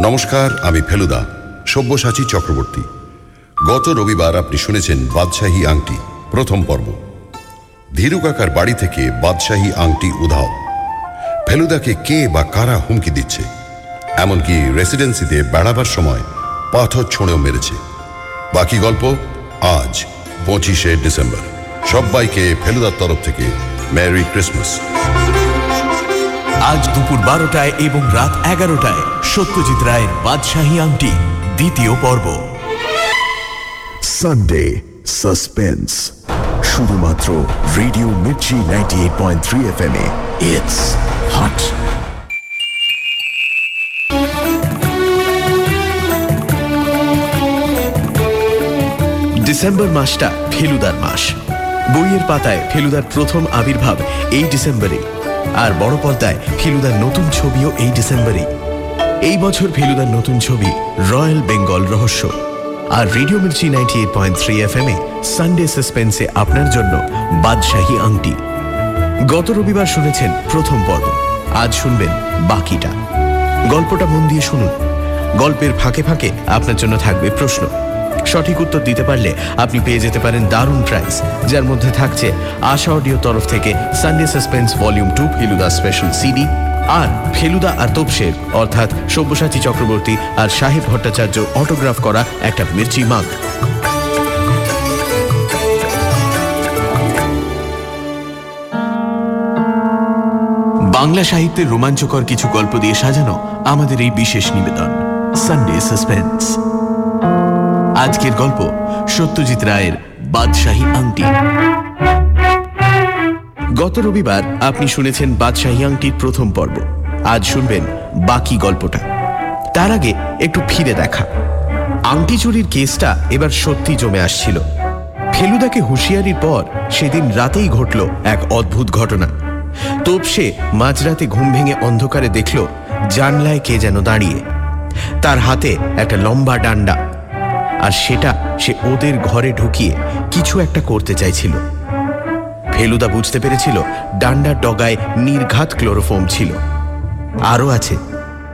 নমস্কার, আমি ফেলুদা, সব্যসাচী চক্রবর্তী। গত রবিবার আপনি শুনেছেন বাদশাহী আংটি, প্রথম পর্ব। ধীরু কাকার বাড়ি থেকে বাদশাহী আংটি উধাও। ফেলুদাকে কে বা কারা হুমকি দিচ্ছে? এমনকি রেসিডেন্সিতে বেড়াবার সময় পাথর ছোঁড়েও মেরেছে। বাকি গল্প আজ, পঁচিশে ডিসেম্বর। সবাইকে ফেলুদার তরফ থেকে মেরি ক্রিসমাস। আজ দুপুর বারোটায় এবং রাত এগারোটায় সত্যজিৎ রায়ের বাদশাহী আংটি দ্বিতীয় পর্ব। সানডে সাসপেন্স শুধুমাত্র radio Mirchi ninety eight point three F M A. It's hot December মাসটা ফেলুদার মাস। বইয়ের পাতায় ফেলুদার প্রথম আবির্ভাব এই ডিসেম্বরে আর বড় পর্দায় ফেলুদার নতুন ছবিও এই ডিসেম্বরে। এই বছর ফেলুদার নতুন ছবি রয়্যাল বেঙ্গল রহস্য। আর radio Mirchi ninety eight point three F M এ সানডে সাসপেন্সে আপনার জন্য বাদশাহী আংটি। গত রবিবার শুনেছেন প্রথম পর্ব। আজ শুনবেন বাকিটা। গল্পটা মন দিয়ে শুনুন। গল্পের ফাঁকে ফাঁকে আপনার জন্য থাকবে প্রশ্ন। সঠিক উত্তর দিতে পারলে আপনি পেয়ে যেতে পারেন দারুণ প্রাইজ যার মধ্যে থাকছে আশা অডিও তরফ থেকে Sunday suspense volume two Feluda special CD আর ফেলুদা আর তোপসের, অর্থাৎ সব্যসাচী চক্রবর্তী আর সাহেব ভট্টাচার্য অটোগ্রাফ করা একটা মির্চি মাগ। বাংলা সাহিত্যের রোমাঞ্চকর কিছু গল্প দিয়ে সাজানো আমাদের এই বিশেষ নিবেদন সানডে সাসপেন্স আজকের গল্প সত্যজিৎ রায়ের বাদশাহী আংটি। গত রবিবার আপনি শুনেছেন বাদশাহী আংটির প্রথম পর্ব। আজ শুনবেন বাকি গল্পটা। তার আগে একটু ফিরে দেখা। আংটি চুরির কেসটা এবার সত্যি জমে আসছিল। ফেলুদাকে হুঁশিয়ারির পর সেদিন রাতেই ঘটল এক অদ্ভুত ঘটনা। তোপসে মাঝরাতে ঘুম ভেঙে অন্ধকারে দেখল জানলায় কে যেন দাঁড়িয়ে। তার হাতে একটা লম্বা ডান্ডা। আর সেটা সে ওদের ঘরে ঢুকিয়ে কিছু একটা করতে চাইছিল। ফেলুদা বুঝতে পেরেছিল ডান্ডার ডগায় নির্ঘাত ক্লোরোফোম ছিল। আরও আছে।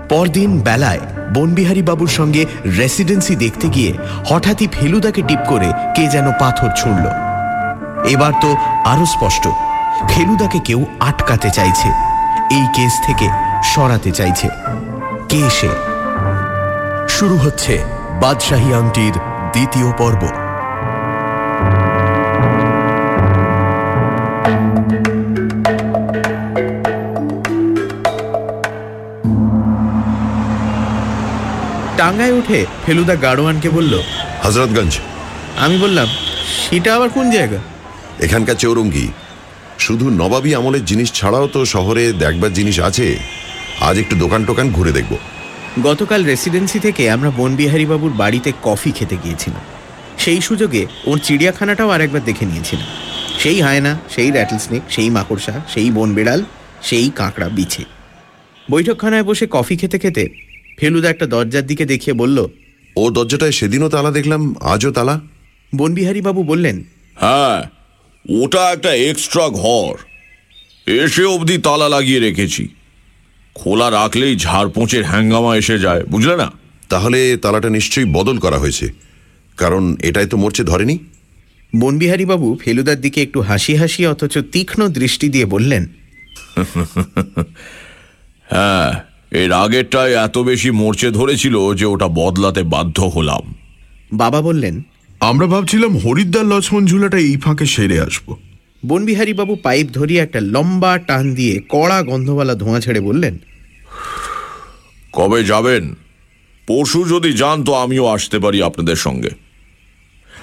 পরদিন বেলায় বনবিহারী বাবুর সঙ্গে রেসিডেন্সি দেখতে গিয়ে হঠাৎই ফেলুদাকে টিপ করে কে যেন পাথর ছুঁড়ল। এবার তো আরও স্পষ্ট, ফেলুদাকে কেউ আটকাতে চাইছে। এই কেস থেকে সরাতে চাইছে। কে সে? শুরু হচ্ছে বাদশাহী আংটির দ্বিতীয় পর্ব। টাঙ্গায় উঠে ফেলুদা গাড়োয়ানকে বলল হজরতগঞ্জ। আমি বললাম সেটা আবার কোন জায়গা? এখানকার চৌরঙ্গি। শুধু নবাবী আমলের জিনিস ছাড়াও তো শহরে দেখবার জিনিস আছে। আজ একটু দোকান টোকান ঘুরে দেখব। গতকাল রেসিডেন্সি থেকে আমরা বনবিহারী বাবুর বাড়িতে কফি খেতে গিয়েছিলাম। সেই সুযোগে ওর চিড়িয়াখানাটাও আরেকবার দেখে নিয়েছিলাম। সেই হায়না সেই র্যাটল স্নেক সেই মাকড়সা সেই বন বেড়াল সেই কাঁকড়া বিছে। বৈঠকখানায় বসে কফি খেতে খেতে ফেলুদা একটা দরজার দিকে দেখিয়ে বলল ও দরজাটায় সেদিনও তালা দেখলাম আজও তালা? বনবিহারী বাবু বললেন হ্যাঁ ওটা একটা এক্সট্রা ঘর। এসে অবধি তালা লাগিয়ে রেখেছি। খোলা রাখলেই ঝাড়পোঁচের হ্যাঙ্গামা এসে যায় বুঝলে না? তাহলে তালাটা নিশ্চয়ই বদল করা হয়েছে। কারণ এটাই তো মরচে ধরেনি। বনবিহারী বাবু ফেলুদার দিকে একটু হাসি হাসি অথচ তীক্ষ্ণ দৃষ্টি দিয়ে বললেন হ্যাঁ এর আগেরটায় এত বেশি মরচে ধরেছিল যে ওটা বদলাতে বাধ্য হলাম। বাবা বললেন আমরা ভাবছিলাম হরিদ্বার লক্ষ্মণ ঝুলাটা এই ফাঁকে সেরে আসব। বনবিহারী বাবু পাইপ ধরিয়ে একটা লম্বা টান দিয়ে কড়া গন্ধওয়ালা ধোঁয়া ছেড়ে বললেন কবে যাবেন? পরশু যদি যান তো আমিও আসতে পারি আপনাদের সঙ্গে।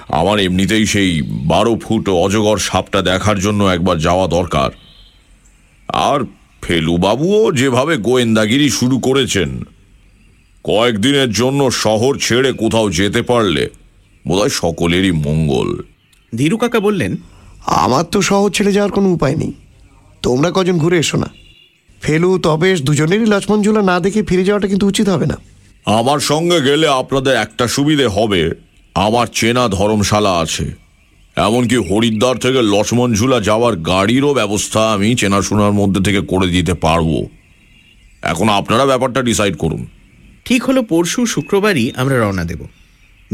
আমার এমনিতেই সেই বারো ফুট অজগর সাপটা দেখার জন্য একবার যাওয়া দরকার। আর ফেলুবাবুও যেভাবে গোয়েন্দাগিরি শুরু করেছেন কয়েকদিনের জন্য শহর ছেড়ে কোথাও যেতে পারলে বোধহয় সকলেরই মঙ্গল। ধীরু কাকা বললেন আমার তো শহর ছেড়ে যাওয়ার কোনো উপায় নেই। তোমরা কজন ঘুরে এসো না। ফেলু তবেশ দুজনেরই লক্ষ্মণ ঝুলা না দেখে ফিরে যাওয়াটা কিন্তু উচিত হবে না। আমার সঙ্গে গেলে আপনাদের একটা সুবিধে হবে। আমার চেনা ধর্মশালা আছে। এমনকি হরিদ্বার থেকে লক্ষ্মণ ঝুলা যাওয়ার গাড়িরও ব্যবস্থা আমি চেনাশোনার মধ্যে থেকে করে দিতে পারব। এখন আপনারা ব্যাপারটা ডিসাইড করুন। ঠিক হলো পরশু শুক্রবারই আমরা রওনা দেব।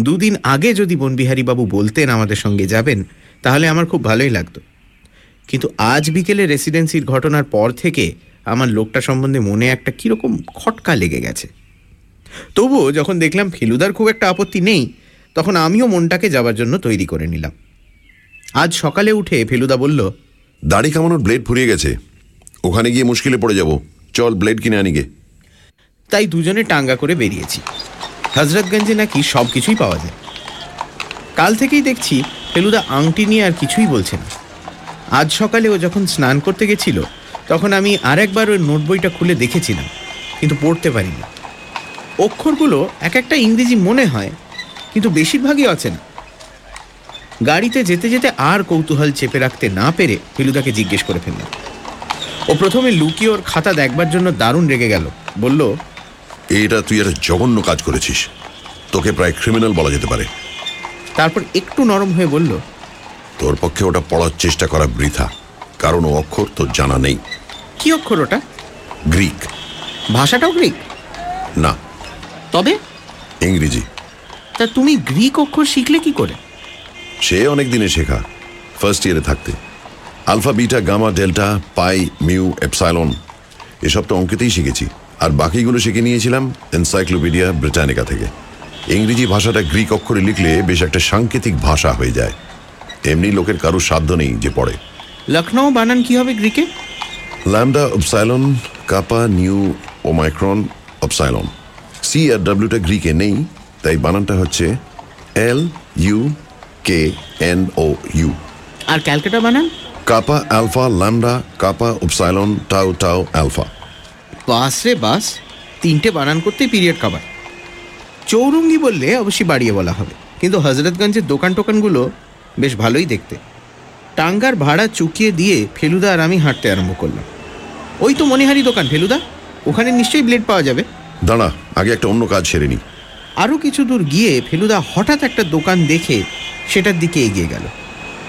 দুদিন আগে যদি বনবিহারী বাবু বলতেন আমাদের সঙ্গে যাবেন তাহলে আমার খুব ভালোই লাগতো। কিন্তু আজ বিকেলে রেসিডেন্সির ঘটনার পর থেকে আমার লোকটা সম্বন্ধে মনে একটা কীরকম খটকা লেগে গেছে। তবুও যখন দেখলাম ফেলুদার খুব একটা আপত্তি নেই তখন আমিও মনটাকে যাবার জন্য তৈরি করে নিলাম। আজ সকালে উঠে ফেলুদা বলল দাড়ি কামানোর ব্লেড ফুরিয়ে গেছে। ওখানে গিয়ে মুশকিলে পড়ে যাব। চল ব্লেড কিনে আনি গে। তাই দুজনে টাঙ্গা করে বেরিয়েছি। হজরতগঞ্জে নাকি সব কিছুই পাওয়া যায়। কাল থেকেই দেখছি ফেলুদা আংটি নিয়ে আর কিছুই বলছে না। আজ সকালে ও যখন স্নান করতে গেছিল, তখন আমি আরেকবার ওই নোট বইটা খুলে দেখেছিলাম, কিন্তু পড়তে পারিনি। অক্ষরগুলো এক একটা ইংরেজি মনে হয়, কিন্তু বেশিরভাগই অচেনা। গাড়িতে যেতে যেতে আর কৌতূহল চেপে রাখতে না পেরে ফেলুদাকে জিজ্ঞেস করে ফেললাম। ও প্রথমে লুকিয়ে ওর খাতা দেখবার জন্য দারুণ রেগে গেল, বলল এটা তুই একটা জঘন্য কাজ করেছিস। তোকে প্রায় ক্রিমিনাল বলা যেতে পারে। তারপর একটু নরম হয়ে বলল তোর পক্ষে ওটা পড়ার চেষ্টা করা বৃথা কারণ ও অক্ষর তোর জানা নেই। কি অক্ষর ওটা? গ্রিক। ভাষাটাও গ্রিক? না। তবে? ইংরেজি। তা তুমি গ্রিক অক্ষর শিখলে কি করে? সে অনেক দিনে শেখা ফার্স্ট ইয়ারে থাকতে। Alpha beta gamma delta pi mu epsilon এসব তো অঙ্কেতেই শিখেছি। আর বাকিগুলো শিখে নিয়েছিলাম এনসাইক্লোপিডিয়া ব্রিটানিকা থেকে। ইংরেজি ভাষাটা গ্রিক অক্ষরে লিখলে বেশ একটা সাংকেতিক ভাষা হয়ে যায়। এমনি লোকের কারও সাধ্য নেই যে পড়ে। লখনৌ বানান কি হবে গ্রিকে? Lambda upsilon kappa nu omicron upsilon. C আর ডাব্লিউটা গ্রিকে নেই তাই বানানটা হচ্ছে L U K N O U. আর ক্যালকাটা বানান? কাপা আলফা ল্যামডা কাপা উপসাইলন টাও টাও আলফা। বাস রে বাস তিনটে বানান করতে পিরিয়ড কাবার। চৌরঙ্গি বললে অবশ্যই বাড়িয়ে বলা হবে। কিন্তু হজরতগঞ্জের দোকান টোকানগুলো বেশ ভালোই দেখতে। টাঙ্গার ভাড়া চুকিয়ে দিয়ে ফেলুদা আর আমি হাঁটতে আরম্ভ করলাম। ওই তো মনিহারি দোকান ফেলুদা। ওখানে নিশ্চয়ই ব্লেড পাওয়া যাবে। দাঁড়া আগে একটা অন্য কাজ সেরে নি আরও কিছু দূর গিয়ে ফেলুদা হঠাৎ একটা দোকান দেখে সেটার দিকে এগিয়ে গেল।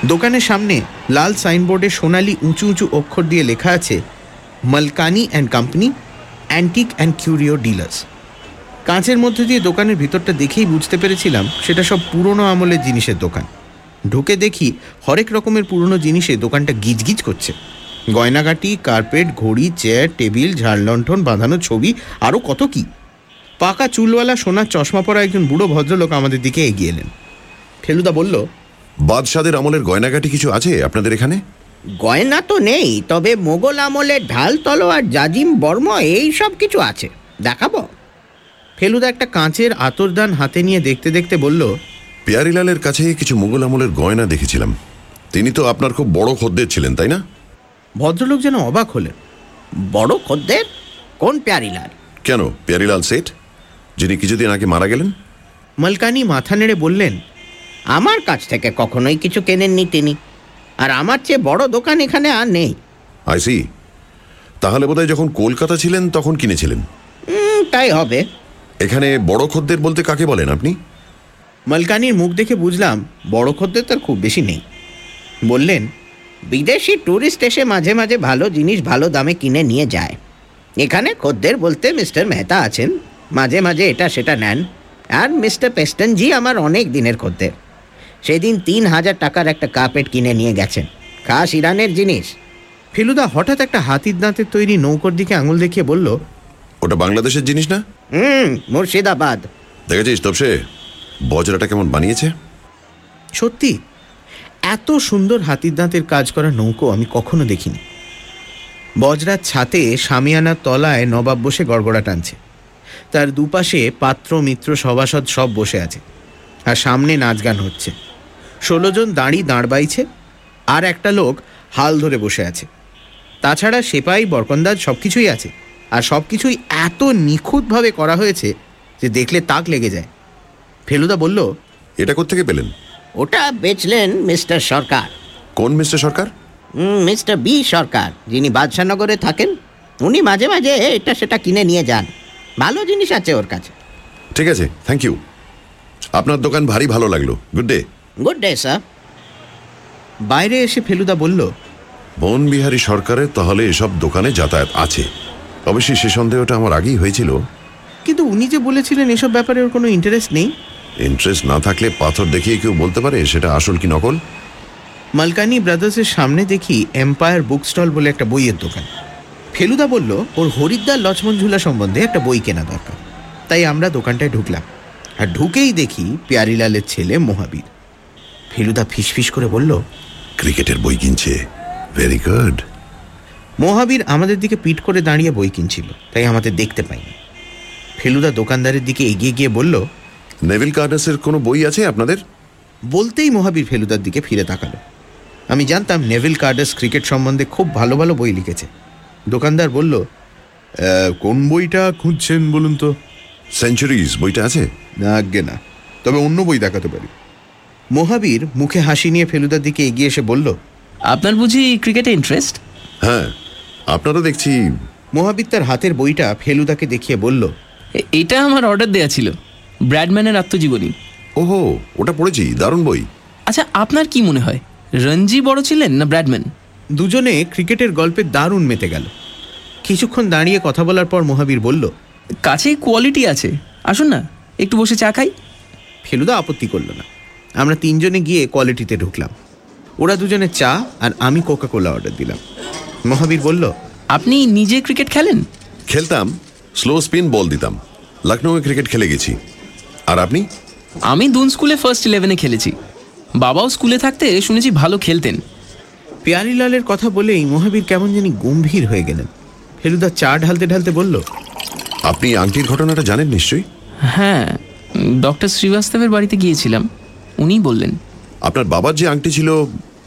দোকানের সামনে লাল সাইনবোর্ডে সোনালি উঁচু উঁচু অক্ষর দিয়ে লেখা আছে Malkani and company antique and curio dealers. কাঁচের মধ্যে দিয়ে দোকানের ভিতরটা দেখেই বুঝতে পেরেছিলাম সেটা সব পুরনো আমলের জিনিসের দোকান। ঢুকে দেখি হরেক রকমের পুরনো জিনিসে দোকানটা গিজগিজ করছে। গয়নাগাটি কার্পেট ঘড়ি চেয়ার টেবিল ঝাড়লণ্ঠন বাঁধানো ছবি আরও কত কি। পাকা চুলওয়ালা সোনার চশমা পরা একজন বুড়ো ভদ্রলোক আমাদের দিকে এগিয়ে এলেন। ফেলুদা বলল বাদশাদের আমলের গয়নাগাটি কিছু আছে আপনাদের এখানে? গয়না তো নেই তবে মোগল আমলের ঢাল তলোয়ার জাজিম বর্ম এই সব কিছু আছে। দেখাবো? ফেলুদা একটা কাঁচের আতরদান হাতে নিয়ে দেখতে দেখতে বলল পেয়ারিলালের কাছে কিছু মুঘল আমলের গয়না দেখেছিলাম। তিনি তো আপনার খুব বড় খদ্দের ছিলেন তাই না? ভদ্রলোক যেন অবাক হলেন। বড় খদ্দের? কোন প্যারিলাল? কেন পেয়ারিলাল সেট যিনি কিছুদিন আগে মারা গেলেন? মালকানি মাথা নেড়ে বললেন আমার কাছ থেকে কখনোই কিছু কেনেননি তিনি আর আমার চেয়ে বড় দোকান এখানে আর নেই। আইসি তাহলে বোধহয় যখন কলকাতা ছিলেন তখন কিনেছিলেন? তাই হবে। এখানে বড় খদ্দের বলতে কাকে বলেন আপনি? মালকানির মুখ দেখে বুঝলাম বড় খদ্দের তার খুব বেশি নেই। বললেন বিদেশি ট্যুরিস্ট এসে মাঝে মাঝে ভালো জিনিস ভালো দামে কিনে নিয়ে যায়। এখানে খদ্দের বলতে মিস্টার মেহতা আছেন মাঝে মাঝে এটা সেটা নেন। আর মিস্টার পেস্টনজি আমার অনেক দিনের খদ্দের। সেদিন তিন হাজার টাকার একটা কার্পেট কিনে নিয়ে গেছেন। খাস ইরানের জিনিস। ফেলুদা হঠাৎ একটা হাতির দাঁতের তৈরি নৌকোর দিকে আঙুল দেখিয়ে বলল ওটা বাংলাদেশের জিনিস না? হুম মুর্শিদাবাদ। দেখেছিস তপসে? বজরাটা কেমন বানিয়েছে? সত্যি এত সুন্দর হাতির দাঁতের কাজ করা নৌকো আমি কখনো দেখিনি। বজরার ছাতে সামিয়ানার তলায় নবাব বসে গড়গড়া টানছে। তার দুপাশে পাত্র মিত্র সভাসদ সব বসে আছে। আর সামনে নাচ গান হচ্ছে। ষোলো জন দাঁড়ি দাঁড় বাইছে আর একটা লোক হাল ধরে বসে আছে। তাছাড়া সেপাই বরকন্দাজ সব কিছুই আছে। আর সব কিছুই এত নিখুঁতভাবে করা হয়েছে যে দেখলে তাক লেগে যায়। ফেলুদা বলল এটা কোত্থেকে পেলেন? ওটা বেচলেন মিস্টার সরকার। কোন mister Sarkar? Mister B Sarkar যিনি বাদশাহনগরে থাকেন উনি মাঝে মাঝে এটা সেটা কিনে নিয়ে যান। ভালো জিনিস আছে ওর কাছে। ঠিক আছে থ্যাংক ইউ আপনার দোকান ভারী ভালো লাগল। Good day good day sir বাইরে এসে ফেলুদা বলল বন বিহারী সরকারের তাহলে এসব দোকানে যাতায়াত আছে। অবশ্যই সে সন্দেহটা আমার আগেই হয়েছিল। কিন্তু উনি যে বলেছিলেন এসব ব্যাপারে ওর কোনো ইন্টারেস্ট নেই? ইন্টারেস্ট না থাকলে পাথর দেখিয়ে কেউ বলতে পারে সেটা আসল কি নকল? মালকানি ব্রাদার্সের সামনে দেখি এম্পায়ার বুক স্টল বলে একটা বইয়ের দোকান। ফেলুদা বলল ওর হরিদ্বার লক্ষ্মণ ঝুলা সম্বন্ধে একটা বই কেনা দরকার। তাই আমরা দোকানটায় ঢুকলাম। আর ঢুকেই দেখি পিয়ারিলালের ছেলে মহাবীর। ফেলুদা ফিসফিস করে বলল ক্রিকেটের বই কিনছে। ভেরি গুড মহাবীর আমাদের দিকে পিট করে দাঁড়িয়ে বই কিনছিল তাই আমাদের দেখতে পাইনি। ফেলুদা দোকানদারের দিকে এগিয়ে গিয়ে বলল নেভিল কার্ডাসের কোনো বই আছে আপনাদের? বলতেই মহাবীর ফেলুদার দিকে ফিরে তাকালো। আমি জানতাম নেভিল কার্ডাস ক্রিকেট সম্বন্ধে খুব ভালো ভালো বই লিখেছে। দোকানদার বলল কোন বইটা খুঁজছেন বলুন তো? সেঞ্চুরিজ বইটা আছে? না আজ্ঞে না। তবে অন্য বই দেখাতে পারি। মহাবীর মুখে হাসি নিয়ে ফেলুদার দিকে এগিয়ে এসে বলল আপনার বুঝি ক্রিকেটে ইন্টারেস্ট হ্যাঁ। আপনারা দেখছি মহাবীর তার হাতের বইটা ফেলুদাকে দেখিয়ে বলল এটা আমার অর্ডার দেয়া ছিল। ব্র্যাডম্যানের আত্মজীবনী। ওহো ওটা পড়েছি দারুণ বই। আচ্ছা আপনার কি মনে হয় রঞ্জি বড় ছিলেন না ব্র্যাডম্যান? দুজনে ক্রিকেটের গল্পে দারুণ মেতে গেল। কিছুক্ষণ দাঁড়িয়ে কথা বলার পর মহাবীর বলল কাছে কোয়ালিটি আছে। আসুন না একটু বসে চা খাই। ফেলুদা আপত্তি করল না। আমরা তিনজনে গিয়ে কোয়ালিটিতে ঢুকলাম। ওরা দুজনে চা আর আমি কোকা কোলা অর্ডার দিলাম। মহাবীর বলল আপনি নিজে ক্রিকেট খেলেন? খেলতাম স্লো স্পিন বল দিতাম। লখনৌয়ে ক্রিকেট খেলে গেছি। আর আপনি? আমি দুন স্কুলে ফার্স্ট ইলেভেনে খেলেছি। বাবাও স্কুলে থাকতে শুনেছি ভালো খেলতেন। পিয়ারিলালের কথা বলেই মহাবীর কেমন জানি গম্ভীর হয়ে গেলেন। ফেলুদা চা ঢালতে ঢালতে বলল আপনি আংটির ঘটনাটা জানেন নিশ্চয়ই? হ্যাঁ ডক্টর শ্রীবাস্তবের বাড়িতে গিয়েছিলাম। উনিই বললেন। আপনার বাবার যে আংটি ছিল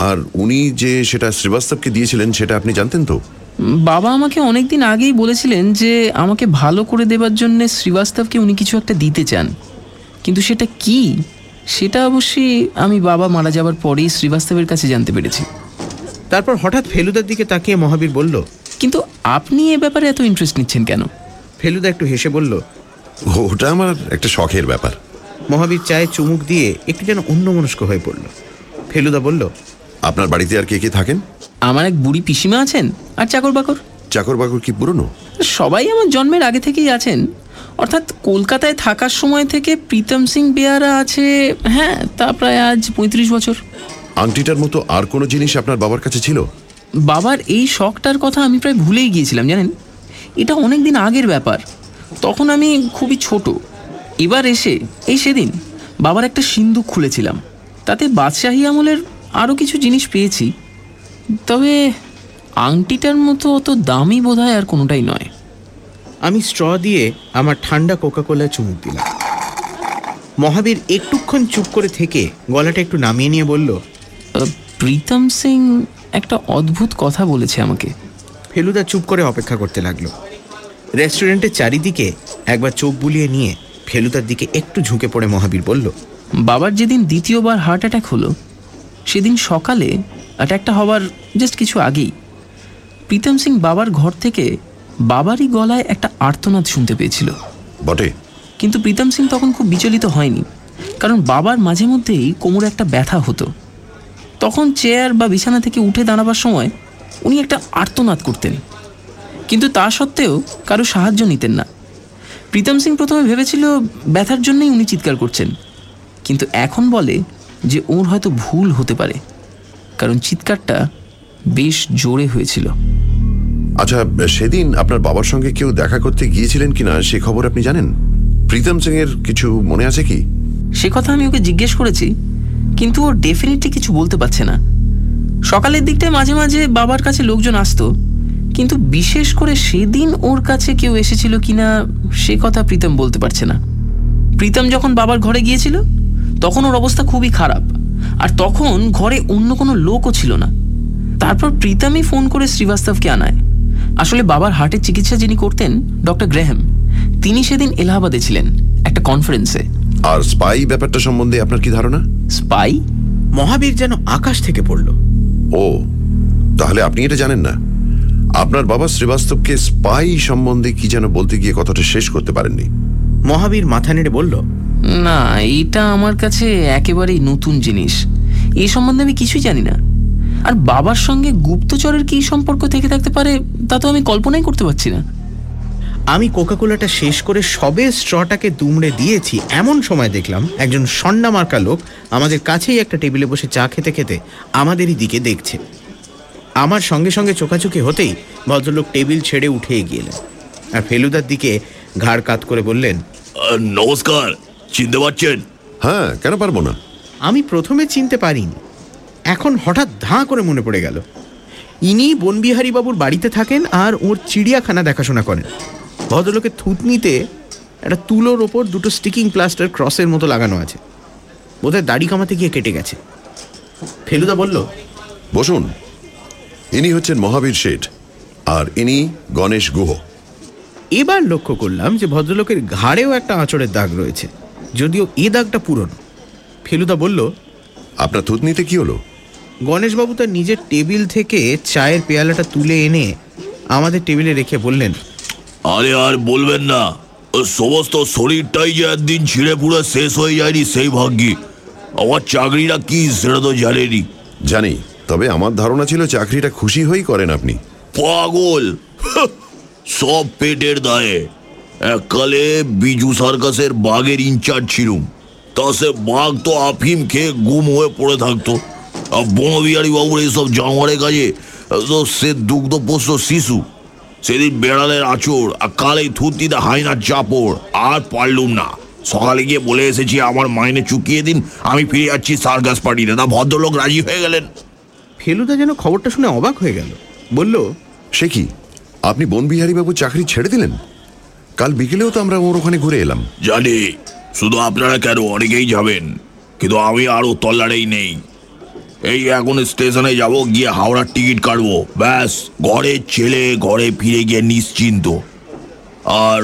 আর উনি যে সেটা শ্রীবাস্তবকে দিয়েছিলেন সেটা আপনি জানতেন তো? বাবা আমাকে অনেকদিন আগেই বলেছিলেন যে আমাকে ভালো করে দেবার জন্য শ্রীবাস্তবকে উনি কিছু একটা দিতে চান। কিন্তু সেটা কি? সেটা অবশ্যই আমি বাবা মারা যাবার পরেই শ্রীবাস্তবের কাছে জানতে পেরেছি। তারপর হঠাৎ ফেলুদার দিকে তাকিয়ে মহাবীর বলল কিন্তু আপনি এ ব্যাপারে এত ইন্টারেস্ট নিচ্ছেন কেন? ফেলুদা একটু হেসে বলল ওটা আমার একটা শখের ব্যাপার। মহাবীর চায়ে চুমুক দিয়ে একটু যেন অন্যমনস্ক হয়ে পড়ল। ফেলুদা বলল আপনার বাড়িতে আর কে কে থাকেন? আমার এক বুড়ি পিসিমা আছেন আর চাকর বাকর চাকর বাকর কি পুরনো? সবাই আমার জন্মের আগে থেকেই আছেন। অর্থাৎ কলকাতায় থাকার সময় থেকে প্রীতম সিং বেয়ারা আছে হ্যাঁ তা প্রায় আজ পঁয়ত্রিশ বছর। আংটিটার মতো আর কোনো জিনিস আপনার বাবার কাছে ছিল? বাবার এই শখটার কথা আমি প্রায় ভুলেই গিয়েছিলাম জানেন? এটা অনেক দিন আগের ব্যাপার। তখন আমি খুবই ছোট। এবার এসে এই সেদিন বাবার একটা সিন্দুক খুলেছিলাম। তাতে বাদশাহী আমলের আরও কিছু জিনিস পেয়েছি। তবে আংটিটার মতো অত দামি বোধহয় আর কোনোটাই নয়। আমি স্ট্র দিয়ে আমার ঠান্ডা কোকা কোলায় চুমুক দিলাম। মহাবীর একটুক্ষণ চুপ করে থেকে গলাটা একটু নামিয়ে নিয়ে বলল প্রীতম সিং একটা অদ্ভুত কথা বলেছে আমাকে। ফেলুদা চুপ করে অপেক্ষা করতে লাগল। রেস্টুরেন্টের চারিদিকে একবার চোখ বুলিয়ে নিয়ে ফেলুদার দিকে একটু ঝুঁকে পড়ে মহাবীর বলল বাবার যেদিন দ্বিতীয়বার হার্ট অ্যাটাক হলো সেদিন সকালে অ্যাটাকটা হওয়ার জাস্ট কিছু আগেই প্রীতম সিং বাবার ঘর থেকে বাবারই গলায় একটা আর্তনাদ শুনতে পেয়েছিল। বটে। কিন্তু প্রীতম সিং তখন খুব বিচলিত হয়নি কারণ বাবার মাঝে মধ্যেই কোমরে একটা ব্যথা হতো। তখন চেয়ার বা বিছানা থেকে উঠে দাঁড়াবার সময় উনি একটা আর্তনাদ করতেন। কিন্তু তা সত্ত্বেও কারও সাহায্য নিতেন না। প্রীতম সিং প্রথমে ভেবেছিল ব্যথার জন্যই উনি চিৎকার করছেন। কিন্তু এখন বলে যে ওর হয়তো ভুল হতে পারে। কারণ চিৎকারটা বেশ জোরে হয়েছিল। আচ্ছা সেদিন আপনার বাবার সঙ্গে কেউ দেখা করতে গিয়েছিলেন কিনা সে খবর আপনি জানেন? প্রীতম সিং এর কিছু মনে আছে কি? সে কথা আমি ওকে জিজ্ঞেস করেছি কিন্তু ও ডেফিনেটলি কিছু বলতে পারছে না। সকালের দিকটায় মাঝে মাঝে বাবার কাছে লোকজন আসতো কিন্তু বিশেষ করে সেদিন ওর কাছে কেউ এসেছিল কিনা সে কথা প্রীতম বলতে পারছে না। প্রীতম যখন বাবার ঘরে গিয়েছিল তখন ওর অবস্থা খুবই খারাপ। আর তখন ঘরে অন্য কোনো লোকও ছিল না। তারপর প্রীতমই ফোন করে শ্রীবাস্তবকে আনায়। আসলে বাবার হার্টের চিকিৎসা যিনি করতেন ডক্টর গ্রেহাম তিনি সেদিন এলাহাবাদে ছিলেন একটা কনফারেন্সে। আর স্পাই ব্যাপারটা সম্বন্ধে আপনার কি ধারণা? স্পাই? মহাবীর যেন আকাশ থেকে পড়ল। ও তাহলে আপনি এটা জানেন না। আপনার বাবা শ্রীবাস্তবকে স্পাই সম্বন্ধে কি যেন বলতে গিয়ে কথাটা শেষ করতে পারেননি। মহাবীর মাথা নেড়ে বলল না এটা আমার কাছে একেবারেই নতুন জিনিস। এই সম্বন্ধে আমি কিছুই জানি না। আর বাবার সঙ্গে গুপ্তচরের কি সম্পর্ক থেকে থাকতে পারে তা তো আমি কল্পনাই করতে পারছি না। আমি কোকাকোলাটা শেষ করে সবে স্ট্রটাকে দুমড়ে দিয়েছি এমন সময় দেখলাম একজন সন্না মার্কা লোক আমাদের কাছেই একটা টেবিলে বসে চা খেতে খেতে আমাদেরই দিকে দেখছে। আমার সঙ্গে সঙ্গে চোখাচোখি হতেই ভদ্রলোক টেবিল ছেড়ে উঠে এগিয়ে এলেন। আর ফেলুদার দিকে ঘাড় কাত করে বললেন নমস্কার। চিনতে পারছেন? হ্যাঁ কেন পারব না? আমি প্রথমে চিনতে পারিনি। এখন হঠাৎ ধাঁ করে মনে পড়ে গেল। ইনি বনবিহারী বাবুর বাড়িতে থাকেন আর ওর চিড়িয়াখানা দেখাশোনা করেন। ভদ্রলোকের থুতনিতে একটা তুলোর ওপর দুটো স্টিকিং প্লাস্টার ক্রসের মতো লাগানো আছে। বোধহয় দাড়ি কামাতে গিয়ে কেটে গেছে। ফেলুদা বলল বসুন। ইনি হচ্ছেন মহাবীর শেঠ আর ইনি গণেশ গুহ। এবার লক্ষ্য করলাম যে ভদ্রলোকের ঘাড়েও একটা আঁচড়ের দাগ রয়েছে। যদিও এ দাগটা পুরনো ফেলুদা বলল আপনার থুতনিতে কি হলো? গণেশবাবু তার নিজের টেবিল থেকে চায়ের পেয়ালাটা তুলে এনে আমাদের টেবিলে রেখে বললেন আরে আর বলবেন না ও সমস্ত শরীরটাই যে একদিন ছিঁড়ে পুরো শেষ হয়ে যায়নি সেই ভাগ্যে। আমার চাকরিটা কি সেটা তো জানেনি। জানি তবে আমার ধারণা ছিল চাকরিটা খুশি হয়েই করেন আপনি। পাগল সব পেটের দায়ে। এককালে বিজু সার্কাসের বাঘের ইনচার্জ ছিলুম। তা সে বাঘ তো আফিম খেয়ে গুম হয়ে পড়ে থাকতো। আর বনবিহারী বাবুর এইসব জানোয়ারের কাজে তো সে দুগ্ধপোষ্য শিশু। সেদিন বেড়ালের আচর আর কাল কালে থুতিতে হাইনার চাপড় আর পারলুম না। সকালে গিয়ে বলে এসেছি আমার মাইনে চুকিয়ে দিন আমি ফিরে যাচ্ছি সার্কাস পার্টিতে। তা ভদ্রলোক রাজি হয়ে গেলেন। ফেলুদা যেন খবরটা শুনে অবাক হয়ে গেল। বলল সে কি? আপনি বনবিহারীবাবু চাকরি ছেড়ে দিলেন? কাল বিকেলেও তো আমরা ওর ওখানে ঘুরে এলাম। জানি শুধু আপনারা কেন অনেকেই যাবেন কিন্তু আমি আরও তল্লারেই নেই। এই এখন স্টেশনে যাব গিয়ে হাওড়ার টিকিট কাটবো। ব্যাস ঘরে ছেলে ঘরে ফিরে গিয়ে নিশ্চিন্ত। আর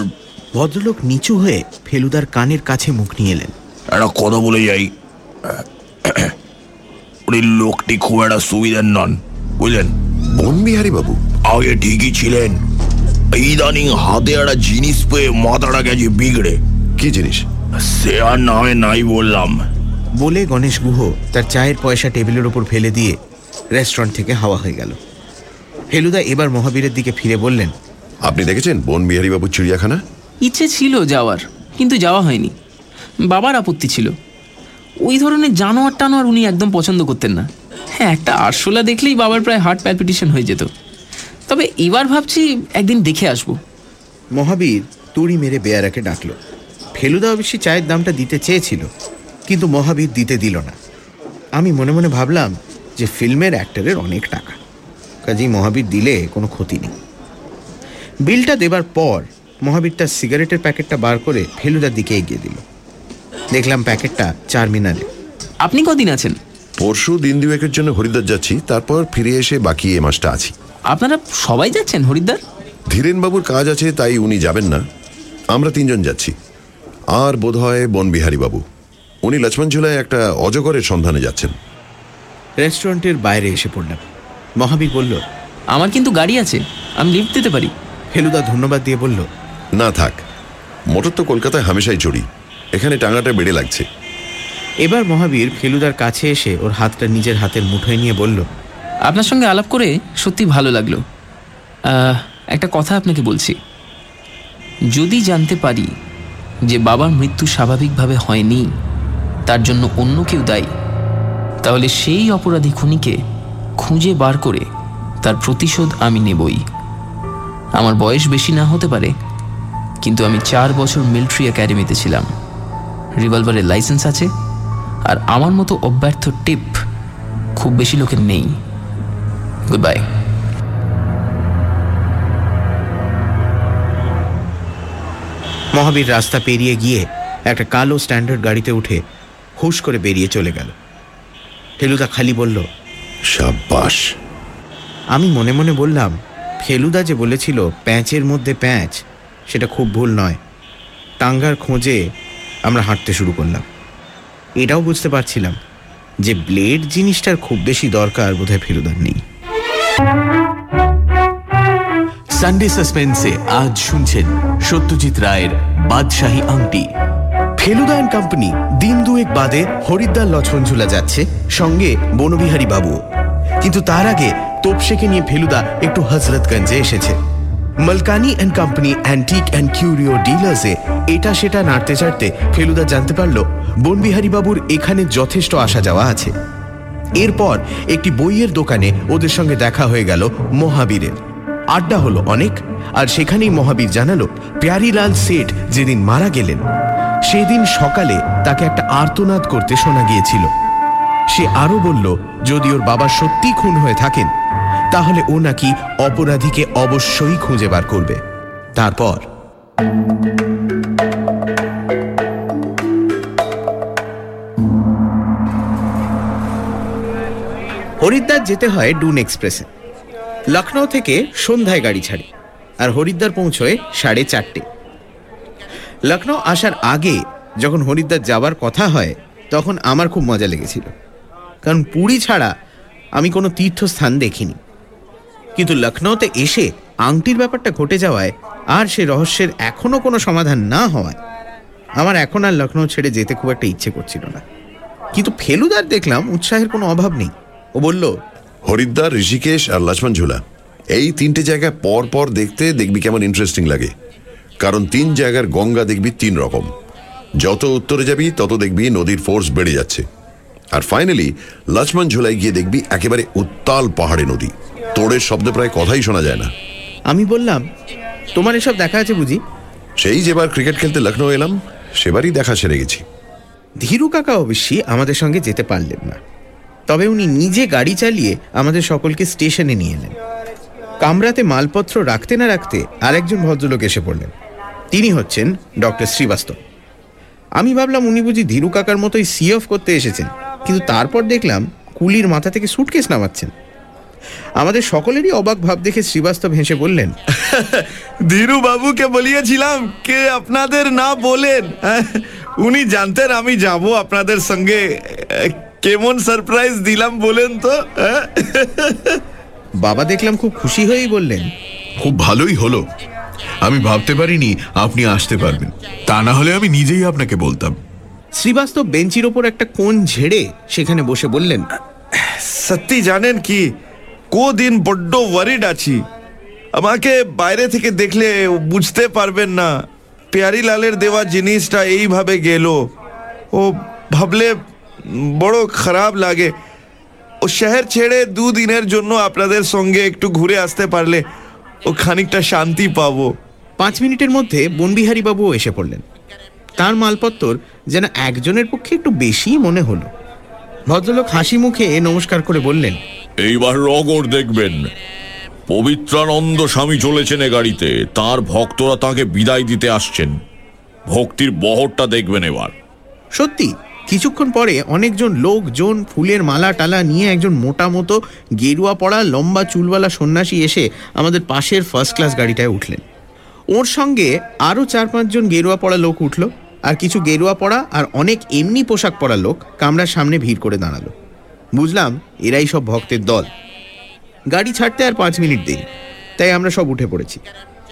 ভদ্রলোক নিচু হয়ে ফেলুদার কানের কাছে মুখ নিয়ে এলেন। একটা কথা বলে যাই। উনি লোকটি খুব একটা সুবিধার নন বুঝলেন? বনবিহারীবাবু। আগে ঠিকই ছিলেন ইদানিং হাতে একটা জিনিস পেয়ে মাথাটা গেছে বিগড়ে। কি জিনিস? সে আর নামে নাই বললাম। বলে গণেশ গুহ তার চায়ের পয়সা টেবিলের ওপর ফেলে দিয়ে রেস্টুরেন্ট থেকে হাওয়া হয়ে গেল। ফেলুদা এবার মহাবীরের দিকে ফিরে বললেন আপনি দেখেছেন বনবিহারীবাবুর চিড়িয়াখানা? ইচ্ছে ছিল যাওয়ার কিন্তু যাওয়া হয়নি। বাবার আপত্তি ছিল। ওই ধরনের জানোয়ার টানোয়ার উনি একদম পছন্দ করতেন না। হ্যাঁ একটা আরশোলা দেখলেই বাবার প্রায় হার্ট প্যালপিটেশন হয়ে যেত। তবে এবার ভাবছি একদিন দেখে আসব। মহাবীর তুড়ি মেরে বেয়ারাকে ডাকলো। ফেলুদা অবশ্যই চায়ের দামটা দিতে চেয়েছিল কিন্তু মহাবীর দিতে দিল না। আমি মনে মনে ভাবলাম যে ফিল্মের অ্যাক্টরের অনেক টাকা কাজেই মহাবীর দিলে কোনো ক্ষতি নেই। বিলটা দেবার পর মহাবীর তার সিগারেটের প্যাকেটটা বার করে ফেলুদার দিকে এগিয়ে দিল। দেখলাম প্যাকেটটা চার মিনারে আপনি কদিন আছেন? পরশু দিন দুয়েকের জন্য হরিদ্বার যাচ্ছি তারপর ফিরে এসে বাকি এ মাসটা আছি। আপনারা সবাই যাচ্ছেন হরিদ্বার? ধীরেনবাবুর কাজ আছে তাই উনি যাবেন না। আমরা তিনজন যাচ্ছি। আর বোধ বোধহয় বনবিহারীবাবু উনি লক্ষ্মণ ঝুলায় একটা অজগরের সন্ধানে যাচ্ছেন। রেস্টুরেন্টের বাইরে এসে পড়লাম। মহাবীর বলল আমার কিন্তু গাড়ি আছে আমি লিফট দিতে পারি। ফেলুদা ধন্যবাদ দিয়ে বলল না থাক মোটর তো কলকাতায় হামেশাই চড়ি এখানে টাঙাটা বেড়ে লাগছে। এবার মহাবীর ফেলুদার কাছে এসে ওর হাতটা নিজের হাতের মুঠোয় নিয়ে বলল আপনার সঙ্গে আলাপ করে সত্যি ভালো লাগল। একটা কথা আপনাকে বলছি। যদি জানতে পারি যে বাবার মৃত্যু স্বাভাবিকভাবে হয়নি, তার জন্য অন্য কেউ দায়ী, তাহলে সেই অপরাধী খুনিকে খুঁজে বার করে তার প্রতিশোধ আমি নেবই। আমার বয়স বেশি না হতে পারে, কিন্তু আমি চার বছর মিলিটারি একাডেমিতে ছিলাম। রিভলভারের লাইসেন্স আছে, আর আমার মতো অব্যর্থ টিপ খুব বেশি লোকের নেই। বাই মহাবীর রাস্তা পেরিয়ে গিয়ে একটা কালো স্ট্যান্ডার্ড গাড়িতে উঠে হুশ করে বেরিয়ে চলে গেল। ফেলুদা খালি বলল, সাব্বাস। আমি মনে মনে বললাম, ফেলুদা যে বলেছিল প্যাঁচের মধ্যে প্যাঁচ, সেটা খুব ভুল নয়। টাঙ্গার খোঁজে আমরা হাঁটতে শুরু করলাম। এটাও বুঝতে পারছিলাম যে ব্লেড জিনিসটার খুব বেশি দরকার বোধহয় ফেলুদার নেই। সানডে সাসপেন্সে আজ শুনছেন সত্যজিৎ রায়ের বাদশাহী আংটি। ফেলুদা অ্যান্ড কোম্পানি দিন দুয়েক বাদে হরিদ্বার লছমনঝুলা যাচ্ছে, সঙ্গে বনবিহারী বাবু কিন্তু তার আগে তোপসেকে নিয়ে ফেলুদা একটু হজরতগঞ্জে এসেছে। Malkani and company antique and curio ডিলার্সে এটা সেটা নাড়তে চাড়তে ফেলুদা জানতে পারল, বনবিহারী বাবুর এখানে যথেষ্ট আসা যাওয়া আছে। এরপর একটি বইয়ের দোকানে ওদের সঙ্গে দেখা হয়ে গেল মহাবীরের। আড্ডা হলো অনেক, আর সেখানেই মহাবীর জানালো, প্যারিলাল সেঠ যেদিন মারা গেলেন, সেদিন সকালে তাকে একটা আর্তনাদ করতে শোনা গিয়েছিল। সে আরও বলল, যদি ওর বাবা সত্যি খুন হয়ে থাকেন, তাহলে ও নাকি অপরাধীকে অবশ্যই খুঁজে বার করবে। তারপর হরিদ্বার যেতে হয় ডুন এক্সপ্রেসে। লখনৌ থেকে সন্ধ্যায় গাড়ি ছাড়ে আর হরিদ্বার পৌঁছয় সাড়ে চারটে। লখনৌ আসার আগে যখন হরিদ্বার যাবার কথা হয়, তখন আমার খুব মজা লেগেছিল। কারণ পুরী ছাড়া আমি কোনো তীর্থস্থান দেখিনি। কিন্তু লখনৌতে এসে আংটির ব্যাপারটা ঘটে যাওয়ায় আর সে রহস্যের এখনও কোনো সমাধান না হওয়ায় আমার এখন আর লখনৌ ছেড়ে যেতে খুব একটা ইচ্ছে করছিল না। কিন্তু ফেলুদার দেখলাম উৎসাহের কোনো অভাব নেই। ও বলল হরিদ্বার ঋষিকেশ আর লক্ষ্মণ ঝুলা। এই তিনটে জায়গা পর পর দেখতে দেখবি কেমন ইন্টারেস্টিং লাগে। কারণ তিন জায়গার গঙ্গা দেখবি তিন রকম। যত উত্তরে যাবি তত দেখবি নদীর ফোর্স বেড়ে যাচ্ছে। আর ফাইনালি লক্ষ্মণ ঝুলাই গিয়ে দেখবি একেবারে উত্তাল পাহাড়ে নদী। তোড়ের শব্দ প্রায় কথাই শোনা যায় না। আমি বললাম তোমার এসব দেখা আছে বুঝি? সেই যেবার ক্রিকেট খেলতে লখনৌ এলাম সেবারই দেখা সেরে গেছি। ধীরু কাকা অবশ্যই আমাদের সঙ্গে যেতে পারলেন না। তবে উনি নিজে গাড়ি চালিয়ে আমাদের সকলকে স্টেশনে নিয়ে এলেন। কামরাতে মালপত্র রাখতে না রাখতে আরেকজন ভদ্রলোক এসে পড়লেন। তিনি হচ্ছেন ডক্টর শ্রীবাস্তব। আমি ভাবলাম উনি বুঝি ধীরু কাকার মতোই সি অফ করতে এসেছেন কিন্তু তারপর দেখলাম কুলির মাথা থেকে সুটকেস নামাচ্ছেন। আমাদের সকলেরই অবাক ভাব দেখে শ্রীবাস্তব হেসে বললেন ধীরু বাবুকে বলিয়েছিলাম কে আপনাদের না বলেন? হ্যাঁ, উনি জানতেন আমি যাব আপনাদের সঙ্গে কেমন সারপ্রাইজ দিলাম বলেন তো হ্যাঁ? বাবা দেখলাম খুব খুশি হয়েই বললেন। খুব ভালোই হলো। আমি ভাবতে পারিনি আপনি আসতে পারবেন। তা না হলে আমি নিজেই আপনাকে বলতাম। শ্রীবাস্তব বেঞ্চির ওপর একটা কোণ ঝেড়ে সেখানে বসে বললেন সত্যি জানেন কি দিন বড্ড ওয়ারিড আছি। আমাকে বাইরে থেকে দেখলে বুঝতে পারবেন না। প্যারিলালের দেওয়া জিনিসটা এইভাবে গেল। ও ভাবলে বড় খারাপ লাগে। ও শহর ছেড়ে দুদিনের জন্য আপনাদের সঙ্গে একটু ঘুরে আসতে পারলে ও খানিকটা শান্তি পাবো। পাঁচ মিনিটের মধ্যে বনবিহারী বাবুও এসে পড়লেন। তার মালপত্তর যেন একজনের পক্ষে একটু বেশি মনে হলো। ভদ্রলোক হাসি মুখে নমস্কার করে বললেন এইবার রগর দেখবেন। পবিত্রানন্দ স্বামী চলেছেন এ গাড়িতে। তার ভক্তরা তাকে বিদায় দিতে আসছেন। ভক্তির বহরটা দেখবেন এবার। সত্যি? কিছুক্ষণ পরে অনেকজন লোকজন ফুলের মালা টালা নিয়ে একজন মোটা মতো, গেরুয়া পড়া, লম্বা চুলওয়ালা সন্ন্যাসী এসে আমাদের পাশের ফার্স্ট ক্লাস গাড়িটায় উঠলেন। ওর সঙ্গে আরও চার পাঁচজন গেরুয়া পড়া লোক উঠল, আর কিছু গেরুয়া পড়া আর অনেক এমনি পোশাক পরা লোক কামরার সামনে ভিড় করে দাঁড়াল। বুঝলাম, এরাই সব ভক্তের দল। গাড়ি ছাড়তে আর পাঁচ মিনিট দেরি, তাই আমরা সব উঠে পড়েছি।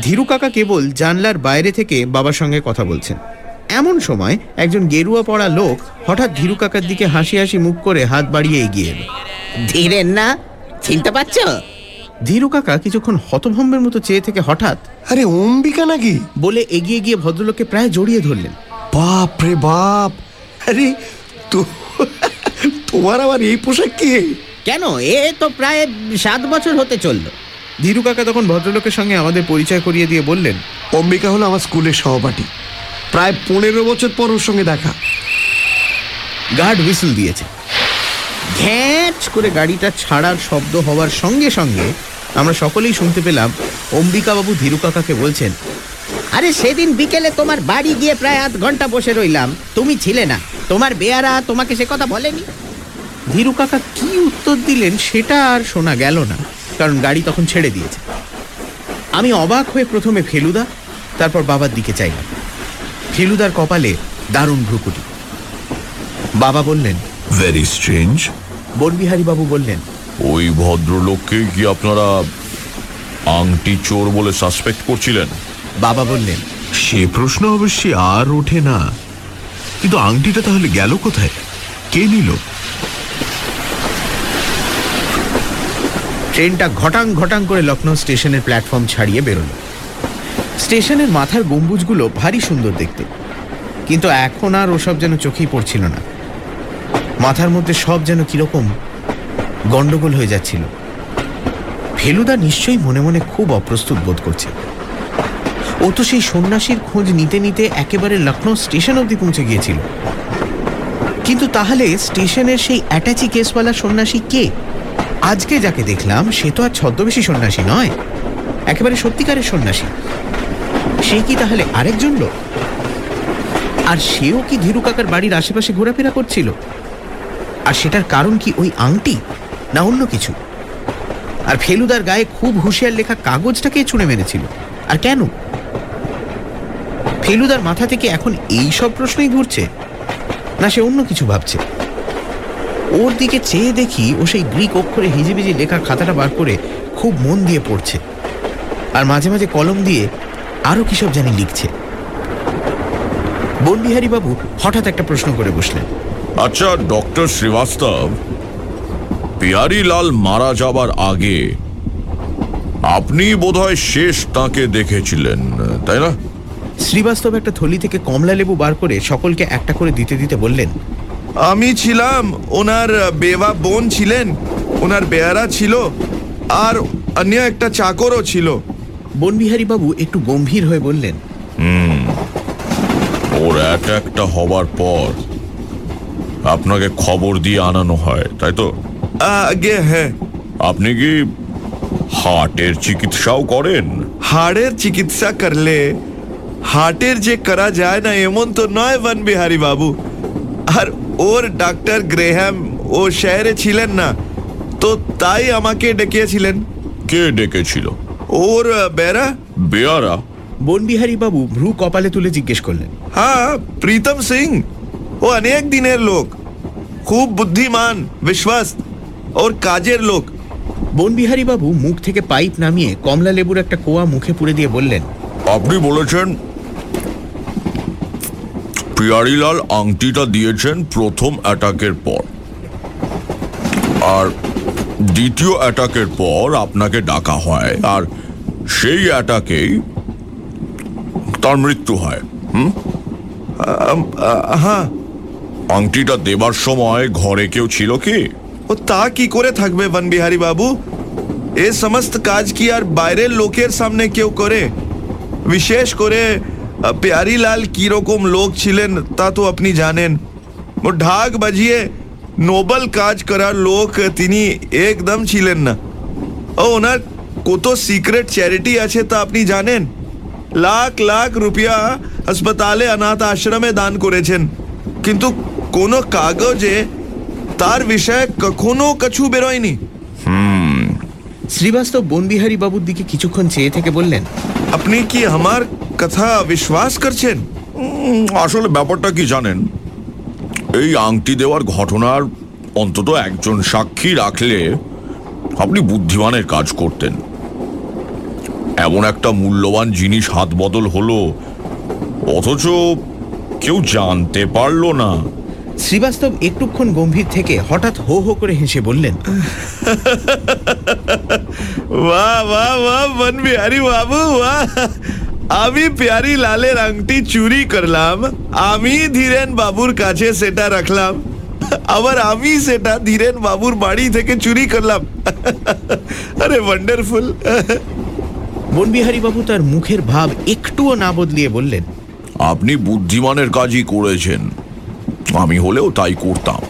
ধীরু কাকা কেবল জানলার বাইরে থেকে বাবার সঙ্গে কথা বলছেন। এমন সময় একজন গেরুয়া পড়া লোক হঠাৎ ধীরু কাকার দিকে হাসি হাসি মুখ করে হাত বাড়িয়ে এগিয়ে এলো। ধীরেন না চিনতে পারছ? ধীরু কাকা কিছুক্ষণ হতভম্বের মতো চেয়ে থেকে হঠাৎ আরে অম্বিকা নাকি? বলে এগিয়ে গিয়ে ভদ্রলোককে প্রায় জড়িয়ে ধরলেন। বাপ রে বাপ! আরে তো তোমার আবার এই পোশাক কে? কেন? এ তো প্রায় সাত বছর হতে চলল। ধীরু কাকা তখন ভদ্রলোকের সঙ্গে আমাদের পরিচয় করিয়ে দিয়ে বললেন অম্বিকা হলো আমার স্কুলের সহপাঠী। প্রায় পনেরো বছর পর ওর সঙ্গে দেখা। গার্ড হুইসল দিয়েছে। ঘ্যাঁচ করে গাড়িটা ছাড়ার শব্দ হওয়ার সঙ্গে সঙ্গে আমরা সকলেই শুনতে পেলাম অম্বিকাবাবু ধীরু কাকাকে বলছেন আরে সেদিন বিকেলে তোমার বাড়ি গিয়ে প্রায় আধ ঘণ্টা বসে রইলাম। তুমি ছিলে না। তোমার বেয়ারা তোমাকে সে কথা বলেনি? ধীরু কাকা কি উত্তর দিলেন সেটা আর শোনা গেল না কারণ গাড়ি তখন ছেড়ে দিয়েছে। আমি অবাক হয়ে প্রথমে ফেলুদা তারপর বাবার দিকে চাইলাম। ফেলুদার কপালে দারুণ ভ্রুকুটি। বাবা বললেন ভেরি স্ট্রেঞ্জ বনবিহারী বাবু বললেন ওই ভদ্রলোককে কি আপনারা আংটি চোর বলে সাসপেক্ট করছিলেন? বাবা বললেন সে প্রশ্ন অবশ্যই আর ওঠে না। কিন্তু আংটিটা তাহলে গেল কোথায়? কে নিল? ট্রেনটা ঘটাং ঘটাং করে লখনৌ স্টেশনের প্ল্যাটফর্ম ছাড়িয়ে বেরোলো। স্টেশনের মাথার গম্বুজগুলো ভারী সুন্দর দেখতে। কিন্তু এখন আর ওসব যেন চোখেই পড়ছিল না। মাথার মধ্যে সব যেন কীরকম গন্ডগোল হয়ে যাচ্ছিল। ফেলুদা নিশ্চয়ই মনে মনে খুব অপ্রস্তুত বোধ করছে। ও তো সেই সন্ন্যাসীর খোঁজ নিতে নিতে একেবারে লখনৌ স্টেশন অবধি পৌঁছে গিয়েছিল। কিন্তু তাহলে স্টেশনের সেই অ্যাটাচি কেসওয়ালা সন্ন্যাসী কে? আজকে যাকে দেখলাম, সে তো আর ছদ্মবেশী সন্ন্যাসী নয়। একেবারে সত্যিকারের সন্ন্যাসী। সে কি তাহলে আরেকজন লোক? আর সেও কি ধীরু কাকার বাড়ির আশেপাশে ঘোরাফেরা করছিল? আর সেটার কারণ কি ওই আংটি, না অন্য কিছু? আর ফেলুদার গায়ে খুব হুঁশিয়ার লেখা কাগজটাকে ছুঁড়ে মেরেছিল? আর কেন? ফেলুদার মাথা থেকে এখন এই সব প্রশ্নই ঘুরছে। না সে অন্য কিছু ভাবছে। ওর দিকে চেয়ে দেখি ও সেই গ্রিক অক্ষরে হিজিবিজি লেখা খাতাটা বার করে খুব মন দিয়ে পড়ছে। আর মাঝে মাঝে কলম দিয়ে আরও কিসব জানি লিখছে। বনবিহারী বাবু হঠাৎ একটা প্রশ্ন করে বসলেন। আচ্ছা ডক্টর শ্রীবাস্তব পিয়ারি লাল মারা যাবার আগে আপনি বোধহয় শেষ তাকে দেখেছিলেন তাই না? শ্রীবাস্তব একটা থলি থেকে কমলা লেবু বার করে সকলকে একটা করে দিতে দিতে বললেন আমি ছিলাম ওনার বেবা বোন ছিলেন ওনার বেয়ারা ছিল আর অন্য একটা চাকরও ছিল। বনবিহারী বাবু একটু গম্ভীর হয়ে বললেন ওর অ্যাটাকটা হবার পর আপনাকে খবর দিয়ে আনানো হয় তাই তো? আগে হ্যাঁ। আপনি কি হার্টের চিকিৎসাও করেন? হাড়ের চিকিৎসা করলে হার্টের যে করা যায় না এমন তো নয় বন বিহারী বাবু আর ওর ডাক্তার গ্রেহ্যাম ও শহরে ছিলেন না তো তাই আমাকে ডেকেছিলেন। কে ডেকেছিল? ওর বেড়া? বেয়ারা। বনবিহারী বাবু ভ্রু কপালে তুলে জিজ্ঞেস করলেন। হ্যাঁ প্রীতম সিং। ও অনেক দিনের লোক। খুব বুদ্ধিমান বিশ্বাস ওর কাজের লোক। বনবিহারী বাবু মুখ থেকে পাইপ নামিয়ে কমলা লেবুর একটা কোয়া মুখে পুরে দিয়ে বললেন আপনি বলেছেন পিয়ারিলাল আংটিটা দিয়েছেন প্রথম অ্যাটাকের পর। আর দ্বিতীয় অ্যাটাকের পর আপনাকে ডাকা হয়। আর সেই অ্যাটাকেই তার মৃত্যু হয়, হুম? হ্যাঁ আংটিটা দেবার সময় ঘরে কেউ ছিল কি? ও তা কি করে থাকবে বনবিহারী বাবু? এ সমস্ত কাজ কি আর বাইরের লোকের সামনে কেউ করে? বিশেষ করে প্যারিলাল কীরকম লোক ছিলেন তা তো আপনি জানেন। ও ঢাক বাজিয়ে নোবেল কাজ করার লোক তিনি একদম ছিলেন না। ও ওনার কত সিক্রেট চ্যারিটি আছে তা আপনি জানেন? লাখ লাখ রুপিয়া হাসপাতালে অনাথ আশ্রমে দান করেছেন। কিন্তু কোনো কাগজে তার বিষয়ে কখনো কিছু বেরোয়নি। শ্রীবাস্তব বনবিহারী বাবুর দিকে কিছুক্ষণ চেয়ে থেকে বললেন আপনি কি আমার কথা বিশ্বাস করছেন? আসলে ব্যাপারটা কি জানেন? এই আংটি দেওয়ার ঘটনার অন্তত একজন সাক্ষী রাখলে আপনি বুদ্ধিমানের কাজ করতেন। এমন একটা মূল্যবান জিনিস হাত বদল হলো। অথচ কেউ জানতে পারল না। শ্রীবাস্তব একটুক্ষণ গম্ভীর থেকে হঠাৎ হো হো করে হেসে বললেন বাহ বাহ বাহ বন বিহারী বাবু বাহ। আমি প্যারি লালের আংটি চুরি করলাম আমি ধীরেন বাবুর কাছে সেটা রাখলাম আবার আমি সেটা ধীরেন বাবুর বাড়ি থেকে চুরি করলাম। আরে ওয়ান্ডারফুল বনবিহারী বাবু তার মুখের ভাব একটুও না বদলিয়ে বললেন, আপনি বুদ্ধিমানের কাজই করেছেন। আমি হলেও তাই করতাম।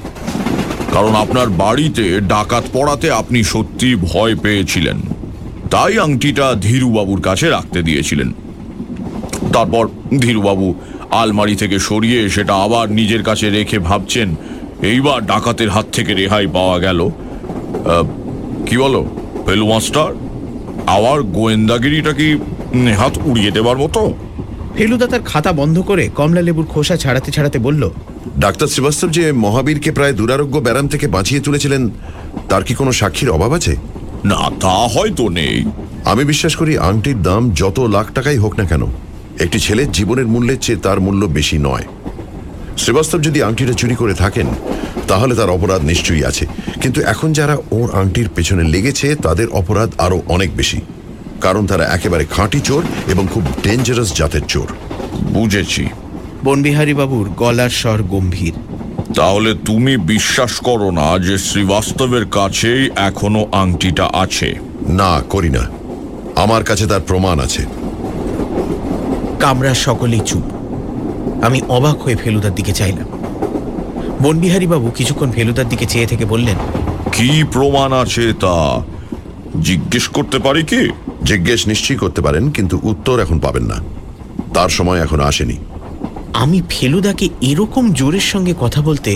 কারণ আপনার বাড়িতে ডাকাত পড়াতে আপনি সত্যি ভয় পেয়েছিলেন। তাই আংটিটা ধীরুবাবুর কাছে রাখতে দিয়েছিলেন। তারপর ধীরুবাবু আলমারি থেকে সরিয়ে সেটা আবার নিজের কাছে রেখে ভাবছেন, এইবার ডাকাতের হাত থেকে রেহাই পাওয়া গেল। কি বলো, ফেলু মাস্টার? আবার গোয়েন্দাগিরিটা কি হাত উড়িয়ে দেবার মতো? ফেলুদা তার খাতা বন্ধ করে কমলা লেবুর খোসা ছাড়াতে ছাড়াতে বলল ডাক্তার শ্রীবাস্তব যে মহাবীরকে প্রায় দুরারোগ্য ব্যারাম থেকে বাঁচিয়ে তুলেছিলেন তার কি কোনো সাক্ষীর অভাব আছে? না তা হয়তো নেই। আমি বিশ্বাস করি আংটির দাম যত লাখ টাকাই হোক না কেন একটি ছেলের জীবনের মূল্যের চেয়ে তার মূল্য বেশি নয়। শ্রীবাস্তব যদি আংটিটা চুরি করে থাকেন তাহলে তার অপরাধ নিশ্চয়ই আছে। কিন্তু এখন যারা ওর আংটির পেছনে লেগেছে তাদের অপরাধ আরও অনেক বেশি। কারণ তারা একেবারে খাঁটি চোর এবং খুব ডেঞ্জারাস জাতের চোর। বুঝেছি। বনবিহারী বাবুর গলার স্বর গম্ভীর। তাহলে তুমি বিশ্বাস করো না যে শ্রীবাস্তবের কাছেই এখনও আংটিটা আছে? না করি না। আমার কাছে তার প্রমাণ আছে। কামরা সকলেই চুপ। আমি অবাক হয়ে ফেলুদার দিকে চাইলাম। বনবিহারী বাবু কিছুক্ষণ ফেলুদার দিকে চেয়ে থেকে বললেন কি প্রমাণ আছে তা জিজ্ঞেস করতে পারি কি? জিজ্ঞেস নিশ্চয়ই করতে পারেন কিন্তু উত্তর এখন পাবেন না। তার সময় এখন আসেনি। আমি ফেলুদাকে এরকম জোরের সঙ্গে কথা বলতে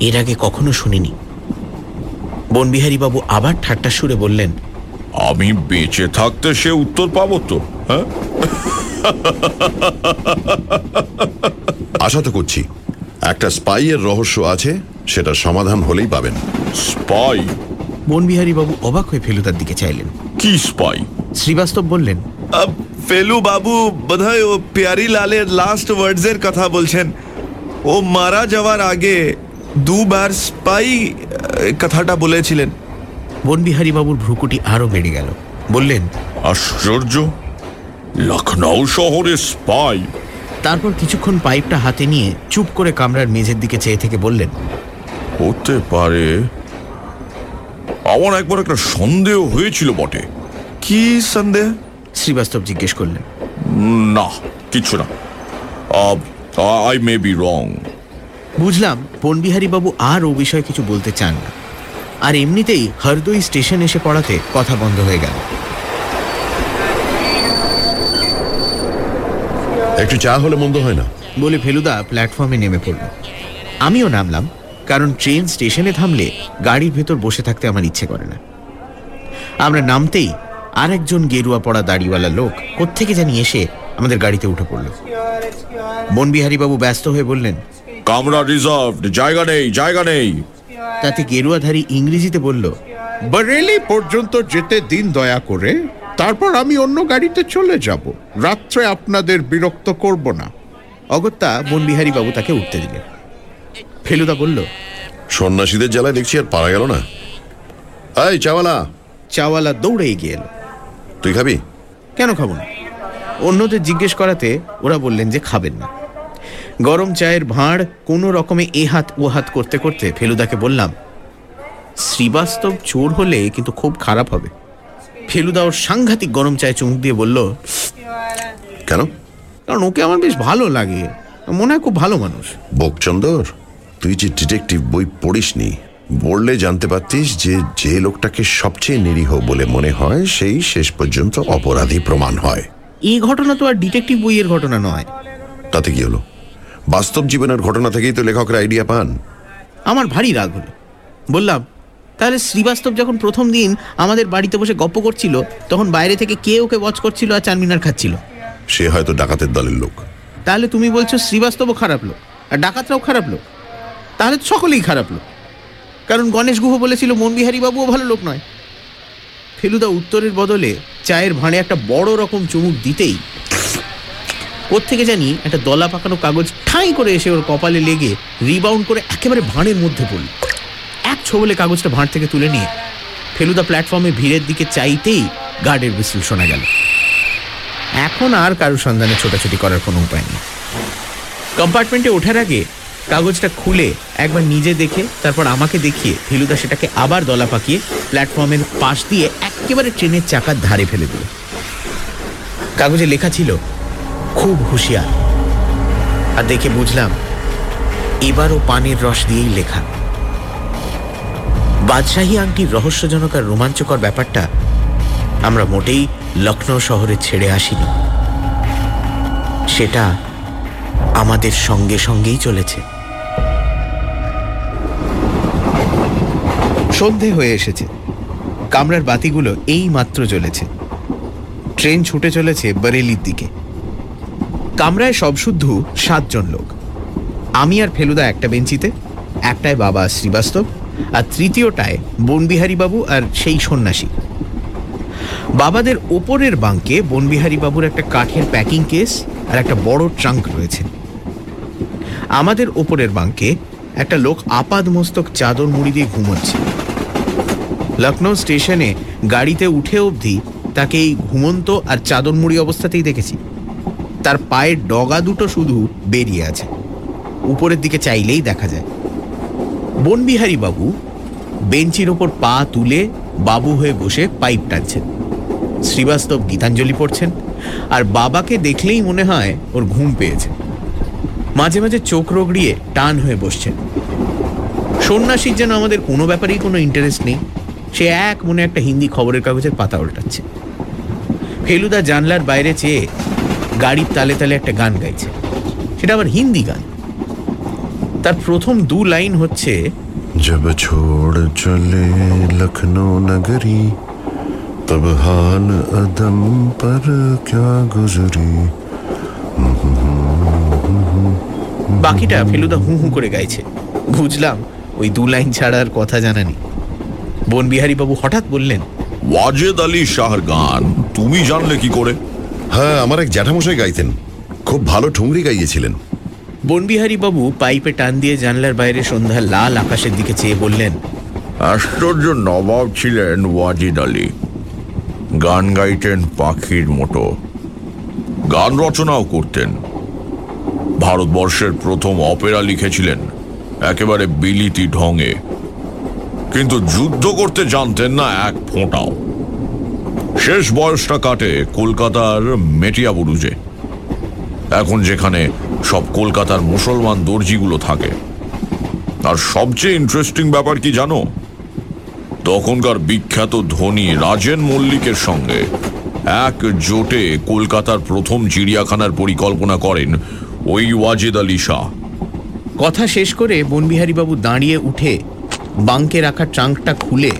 এর আগে কখনো শুনিনি। বনবিহারী বাবু আবার ঠাট্টা সুরে বললেন আমি বেঁচে থাকতে সে উত্তর পাবো তো হ্যাঁ? আশা তো করছি। একটা স্পাইয়ের রহস্য আছে সেটা সমাধান হলেই পাবেন। স্পাই? বনবিহারী বাবু অবাক হয়ে ফেলুদার দিকে চাইলেন। কি স্পাই? শ্রীবাস্তব বললেন ফেলু বাবু বোধহয় ও পেয়ারি লালের লাস্ট ওয়ার্ডসের কথা বলছেন। ও মারা যাওয়ার আগে দুবার স্পাই কথাটা বলেছিলেন। বনবিহারী বাবুর ভ্রুকুটি আরও বেড়ে গেল। বললেন আশ্চর্য! লখনৌ শহরে স্পাই! তারপর কিছুক্ষণ পাইপটা হাতে নিয়ে চুপ করে কামরার মেঝের দিকে চেয়ে থেকে বললেন হতে পারে আমার একবার একটা সন্দেহ হয়েছিল বটে। কি সন্দেহ? শ্রীবাস্তব জিজ্ঞেস করলেন না কিছু না। I may be wrong. বুঝলাম বনবিহারী বাবু আর ও বিষয়ে কিছু বলতে চান না। আর এমনিতেই হরদই স্টেশন এসে পড়াতে কথা বন্ধ হয়ে গেল। একটু চা হলে মন্দ হয় না? বলে ফেলুদা প্ল্যাটফর্মে নেমে পড়ল। আমিও নামলাম কারণ ট্রেন স্টেশনে থামলে গাড়ির ভেতর বসে থাকতে আমার ইচ্ছে করে না। আমরা নামতেই আর একজন গেরুয়া পড়া দাড়িওয়ালা লোক কোত্থেকে জানি এসে আমাদের গাড়িতে উঠে পড়ল। বনবিহারীবাবু ব্যস্ত হয়ে বললেন কামরা রিজার্ভড জায়গা নেই জায়গা নেই। তাতে গেরুয়াধারী ইংরেজিতে বলল বরেলি পর্যন্ত যেতে দিন দয়া করে তারপর আমি অন্য গাড়িতে চলে যাব। রাত্রে আপনাদের বিরক্ত করব না। অগত্যা বনবিহারী বাবু তাকে উঠতে দিলেন। ফেলুদা বলল সন্ন্যাসীদের জ্বালায় দেখছি আর পারা গেল না। এই চাওয়ালা। চাওয়ালা দৌড়ে এগিয়ে এলো। তুই খাবি? কেন খাব না? অন্যদের জিজ্ঞেস করাতে ওরা বললেন যে খাবেন না। গরম চায়ের ভাঁড় কোনো রকমে এ হাত ও হাত করতে করতে ফেলুদাকে বললাম শ্রীবাস্তব চোর হলে কিন্তু খুব খারাপ হবে। ফেলুদা ওর সাংঘাতিক গরম চায়ে চুমুক দিয়ে বলল কেন? কারণ ওকে আমার বেশ ভালো লাগে। মনে হয় খুব ভালো মানুষ। বোকচন্দর তুই যে ডিটেকটিভ বই পড়িসনি বললে জানতে পারতিস যে যে লোকটাকে সবচেয়ে নিরীহ বলে মনে হয় সেই শেষ পর্যন্ত অপরাধী প্রমাণ হয়। এই ঘটনা তো আর ডিটেকটিভ বইয়ের ঘটনা নয়। তাতে কি হলো? বাস্তব জীবনের ঘটনা থেকেই তো লেখকরা আইডিয়া পান। আমার ভারী রাগ হলো। বললাম তাহলে শ্রীবাস্তব যখন প্রথম দিন আমাদের বাড়িতে বসে গপ্প করছিল তখন বাইরে থেকে কে ওকে ওয়াচ করছিল আর চারমিনার খাচ্ছিল? সে হয়তো ডাকাতের দলের লোক। তাহলে তুমি বলছো শ্রীবাস্তবও খারাপ লোক আর ডাকাতরাও খারাপ লোক? তাহলে সকলেই খারাপ লোক। কারণ গণেশ গুহ বলেছিল মনবিহারী বাবুও ভালো লোক নয়। ফেলুদা উত্তরের বদলে চায়ের ভাঁড়ে একটা বড় রকম চুমুক দিতেই থেকে জানি একটা দলা পাকানো কাগজ ঠাঁই করে এসে ওর কপালে লেগে রিবাউন্ড করে একেবারে ভাঁড়ের মধ্যে পড়ল। এক ছোবলে কাগজটা ভাঁড় থেকে তুলে নিয়ে ফেলুদা প্ল্যাটফর্মে ভিড়ের দিকে চাইতেই গার্ডের বিসিল শোনা গেল। এখন আর কারোর সন্ধানে ছোটাছুটি করার কোনো উপায় নেই। কম্পার্টমেন্টে ওঠার আগে কাগজটা খুলে একবার নিজে দেখে, তারপর আমাকে দেখিয়ে ফেলুদা সেটাকে আবার দলা পাকিয়ে প্ল্যাটফর্মের পাশ দিয়ে একেবারে ট্রেনের চাকার ধারে ফেলে দিল। কাগজে লেখা ছিল খুব হুঁশিয়ার। আর দেখে বুঝলাম, এবারও পানির রস দিয়েই লেখা। বাদশাহী আংটির রহস্যজনক আর রোমাঞ্চকর ব্যাপারটা আমরা মোটেই লখনৌ শহরে ছেড়ে আসিনি। সেটা আমাদের সঙ্গে সঙ্গেই চলেছে। সন্ধে হয়ে এসেছে। কামরার বাতিগুলো এই মাত্র জ্বলেছে। ট্রেন ছুটে চলেছে বরেলির দিকে। কামরায় সব শুদ্ধ সাতজন লোক। আমি আর ফেলুদা একটা বেঞ্চিতে, একটায় বাবা শ্রীবাস্তব, আর তৃতীয়টায় বনবিহারী বাবু আর সেই সন্ন্যাসী। বাবাদের ওপরের বাঙ্কে বনবিহারী বাবুর একটা কাঠের প্যাকিং কেস আর একটা বড় ট্রাঙ্ক রয়েছে। আমাদের ওপরের বাঙ্কে একটা লোক আপাদ মস্তক চাদর মুড়ি দিয়ে ঘুমোচ্ছে। লখনৌ স্টেশনে গাড়িতে উঠে অবধি তাকে এই ঘুমন্ত আর চাদর মুড়ি অবস্থাতেই দেখেছি। তার পায়ের ডগা দুটো শুধু বেরিয়ে আছে। উপরের দিকে চাইলেই দেখা যায়। বনবিহারী বাবু বেঞ্চির ওপর পা তুলে বাবু হয়ে বসে পাইপ টানছেন। শ্রীবাস্তব গীতাঞ্জলি পড়ছেন আর বাবাকে দেখলেই মনে হয় ওর ঘুম পেয়েছে। মাঝে মাঝে চোখ রগড়িয়ে টান হয়ে বসছেন। সন্ন্যাসীর যেন আমাদের কোনো ব্যাপারেই কোনো ইন্টারেস্ট নেই, সে এক মনে একটা হিন্দি খবরের কাগজের পাতা উল্টাচ্ছে। ফেলুদা জানলার বাইরে চেয়ে গাড়ির তালে তালে একটা গান গাইছে। সেটা আবার হিন্দি গান। তার প্রথম দু লাইন হচ্ছে জব ছোড় চলে লখনৌ নগরী তব হাল আদম পর ক্যা গুজরি বাকিটা ফেলুদা হু হু করে গাইছে। বুঝলাম ওই দু লাইন ছাড়া আর কথা জানানি নেই। বনবিহারী বাবু হঠাৎ বললেন ওয়াজেদ আলী শাহর গান তুমি জানলে কি করে? হ্যাঁ আমার এক জ্যাঠামশাই গাইতেন। খুব ভালো ঠুংরি গাইয়েছিলেন। বনবিহারী বাবু পাইপে টান দিয়ে জানলার বাইরে সন্ধ্যার লাল আকাশের দিকে চেয়ে বললেন আশ্চর্য নবাব ছিলেন ওয়াজিদ আলী। গান গাইতেন পাখির মতো। গান রচনাও করতেন। ভারতবর্ষের প্রথম অপেরা লিখেছিলেন একেবারে বিলিতি ঢঙে। কিন্তু যুদ্ধ করতে জানতেন না এক ফোঁটাও। শেষ বয়সটা কাটে কলকাতার মেটিয়াবুরুজে এখন যেখানে সব কলকাতার মুসলমান দর্জিগুলো থাকে। আর সবচেয়ে ইন্টারেস্টিং ব্যাপার কি জানো? তখনকার বিখ্যাত ধনী রাজেন মল্লিকের সঙ্গে এক জোটে কলকাতার প্রথম চিড়িয়াখানার পরিকল্পনা করেন ওই ওয়াজেদ আলী শাহ। কথা শেষ করে বনবিহারী বাবু দাঁড়িয়ে উঠে বাঙ্কে রাখা ট্রাঙ্কটা খুলে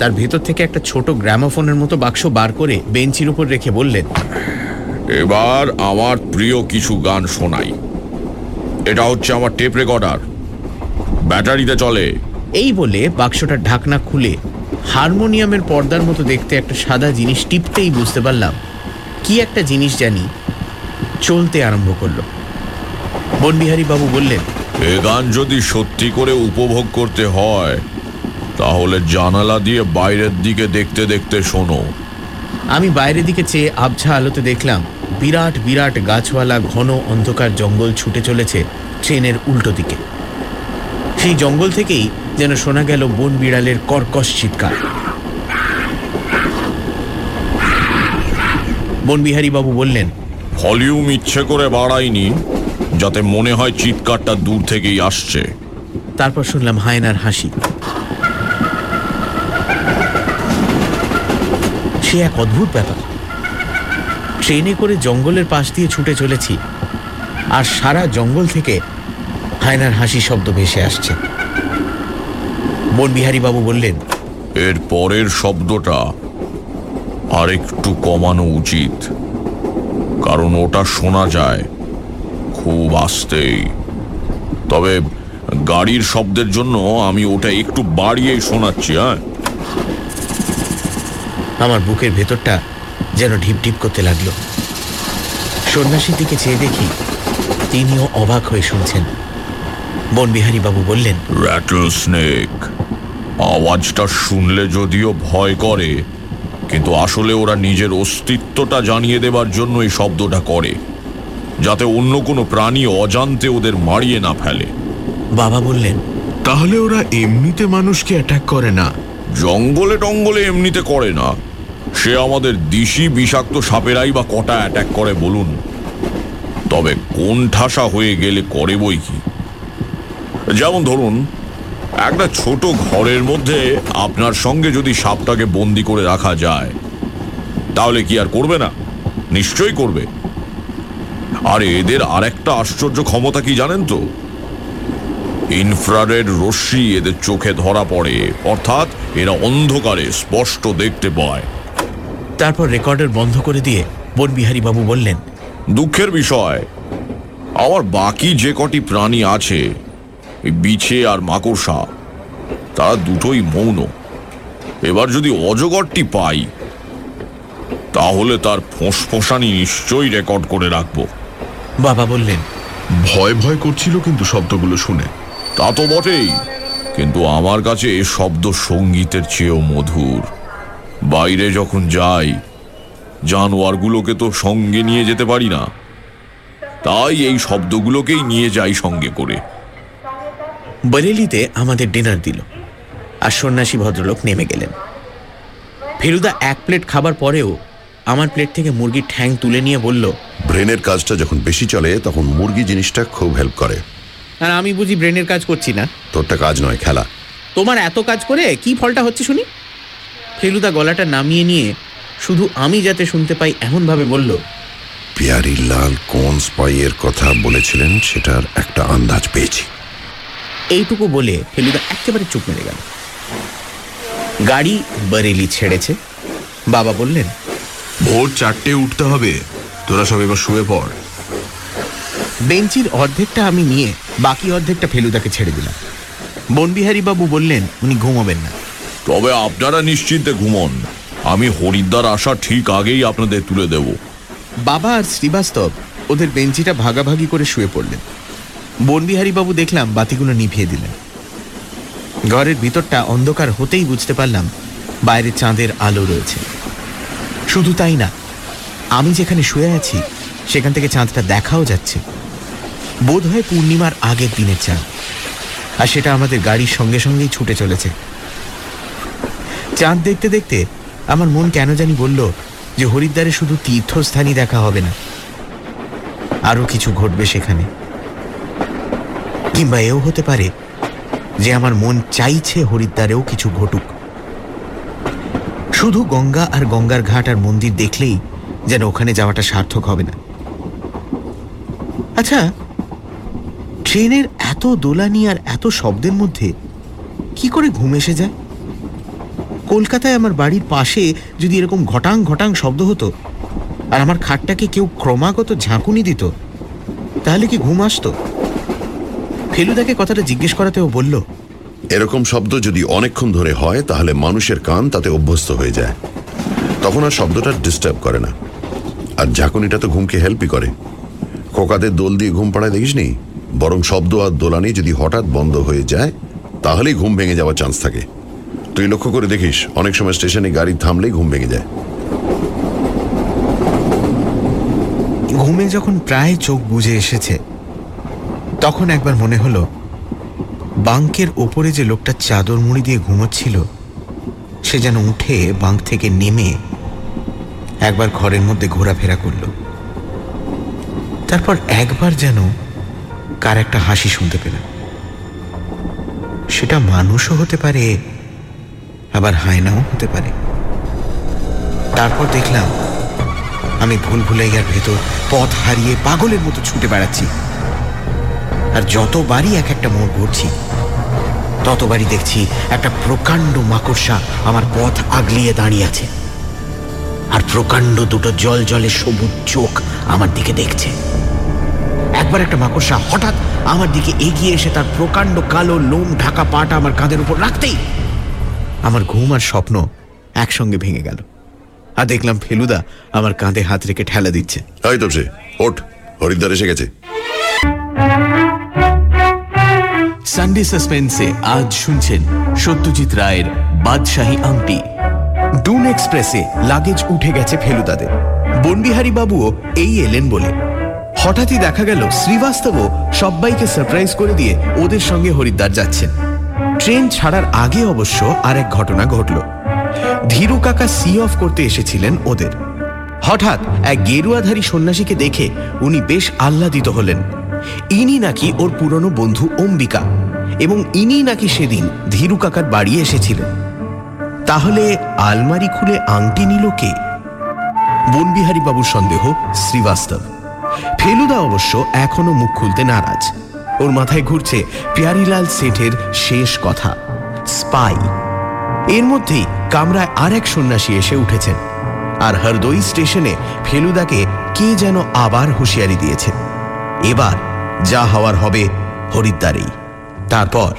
তার ভেতর থেকে একটা ছোট গ্রামোফোনের মতো বাক্স বার করে বেঞ্চির উপর রেখে বললেন এবার আমার প্রিয় কিছু গান শোনাই। এটা হচ্ছে আমার টেপ রেকর্ডার। ব্যাটারিতে চলে। এই বলে বাক্সটার ঢাকনা খুলে হারমোনিয়ামের পর্দার মতো দেখতে একটা সাদা জিনিস টিপতেই বুঝতে পারলাম। কি একটা জিনিস জানি চলতে আরম্ভ করল। বনবিহারী বাবু বললেন এ গান যদি সত্যি করে উপভোগ করতে হয় তাহলে জানালা দিয়ে বাইরের দিকে দেখতে দেখতে শোনো। আমি বাইরের দিকে চেয়ে আবছা আলোতে দেখলাম বিরাট বিরাট গাছওয়ালা ঘন অন্ধকার জঙ্গল ছুটে চলেছে ট্রেনের উল্টো দিকে। সেই জঙ্গল থেকেই যেন শোনা গেল বন বিড়ালের কর্কশ চিৎকার। বনবিহারী বাবু বললেন ভলিউম ইচ্ছে করে বাড়াইনি যাতে মনে হয় চিৎকারটা দূর থেকেই আসছে। তারপর শুনলাম হায়নার হাসি। সে এক অদ্ভুত ব্যাপার। ট্রেনে করে জঙ্গলের পাশ দিয়ে ছুটে চলেছি, আর সারা জঙ্গল থেকে হায়নার হাসি শব্দ ভেসে আসছে। বনবিহারী বাবু বললেন, এর পরের শব্দটা আর একটু কমানো উচিত, কারণ ওটা শোনা যায় খুব আস্তেই। তবে গাড়ির শব্দের জন্য আমি ওটা একটু বাড়িয়েই শোনাচ্ছি হ্যাঁ? আমার বুকের ভেতরটা যেন ঢিপ ঢিপ করতে লাগল। সন্ন্যাসীর দিকে চেয়ে দেখি তিনিও অবাক হয়ে শুনছেন। বনবিহারী বাবু বললেন র্যাটল স্নেক আওয়াজটা শুনলে যদিও ভয় করে কিন্তু আসলে ওরা নিজের অস্তিত্বটা জানিয়ে দেবার জন্য এই শব্দটা করে যাতে অন্য কোনো প্রাণী অজান্তে ওদের মারিয়ে না ফেলে। বাবা বললেন তাহলে ওরা এমনিতে মানুষকে অ্যাটাক করে না? জঙ্গলে টঙ্গলে এমনিতে করে না। সে আমাদের দিশি বিষাক্ত সাপেরাই বা কটা অ্যাটাক করে বলুন। তবে কোন ঠাসা হয়ে গেলে করে বই কি? যেমন ধরুন, একটা ছোট ঘরের মধ্যে আপনার সঙ্গে যদি সাপটাকে বন্দি করে রাখা যায়, তাহলে কি আর করবে না? নিশ্চয়ই করবে। আর এদের আরেকটা আশ্চর্য ক্ষমতা কি জানেন তো? ইনফ্রারেড রশ্মি এদের চোখে ধরা পড়ে, অর্থাৎ এরা অন্ধকারে স্পষ্ট দেখতে পায়। তারপর রেকর্ডার বন্ধ করে দিয়ে বনবিহারী বাবু বললেন দুঃখের বিষয়। আমার বাকি যে কটি প্রাণী আছে বিছে আর মাকড়সা তারা দুটোই মৌন। এবার যদি অজগরটি পাই তাহলে তার ফোঁসফোঁসানি নিশ্চয়ই রেকর্ড করে রাখব। বাবা বললেন ভয় ভয় করছিল কিন্তু শব্দগুলো শুনে। তা তো বটেই কিন্তু আমার কাছে এ শব্দ সঙ্গীতের চেয়েও মধুর। বাইরে যখন যাই জানোয়ারগুলোকে তো সঙ্গে নিয়ে যেতে পারি না। তাই এই শব্দগুলোকেই নিয়ে যাই সঙ্গে করে। বরেলিতে আমাদের ডিনার দিল আর সন্ন্যাসী ভদ্রলোক নেমে গেলেন। ফেলুদা এক প্লেট খাবার পরেও আমার প্লেট থেকে মুরগির ঠ্যাং তুলে নিয়ে বলল ব্রেনের কাজটা যখন বেশি চলে তখন মুরগি জিনিসটা খুব হেল্প করে। আর আমি বুঝি ব্রেনের কাজ করছি না। তোরটা কাজ নয় খেলা। তোমার এত কাজ করে কি ফলটা হচ্ছে শুনি? ফেলুদা গলাটা নামিয়ে নিয়ে শুধু আমি যাতে শুনতে পাই এমনভাবে বলল পিয়ারি লাল কোন স্পাইয়ের কথা বলেছিলেন সেটার একটা আন্দাজ পেয়েছি। এইটুকু বলে ফেলুদা একেবারে চুপ মেরে গেল। গাড়ি বরেলি ছেড়েছে। বাবা বললেন ভোর চারটে উঠতে হবে তোরা সব এবার শুয়ে পড়। বেঞ্চির অর্ধেকটা আমি নিয়ে বাকি অর্ধেকটা ফেলুদাকে ছেড়ে দিলাম। বনবিহারী বাবু বললেন উনি ঘুমাবেন না। তবে আপনারা নিশ্চিন্তে ঘুমন। আমি হরিদ্বার আসা ঠিক আগেই আপনাদের তুলে দেব। বাবা আর শ্রীবাস্তব ওদের বেঞ্চিটা ভাগাভাগি করে শুয়ে পড়লেন। বনবিহারী বাবু দেখলাম বাতিগুলো নিভিয়ে দিলেন। ঘরের ভিতরটা অন্ধকার হতেই বুঝতে পারলাম বাইরে চাঁদের আলো রয়েছে। শুধু তাই না, আমি যেখানে শুয়ে আছি, সেখান থেকে চাঁদটা দেখাও যাচ্ছে। বোধ হয় পূর্ণিমার আগের দিনের চাঁদ। আর সেটা আমাদের গাড়ির সঙ্গে সঙ্গেই ছুটে চলেছে। চাঁদ দেখতে দেখতে আমার মন কেন জানি বলল যে হরিদ্বারে শুধু তীর্থস্থানই দেখা হবে না। আরও কিছু ঘটবে সেখানে। কিংবা এও হতে পারে যে আমার মন চাইছে হরিদ্বারেও কিছু ঘটুক। শুধু গঙ্গা আর গঙ্গার ঘাট আর মন্দির দেখলেই যেন ওখানে যাওয়াটা সার্থক হবে না। আচ্ছা ট্রেনের এত দোলানি আর এত শব্দের মধ্যে কি করে ঘুম এসে যায়? কলকাতায় আমার বাড়ির পাশে যদি এরকম ঘটাং ঘটাং শব্দ হতো, আর আমার খাটটাকে কেউ ক্রমাগত ঝাঁকুনি দিত, তাহলে কি ঘুম আসতো? ফেলুদাকে কথাটা জিজ্ঞেস করাতেও বলল, এরকম শব্দ যদি অনেকক্ষণ ধরে হয়, তাহলে মানুষের কান তাতে অভ্যস্ত হয়ে যায়। তখন আর শব্দটা ডিস্টার্ব করে না। আর ঝাঁকুনিটা তো ঘুমকে হেল্পই করে। খোকাদের দোল দিয়ে ঘুম পাড়ায় দেখিসনি বরং শব্দ আর দোলানি যদি হঠাৎ বন্ধ হয়ে যায়, তাহলেই ঘুম ভেঙে যাওয়ার চান্স থাকে। তুই লক্ষ্য করে দেখিস, অনেক সময় স্টেশনে গাড়ি থামলেই ঘুম ভেঙে যায়। ঘুমে যখন প্রায় চোখ বুজে এসেছে, তখন একবার মনে হলো, বাঙ্কের ওপরে যে লোকটা চাদর মুড়ি দিয়ে ঘুমোচ্ছিল, সে যেন উঠে বাঙ্ক থেকে নেমে একবার ঘরের মধ্যে ঘোরাফেরা করল। তারপর একবার যেন কার একটা হাসি শুনতে পেলাম। সেটা মানুষও হতে পারে আবার হায়নাও হতে পারে। তারপর দেখলাম, আমি ভুল ভুলাইয়ার ভেতর পথ হারিয়ে পাগলের মতো ছুটে বেড়াচ্ছি। আর যতবারই এক একটা মোড় ঘুরছি, ততবারই দেখছি একটা প্রকাণ্ড মাকড়সা আমার পথ আগলিয়ে দাঁড়িয়ে আছে। আর প্রকাণ্ড দুটো জল জলে সবুজ চোখ আমার দিকে দেখছে। একবার একটা মাকড়সা হঠাৎ আমার দিকে এগিয়ে এসে তার প্রকাণ্ড কালো লোম ঢাকা পাটা আমার কাঁধের উপর রাখতেই আমার ঘুম আর স্বপ্ন একসঙ্গে ভেঙে গেল। আর দেখলাম ফেলুদা আমার কাঁধে হাত রেখে ঠেলা দিচ্ছে। এই সে ওঠ হরিদ্বার এসে গেছে। সানডে সাসপেন্সে আজ শুনছেন সত্যজিৎ রায়ের বাদশাহী আংটি। ডুন এক্সপ্রেসে লাগেজ উঠে গেছে ফেলুদাদের। বনবিহারী বাবুও এই এলেন বলে। হঠাৎই দেখা গেল শ্রীবাস্তবও সবাইকে সারপ্রাইজ করে দিয়ে ওদের সঙ্গে হরিদ্বার যাচ্ছেন। ট্রেন ছাড়ার আগে অবশ্য আর এক ঘটনা ঘটল। ধীরু কাকা সি অফ করতে এসেছিলেন ওদের। হঠাৎ এক গেরুয়াধারী সন্ন্যাসীকে দেখে উনি বেশ আহ্লাদিত হলেন। ইনি নাকি ওর পুরনো বন্ধু অম্বিকা এবং ইনি নাকি সেদিন ধীরু কাকার বাড়ি এসেছিলেন। তাহলে আলমারি খুলে আংটি নিল কে? বনবিহারী বাবুর সন্দেহ শ্রীবাস্তব। ফেলুদা অবশ্য এখনও মুখ খুলতে নারাজ। ওর মাথায় ঘুরছে পিয়ারিলাল সেঠের শেষ কথা, স্পাই। এর মধ্যেই কামরায় আর এক সন্ন্যাসী এসে উঠেছেন আর হরদই স্টেশনে ফেলুদাকে কে যেন আবার হুঁশিয়ারি দিয়েছে এবার যা হওয়ার হবে হরিদ্বারেই। তারপর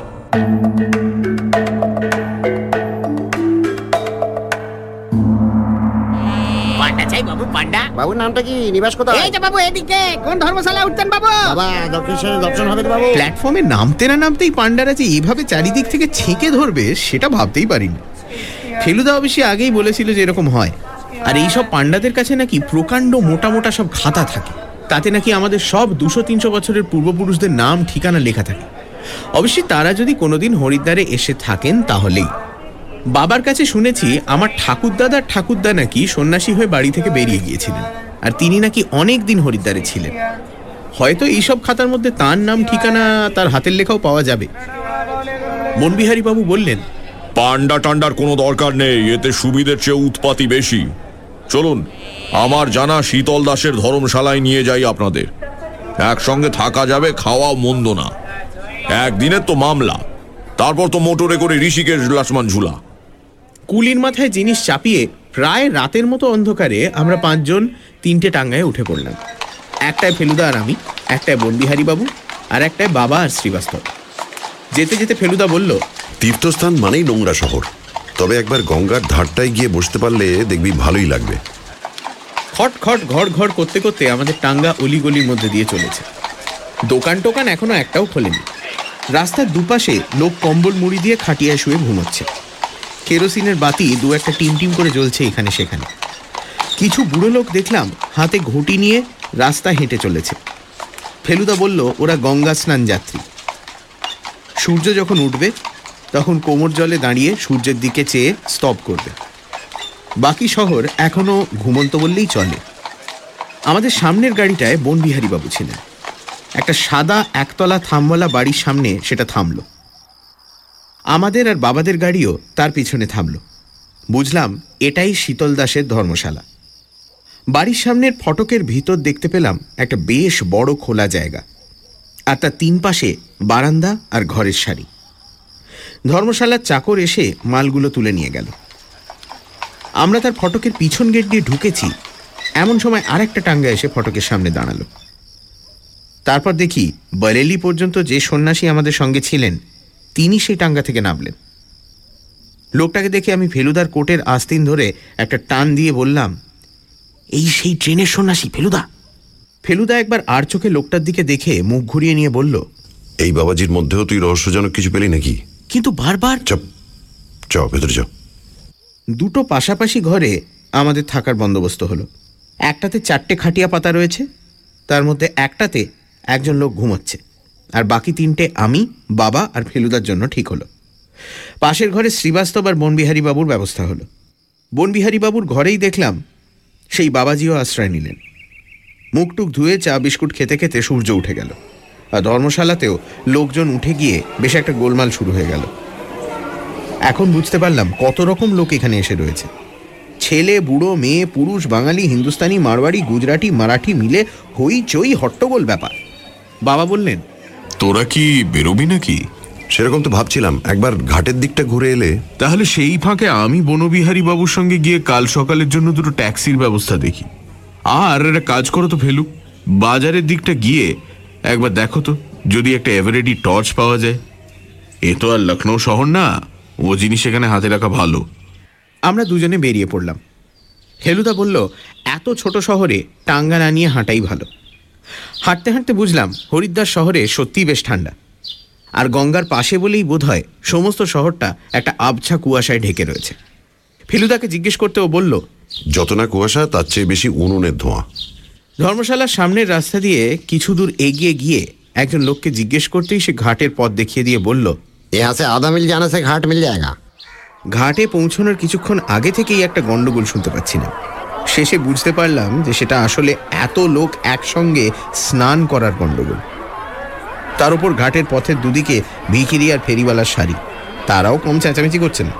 বাবুর নামটা কি নিবাস কোথায়? এই যে বাবু এদিকে কোন ধর্মশালা উঠছেন বাবু? বাবা দক্ষিণেশ্বরে দর্শন হবে তো বাবু? প্ল্যাটফর্মে নামতে না নামতেই পান্ডারা যে এইভাবে চারিদিক থেকে ছেঁকে ধরবে সেটা ভাবতেই পারিনি। ফেলুদা অবশ্যই আগেই বলেছিল যে এরকম হয়। আর এই সব পাণ্ডাদের কাছে নাকি প্রকাণ্ড মোটা মোটা সব খাতা থাকে। তাতে নাকি আমাদের সব দুশো তিনশো বছরের পূর্বপুরুষদের নাম ঠিকানা লেখা থাকে। অবশ্যই তারা যদি কোনোদিন হরিদ্বারে এসে থাকেন তাহলেই। বাবার কাছে শুনেছি আমার ঠাকুরদাদার ঠাকুরদা নাকি সন্ন্যাসী হয়ে বাড়ি থেকে বেরিয়ে গিয়েছিলেন, আর তিনি নাকি অনেক দিন হরিদ্বারে ছিলেন। হয়তো এইসব খাতার মধ্যে তার নাম, ঠিকানা, তার হাতের লেখাও পাওয়া যাবে। বাবু বললেন পান্ডা টান্ডার কোনো দরকার নেই, এতে সুবিধের চেয়ে উৎপাতি বেশি। চলুন, আমার জানা শীতল দাসের ধর্মশালায় নিয়ে যাই আপনাদের। একসঙ্গে থাকা যাবে খাওয়া মন্দ না। একদিনের তো মামলা, তারপর তো মোটরে করে ঋষিকেশ লাসমান ঝুলা। কুলির মাথায় জিনিস চাপিয়ে প্রায় রাতের মতো অন্ধকারে আমরা পাঁচজন তিনটে টাঙ্গায় উঠে পড়লাম। একটায় ফেলুদা আর আমি একটায় বন্দিহারি বাবু আর একটায় বাবা আর শ্রীবাস্তব। যেতে যেতে ফেলুদা বলল তীর্থস্থান মানেই নোংরা শহর। তবে একবার গঙ্গার ধারটায় গিয়ে বসতে পারলে দেখবি ভালোই লাগবে। খট খট ঘর ঘর করতে করতে আমাদের টাঙ্গা অলিগলির মধ্যে দিয়ে চলেছে। দোকান টোকান এখনও একটাও খোলেনি। রাস্তার দুপাশে লোক কম্বল মুড়ি দিয়ে খাটিয়ায় শুয়ে ঘুমোচ্ছে। কেরোসিনের বাতি দু একটা টিম টিম করে জ্বলছে এখানে সেখানে। কিছু বুড়ো লোক দেখলাম হাতে ঘটি নিয়ে রাস্তা হেঁটে চলেছে। ফেলুদা বলল, ওরা গঙ্গা স্নান যাত্রী। সূর্য যখন উঠবে, তখন কোমর জলে দাঁড়িয়ে সূর্যের দিকে চেয়ে স্তব করবে। বাকি শহর এখনও ঘুমন্ত বললেই চলে। আমাদের সামনের গাড়িটায় বনবিহারী বাবু ছিলেন। একটা সাদা একতলা থামওয়ালা বাড়ির সামনে সেটা থামলো। আমাদের আর বাবাদের গাড়িও তার পিছনে থামল। বুঝলাম, এটাই শীতল দাসের ধর্মশালা। বাড়ির সামনের ফটকের ভিতর দেখতে পেলাম একটা বেশ বড় খোলা জায়গা, আর তার তিন পাশে বারান্দা আর ঘরের সারি। ধর্মশালার চাকর এসে মালগুলো তুলে নিয়ে গেল। আমরা তার ফটকের পিছন গেট দিয়ে ঢুকেছি, এমন সময় আরেকটা টাঙ্গা এসে ফটকের সামনে দাঁড়াল। তারপর দেখি, বরেলি পর্যন্ত যে সন্ন্যাসী আমাদের সঙ্গে ছিলেন তিনি সেই টাঙ্গা থেকে নামলেন। লোকটাকে দেখে আমি ফেলুদার কোটের আস্তিন ধরে একটা টান দিয়ে বললাম এই সেই ট্রেনের সন্ন্যাসী ফেলুদা? ফেলুদা একবার আর চোখে লোকটার দিকে দেখে মুখ ঘুরিয়ে নিয়ে বলল এই বাবাজির মধ্যেও তুই রহস্যজনক কিছু পেলি নাকি? কিন্তু বারবার? চপ চ ভেতরে চ দুটো পাশাপাশি ঘরে আমাদের থাকার বন্দোবস্ত হলো। একটাতে চারটে খাটিয়া পাতা রয়েছে তার মধ্যে একটাতে একজন লোক ঘুমোচ্ছে। আর বাকি তিনটে আমি, বাবা আর ফেলুদার জন্য ঠিক হলো। পাশের ঘরে শ্রীবাস্তব আর বনবিহারী বাবুর ব্যবস্থা হলো। বনবিহারী বাবুর ঘরেই দেখলাম সেই বাবাজিও আশ্রয় নিলেন। মুখটুক ধুয়ে চা, বিস্কুট খেতে খেতে সূর্য উঠে গেল। আর ধর্মশালাতেও লোকজন উঠে গিয়ে বেশ একটা গোলমাল শুরু হয়ে গেল। এখন বুঝতে পারলাম কত রকম লোক এখানে এসে রয়েছে। ছেলে, বুড়ো, মেয়ে, পুরুষ, বাঙালি, হিন্দুস্তানি, মারওয়াড়ি, গুজরাটি, মারাঠি মিলে হইচই হট্টগোল ব্যাপার। বাবা বললেন তোরা কি বেরোবি নাকি? সেরকম তো ভাবছিলাম। একবার ঘাটের দিকটা ঘুরে এলে। তাহলে সেই ফাঁকে আমি বনবিহারী বাবুর সঙ্গে গিয়ে কাল সকালের জন্য দুটো ট্যাক্সির ব্যবস্থা দেখি। আর একটা কাজ করো তো ফেলু। বাজারের দিকটা গিয়ে একবার দেখো তো যদি একটা এভারেডি টর্চ পাওয়া যায়। এ তো আর লখনৌ শহর না ও জিনিস এখানে হাতে রাখা ভালো। আমরা দুজনে বেরিয়ে পড়লাম। হেলুদা বলল এত ছোট শহরে টাঙ্গা না নিয়ে হাঁটাই ভালো। হাঁটতে হাঁটতে বুঝলাম হরিদ্বার শহরে সত্যিই বেশ ঠান্ডা আর গঙ্গার পাশে বলেই বোধহয় সমস্ত শহরটা একটা আবছা কুয়াশায় ঢেকে রয়েছে ফেলুদাকে জিজ্ঞেস করতে ও বলল যত না কুয়াশা তার চেয়ে বেশি উনুনের ধোঁয়া ধর্মশালার সামনের রাস্তা দিয়ে কিছু দূর এগিয়ে গিয়ে একজন লোককে জিজ্ঞেস করতেই সে ঘাটের পথ দেখিয়ে দিয়ে বলল यहाँ से आधा मिल जाने से घाट मिल जाएगा ঘাটে পৌঁছানোর কিছুক্ষণ আগে থেকেই একটা গন্ডগোল শুনতে পাচ্ছিলাম শেষে বুঝতে পারলাম যে সেটা আসলে এত লোক একসঙ্গে স্নান করার গন্ডগোল। তার উপর ঘাটের পথের দুদিকে ভিখিরি আর ফেরিওয়ালার শাড়ি। তারাও কম চেঁচামেচি করছে না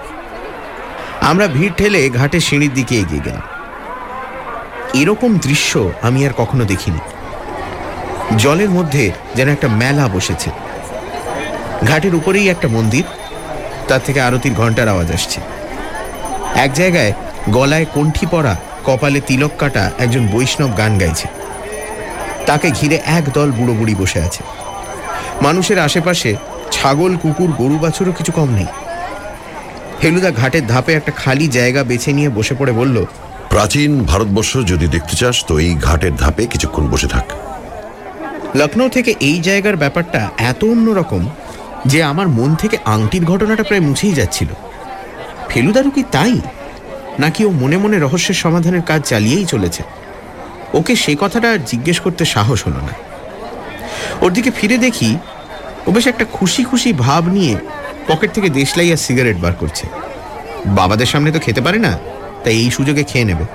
আমরা ভিড় ঠেলে ঘাটের সিঁড়ির দিকে এগিয়ে গেলাম। এরকম দৃশ্য আমি আর কখনো দেখিনি। জলের মধ্যে যেন একটা মেলা বসেছে। ঘাটের উপরেই একটা মন্দির, তার থেকে আরতির ঘণ্টার আওয়াজ আসছে। এক জায়গায় গলায় কণ্ঠি পরা কপালে তিলক কাটা একজন বৈষ্ণব গান গাইছে। তাকে ঘিরে এক দল বুড়ো বুড়ি বসে আছে। মানুষের আশেপাশে ছাগল কুকুর গরু বাছুরও কিছু কম নেই। ফেলুদা ঘাটের ধাপে একটা খালি জায়গা বেছে নিয়ে বসে পড়ে বলল প্রাচীন ভারতবর্ষ যদি দেখতে চাস তো এই ঘাটের ধাপে কিছুক্ষণ বসে থাক। লখনৌ থেকে এই জায়গার ব্যাপারটা এত অন্যরকম যে আমার মন থেকে আংটির ঘটনাটা প্রায় মুছেই যাচ্ছিল। ফেলুদারও কি তাই? নাকি ও মনে মনে রহস্যের সমাধানের কাজ চালিয়েই চলেছে? ওকে সে কথাটা আর জিজ্ঞেস করতে সাহস হলো না। ওর দিকে ফিরে দেখি ও বেশ একটা খুশি খুশি ভাব নিয়ে পকেট থেকে দেশলাই আর সিগারেট বার করছে। বাবাদের সামনে তো খেতে পারে না, তাই এই সুযোগে খেয়ে নেবে।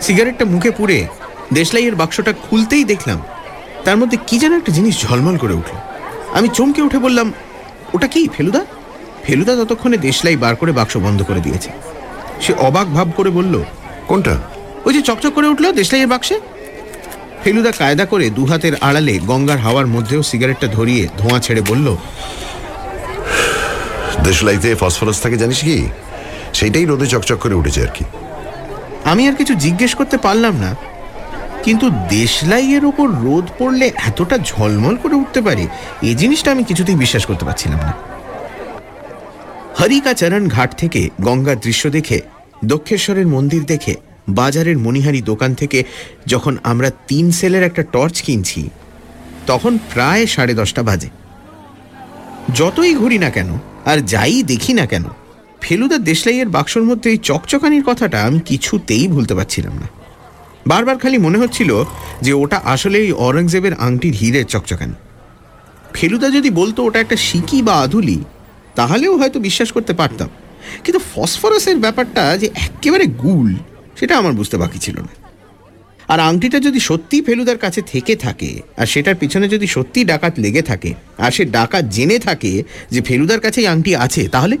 সিগারেটটা মুখে পুড়ে দেশলাইয়ের বাক্সটা খুলতেই দেখলাম, তার মধ্যে কি যেন একটা জিনিস ঝলমল করে উঠল। আমি চমকে উঠে বললাম, ওটা কি, ফেলুদা? ফেলুদা ততক্ষণে দেশলাই বার করে বাক্স বন্ধ করে দিয়েছে। সে অবাক ভাব করে বলল কোনটা? ওই যে চকচক করে উঠল দেশলাইয়ের বাক্সে। ফেলুদা কায়দা করে দু হাতের আড়ালে গঙ্গার হাওয়ার মধ্যেও সিগারেটটা ধরিয়ে ধোঁয়া ছেড়ে বলল দেশলাইতে ফসফরাস থাকে জানিস কি? সেইটাই রোদে চকচক করে উঠেছে আর কি। আমি আর কিছু জিজ্ঞেস করতে পারলাম না কিন্তু দেশলাইয়ের ওপর রোদ পড়লে এতটা ঝলমল করে উঠতে পারে এই জিনিসটা আমি কিছুতেই বিশ্বাস করতে পারছিলাম না। হরিকাচরণ ঘাট থেকে গঙ্গার দৃশ্য দেখে দক্ষেশ্বরের মন্দির দেখে বাজারের মণিহারি দোকান থেকে যখন আমরা তিন সেলের একটা টর্চ কিনছি, তখন প্রায় সাড়ে দশটা বাজে। যতই ঘুরি না কেন, আর যাই দেখি না কেন, ফেলুদা দেশলাইয়ের বাক্সর মধ্যে এই চকচকানির কথাটা আমি কিছুতেই ভুলতে পারছিলাম না। বারবার খালি মনে হচ্ছিল যে ওটা আসলে এই অরঙ্গজেবের আংটির হীরের চকচকানি। ফেলুদা যদি বলতো ওটা একটা সিকি বা আধুলি, তাহলেও হয়তো বিশ্বাস করতে পারতাম। কিন্তু ফসফরাসের ব্যাপারটা যে একেবারে গুল সেটা আমার বুঝতে বাকি ছিল না। আর আংটিটা যদি সত্যি ফেলুদার কাছে থেকে থাকে আর সেটার পিছনে যদি সত্যি ডাকাত লেগে থাকে আর সে ডাকাত জেনে থাকে যে ফেলুদার কাছে এই আংটি আছে তাহলে?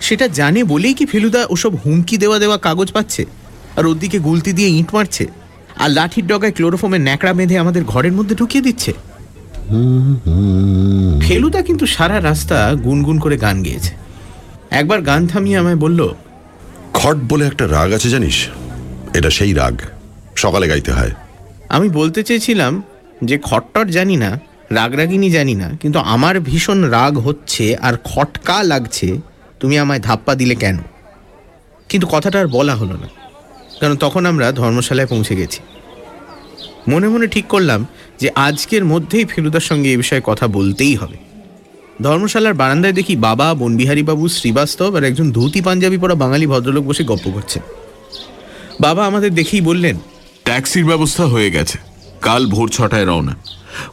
সেটা জানে বলেই কি ফেলুদা ওসব হুমকি দেওয়া দেওয়া কাগজ পাচ্ছে? আর ওর দিকে গুলতি দিয়ে ইঁট মারছে? আর লাঠির ডগায় ক্লোরোফোমের ন্যাকড়া বেঁধে আমাদের ঘরের মধ্যে ঢুকিয়ে দিচ্ছে? ফেলুদা কিন্তু সারা রাস্তা গুনগুন করে গান গেয়েছে। একবার গান থামিয়ে আমায় বলল খট বলে একটা রাগ আছে জানিস? এটা সেই রাগ। সকালে গাইতে হয়। আমি বলতে চেয়েছিলাম যে খট্টর জানি না রাগ রাগরাগিনী জানি না কিন্তু আমার ভীষণ রাগ হচ্ছে আর খটকা লাগছে তুমি আমায় ধাপ্পা দিলে কেন? কিন্তু কথাটা আর বলা হলো না কারণ তখন আমরা ধর্মশালায় পৌঁছে গেছি। মনে মনে ঠিক করলাম যে আজকের মধ্যেই ফেলুদার সঙ্গে এ বিষয়ে কথা বলতেই হবে। ধর্মশালার বারান্দায় দেখি বাবা বনবিহারী বাবু শ্রীবাস্তব আর একজন ধুতি পাঞ্জাবি পরা বাঙালি ভদ্রলোক বসে গপ্প করছে। বাবা আমাদের দেখেই বললেন ট্যাক্সির ব্যবস্থা হয়ে গেছে। কাল ভোর ছটায় রওনা।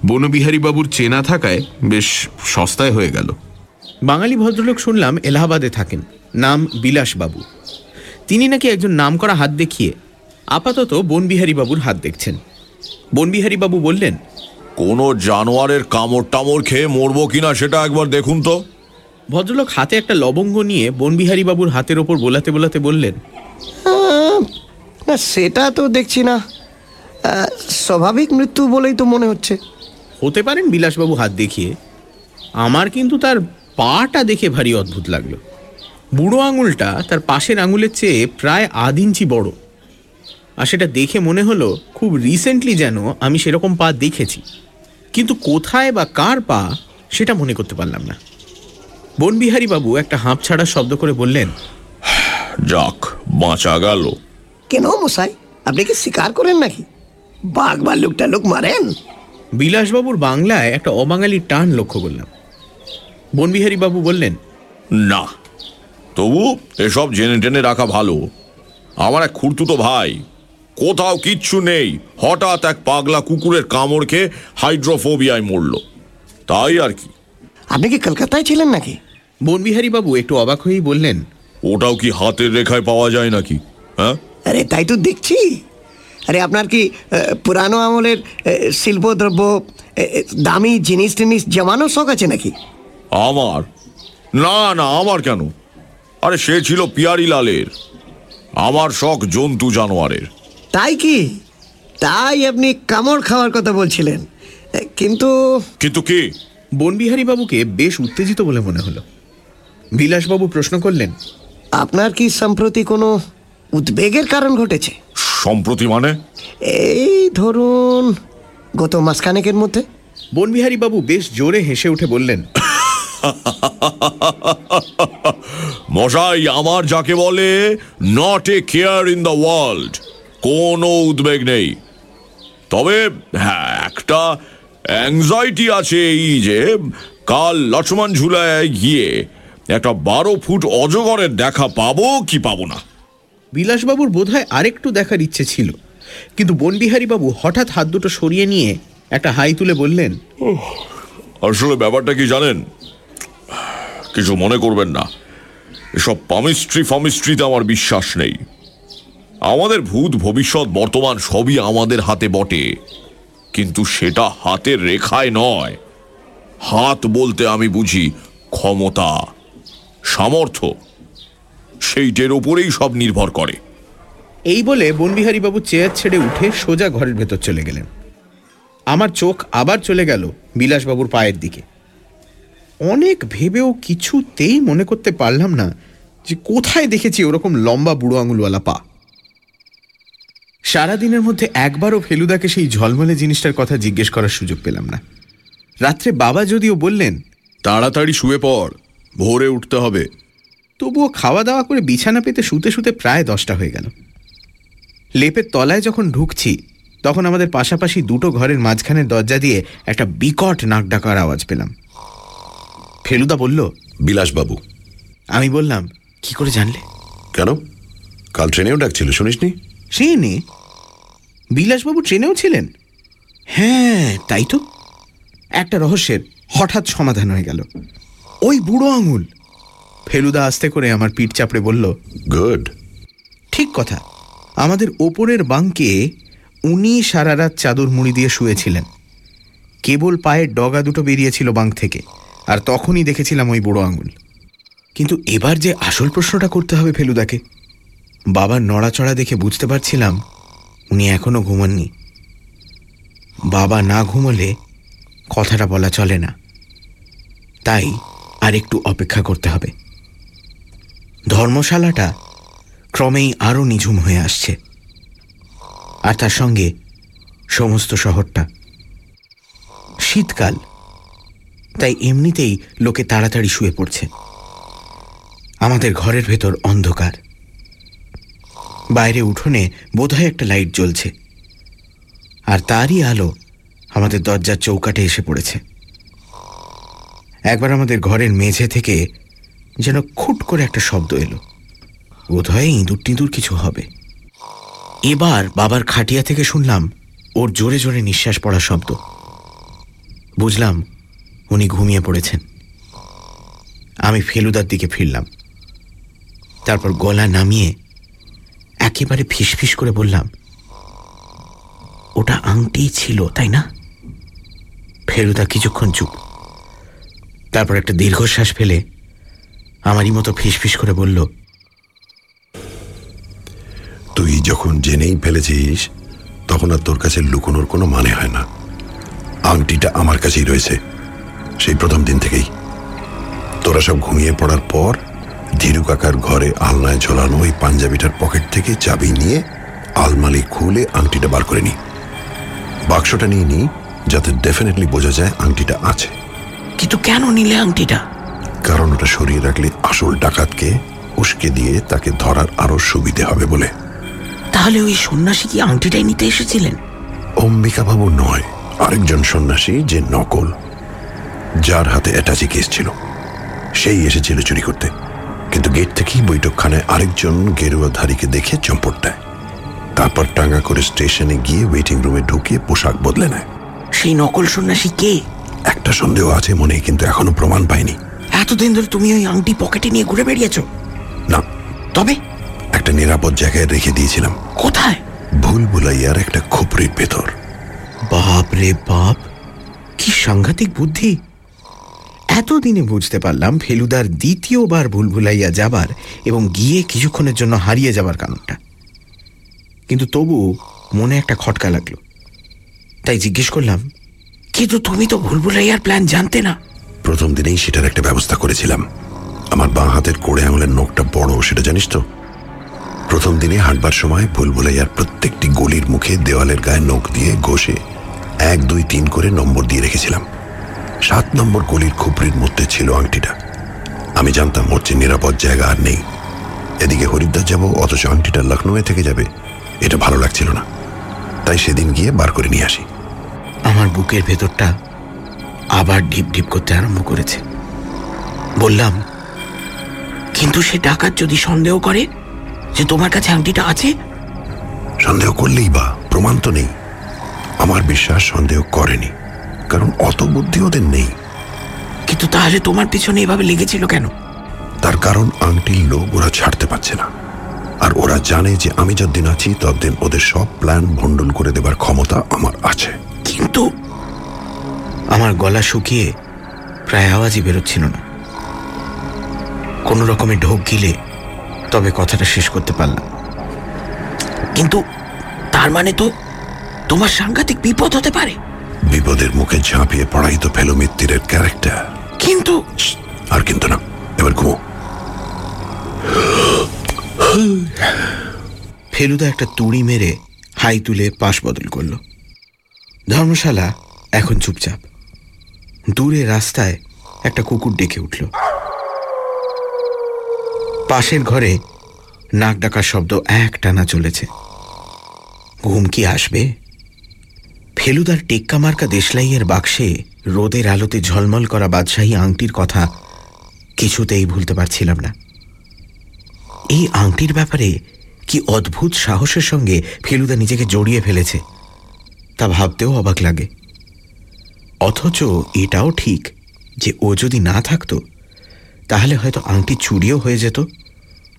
বনবিহারী বাবুর চেনা থাকায় বেশ সস্তায় হয়ে গেল। বাঙালি ভদ্রলোক শুনলাম এলাহাবাদে থাকেন নাম বিলাসবাবু তিনি নাকি একজন নামকরা হাত দেখিয়ে আপাতত বনবিহারী বাবুর হাত দেখছেন। বনবিহারী বাবু বললেন কোনো জানোয়ারের কামড় টামড় খেয়ে মরবো কিনা সেটা একবার দেখুন তো। ভদ্রলোক হাতে একটা লবঙ্গ নিয়ে বনবিহারী বাবুর হাতের ওপর বোলাতে বোলাতে বললেন না সেটা তো দেখছি না। স্বাভাবিক মৃত্যু বলেই তো মনে হচ্ছে। হতে পারেন বিলাসবাবু হাত দেখিয়ে আমার কিন্তু তার পাটা দেখে ভারী অদ্ভুত লাগল। বুড়ো আঙুলটা তার পাশের আঙুলের চেয়ে প্রায় আধ ইঞ্চি বড়। আর সেটা দেখে মনে হলো খুব রিসেন্টলি যেন আমি সেরকম পা দেখেছি। কিন্তু কোথায় বা কার পা সেটা মনে করতে পারলাম না। বনবিহারী বাবু একটা হাঁপ ছাড়া শব্দ করে বললেন যাক বাঁচা গেল। কেন মশাই? আপনি কি স্বীকার করেন নাকি? বাঘ ভাল্লুকটা লোক মারেন? বিলাসবাবুর বাংলায় একটা অবাঙালি টান লক্ষ্য করলাম। বনবিহারী বাবু বললেন না তবু এসব জেনে টেনে রাখা ভালো। আমার এক খুঁড়তুতো ভাই কোথাও কিচ্ছু নেই। হঠাৎ এক পাগলা কুকুরের কামড় খেয়ে হাইড্রোফোবিয়ায় মরল। তাই আর কি? আপনি কি কলকাতায় ছিলেন নাকি? বনবিহারী বাবু একটু অবাক হয়েই বললেন ওটাও কি হাতের রেখায় পাওয়া যায় নাকি? হ্যাঁ? আরে তাই তো দেখছি। আরে আপনার কি পুরানো আমলের শিল্পদ্রব্য দামি জিনিস টিনিস জমানোর শখ আছে নাকি? আমার? না না আমার কেন? আরে সে ছিল পিয়ারি লালের আমার শখ জন্তু জানোয়ারের। তাই কি? তাই আপনি কামড় খাওয়ার কথা বলছিলেন। কিন্তু কিন্তু কি? বনবিহারী বাবুকে বেশ উত্তেজিত বলে মনে হলো। বিলাসবাবু প্রশ্ন করলেন আপনার কি সম্প্রতি কোনো উদ্বেগের কারণ ঘটেছে? সম্প্রতি মানে? এই ধরুন গত মাসখানেকের মধ্যে। বনবিহারী বাবু বেশ জোরে হেসে উঠে বললেন মশাই আমার যাকে বলে not a care in the world কোনো উদ্বেগ নেই। তবে হ্যাঁ একটা অ্যাংজাইটি আছে এই যে কাল লক্ষ্মণ ঝুলায় গিয়ে একটা বারো ফুট অজগরের দেখা পাবো কি পাবো না। বিলাসবাবুর বোধহয় আরেকটু দেখার ইচ্ছে ছিল। কিন্তু বনবিহারীবাবু হঠাৎ হাত দুটো সরিয়ে নিয়ে একটা হাই তুলে বললেন আসলে ব্যাপারটা কি জানেন? কিছু মনে করবেন না। এসব পামিস্ট্রি ফামিস্ট্রিতে আমার বিশ্বাস নেই। আমাদের ভূত ভবিষ্যৎ বর্তমান সবই আমাদের হাতে বটে। কিন্তু সেটা হাতের রেখায় নয়। হাত বলতে আমি বুঝি ক্ষমতা, সামর্থ্য। সেইটের ওপরেই সব নির্ভর করে। এই বলে বনবিহারীবাবু চেয়ার ছেড়ে উঠে সোজা ঘরের ভেতর চলে গেলেন। আমার চোখ আবার চলে গেল বিলাসবাবুর পায়ের দিকে। অনেক ভেবেও কিছুতেই মনে করতে পারলাম না যে কোথায় দেখেছি ওরকম লম্বা বুড়ো আঙুলওয়ালা পা। সারাদিনের মধ্যে একবারও ফেলুদাকে সেই ঝলমলে জিনিসটার কথা জিজ্ঞেস করার সুযোগ পেলাম না। রাত্রে বাবা যদিও বললেন তাড়াতাড়ি শুয়ে পড় ভোরে উঠতে হবে। তবুও খাওয়া দাওয়া করে বিছানা পেতে শুতে শুতে প্রায় দশটা হয়ে গেল। লেপের তলায় যখন ঢুকছি তখন আমাদের পাশাপাশি দুটো ঘরের মাঝখানের দরজা দিয়ে একটা বিকট নাক ডাকার আওয়াজ পেলাম। ফেলুদা বলল বিলাসবাবু। আমি বললাম কি করে জানলে? কেন? কাল ট্রেনেও ডাকছিল শুনিসনি? ট্রেনে বিলাসবাবু ট্রেনেও ছিলেন? হ্যাঁ তাই তো। একটা রহস্যের হঠাৎ সমাধান হয়ে গেল। ওই বুড়ো আঙুল। ফেলুদা আস্তে করে আমার পিঠ চাপড়ে বলল গুড। ঠিক কথা। আমাদের ওপরের বাঙ্কে উনি সারা রাত চাদর মুড়ি দিয়ে শুয়েছিলেন। কেবল পায়ের ডগা দুটো বেরিয়েছিল বাঙ্ক থেকে আর তখনই দেখেছিলাম ওই বুড়ো আঙুল। কিন্তু এবার যে আসল প্রশ্নটা করতে হবে ফেলুদাকে বাবার নড়াচড়া দেখে বুঝতে পারছিলাম উনি এখনও ঘুমাননি। বাবা না ঘুমোলে কথাটা বলা চলে না। তাই আর একটু অপেক্ষা করতে হবে। ধর্মশালাটা ক্রমেই আরও নিঝুম হয়ে আসছে। আর তার সঙ্গে সমস্ত শহরটা। শীতকাল, তাই এমনিতেই লোকে তাড়াতাড়ি শুয়ে পড়ছে। আমাদের ঘরের ভেতর অন্ধকার। বাইরে উঠোনে বোধহয় একটা লাইট জ্বলছে। আর তারই আলো আমাদের দরজার চৌকাটে এসে পড়েছে। একবার আমাদের ঘরের মেঝে থেকে যেন খুট করে একটা শব্দ এলো। বোধহয় ইঁদুর টিঁদুর কিছু হবে। এবার বাবার খাটিয়া থেকে শুনলাম ওর জোরে জোরে নিঃশ্বাস পড়া শব্দ। বুঝলাম উনি ঘুমিয়ে পড়েছেন। আমি ফেলুদার দিকে ফিরলাম। তারপর গলা নামিয়ে একেবারে ফিসফিস করে বললাম, ওটা আংটি ছিল, তাই না? ফেলুদা কিছুক্ষণ চুপ। তারপর একটা দীর্ঘশ্বাস ফেলে আমারই মতো ফিসফিস করে বলল, তুই যখন জেনেই ফেলেছিস, তখন আর তোর কাছে লুকোনোর কোনো মানে হয় না। আংটিটা আমার কাছেই রয়েছে, সেই প্রথম দিন থেকেই। তোরা সব ঘুমিয়ে পড়ার পর ধীরু কাকার ঘরে আলনায় ঝোলানো ওই পাঞ্জাবিটার পকেট থেকে চাবি নিয়ে আলমারি খুলে আংটিটা বার করে নি। বাক্সটা নিয়ে নিই যাতে ডেফিনেটলি বোঝা যায় আংটিটা আছে। কিন্তু কেন নিলে আংটিটা? কারণ ওটা সরিয়ে রাখলে আসল ডাকাতকে উস্কে দিয়ে তাকে ধরার আরও সুবিধে হবে বলে। তাহলে ওই সন্ন্যাসী কি আংটিটাই নিতে এসেছিলেন? অম্বিকা বাবু নয় আরেকজন সন্ন্যাসী যে নকল যার হাতে অ্যাটাচি কেস ছিল। সেই এসেছিল চুরি করতে। কিন্তু গেট থেকেই বৈঠকখানায় আরেকজন গেরুয়াধারীকে দেখে চম্পট দেয় তারপর টাঙ্গা করে স্টেশনে গিয়ে ওয়েটিং রুমে ঢুকিয়ে পোশাক বদলে নেয়। সেই নকল সন্ন্যাসী কে? একটা সন্দেহ আছে মনে কিন্তু এখনও প্রমাণ পাইনি। এতদিন ধরে তুমি ওই আংটি পকেটে নিয়ে ঘুরে বেরিয়েছো না। তবে? একটা নিরাপদ জায়গায় রেখে দিয়েছিলাম। কোথায়? ভুল বুলাইয়ার একটা খুপড়ির ভেতর। বাপ রে বাপ কি সাংঘাতিক বুদ্ধি। এতদিনে বুঝতে পারলাম ফেলুদার দ্বিতীয়বার ভুলভুলাইয়া যাবার এবং গিয়ে কিছুক্ষণের জন্য হারিয়ে যাবার কারণটা। কিন্তু তবু মনে একটা খটকা লাগল। তাই জিজ্ঞেস করলাম, কিন্তু তুমি তো ভুলভুলাইয়ার প্ল্যান জানতে না? প্রথম দিনেই সেটার একটা ব্যবস্থা করেছিলাম। আমার বাঁ হাতের কোড়ে আঙুলের নখটা বড়, সেটা জানিস তো? প্রথম দিনে হাঁটবার সময় ভুলভুলাইয়ার প্রত্যেকটি গলির মুখে দেওয়ালের গায়ে নখ দিয়ে ঘষে এক, দুই, তিন করে নম্বর দিয়ে রেখেছিলাম। সাত নম্বর গলির খুপড়ির মধ্যে ছিল আংটিটা। আমি জানতাম ওর চেয়ে নিরাপদ জায়গা আর নেই। এদিকে হরিদ্বার যাব অথচ আংটিটা লখনৌয়ে থেকে যাবে। এটা ভালো লাগছিল না। তাই সেদিন গিয়ে বার করে নিয়ে আসি। আমার বুকের ভেতরটা আবার ঢিপ ঢিপ করতে আরম্ভ করেছে। বললাম কিন্তু সে ডাকাত যদি সন্দেহ করে যে তোমার কাছে আংটিটা আছে? সন্দেহ করলেই বা প্রমাণ তো নেই। আমার বিশ্বাস সন্দেহ করেনি। কারণ অত বুদ্ধি ওদের নেই। কিন্তু তাহলে তোমার পিছনে এভাবে লেগেছিল কেন? তার কারণ আংটির লোক ওরা ছাড়তে পারছে না। আর ওরা জানে যে আমি যতদিন আছি ততদিন ওদের সব প্ল্যান ভণ্ডুল করে দেবার ক্ষমতা আমার আছে। কিন্তু আমার গলা শুকিয়ে প্রায় আওয়াজই বেরোচ্ছিল না। কোনো রকমে ঢোক গিলে তবে কথাটা শেষ করতে পারলাম। কিন্তু তার মানে তো তোমার সাংঘাতিক বিপদ হতে পারে। বিপদের মুখে ঝাঁপিয়ে পড়াই তো ফেলো মিত্তিরের ক্যারেক্টার কিন্তু আর কিন্তু না। এবার ঘুমো। ফেলুদা একটা তুড়ি মেরে হাই তুলে পাশ বদল করল। ধর্মশালা এখন চুপচাপ। দূরে রাস্তায় একটা কুকুর ডেকে উঠল। পাশের ঘরে নাক ডাকার শব্দ এক টানা চলেছে। ঘুম কি আসবে? ফেলুদার টেক্কা মার্কা দেশলাইয়ের বাক্সে রোদের আলোতে ঝলমল করা বাদশাহী আংটির কথা কিছুতেই ভুলতে পারছিলাম না। এই আংটির ব্যাপারে কি অদ্ভুত সাহসের সঙ্গে ফেলুদা নিজেকে জড়িয়ে ফেলেছে, তা ভাবতেও অবাক লাগে। অথচ এটাও ঠিক যে ও যদি না থাকতো, তাহলে হয়তো আংটি চুরিও হয়ে যেত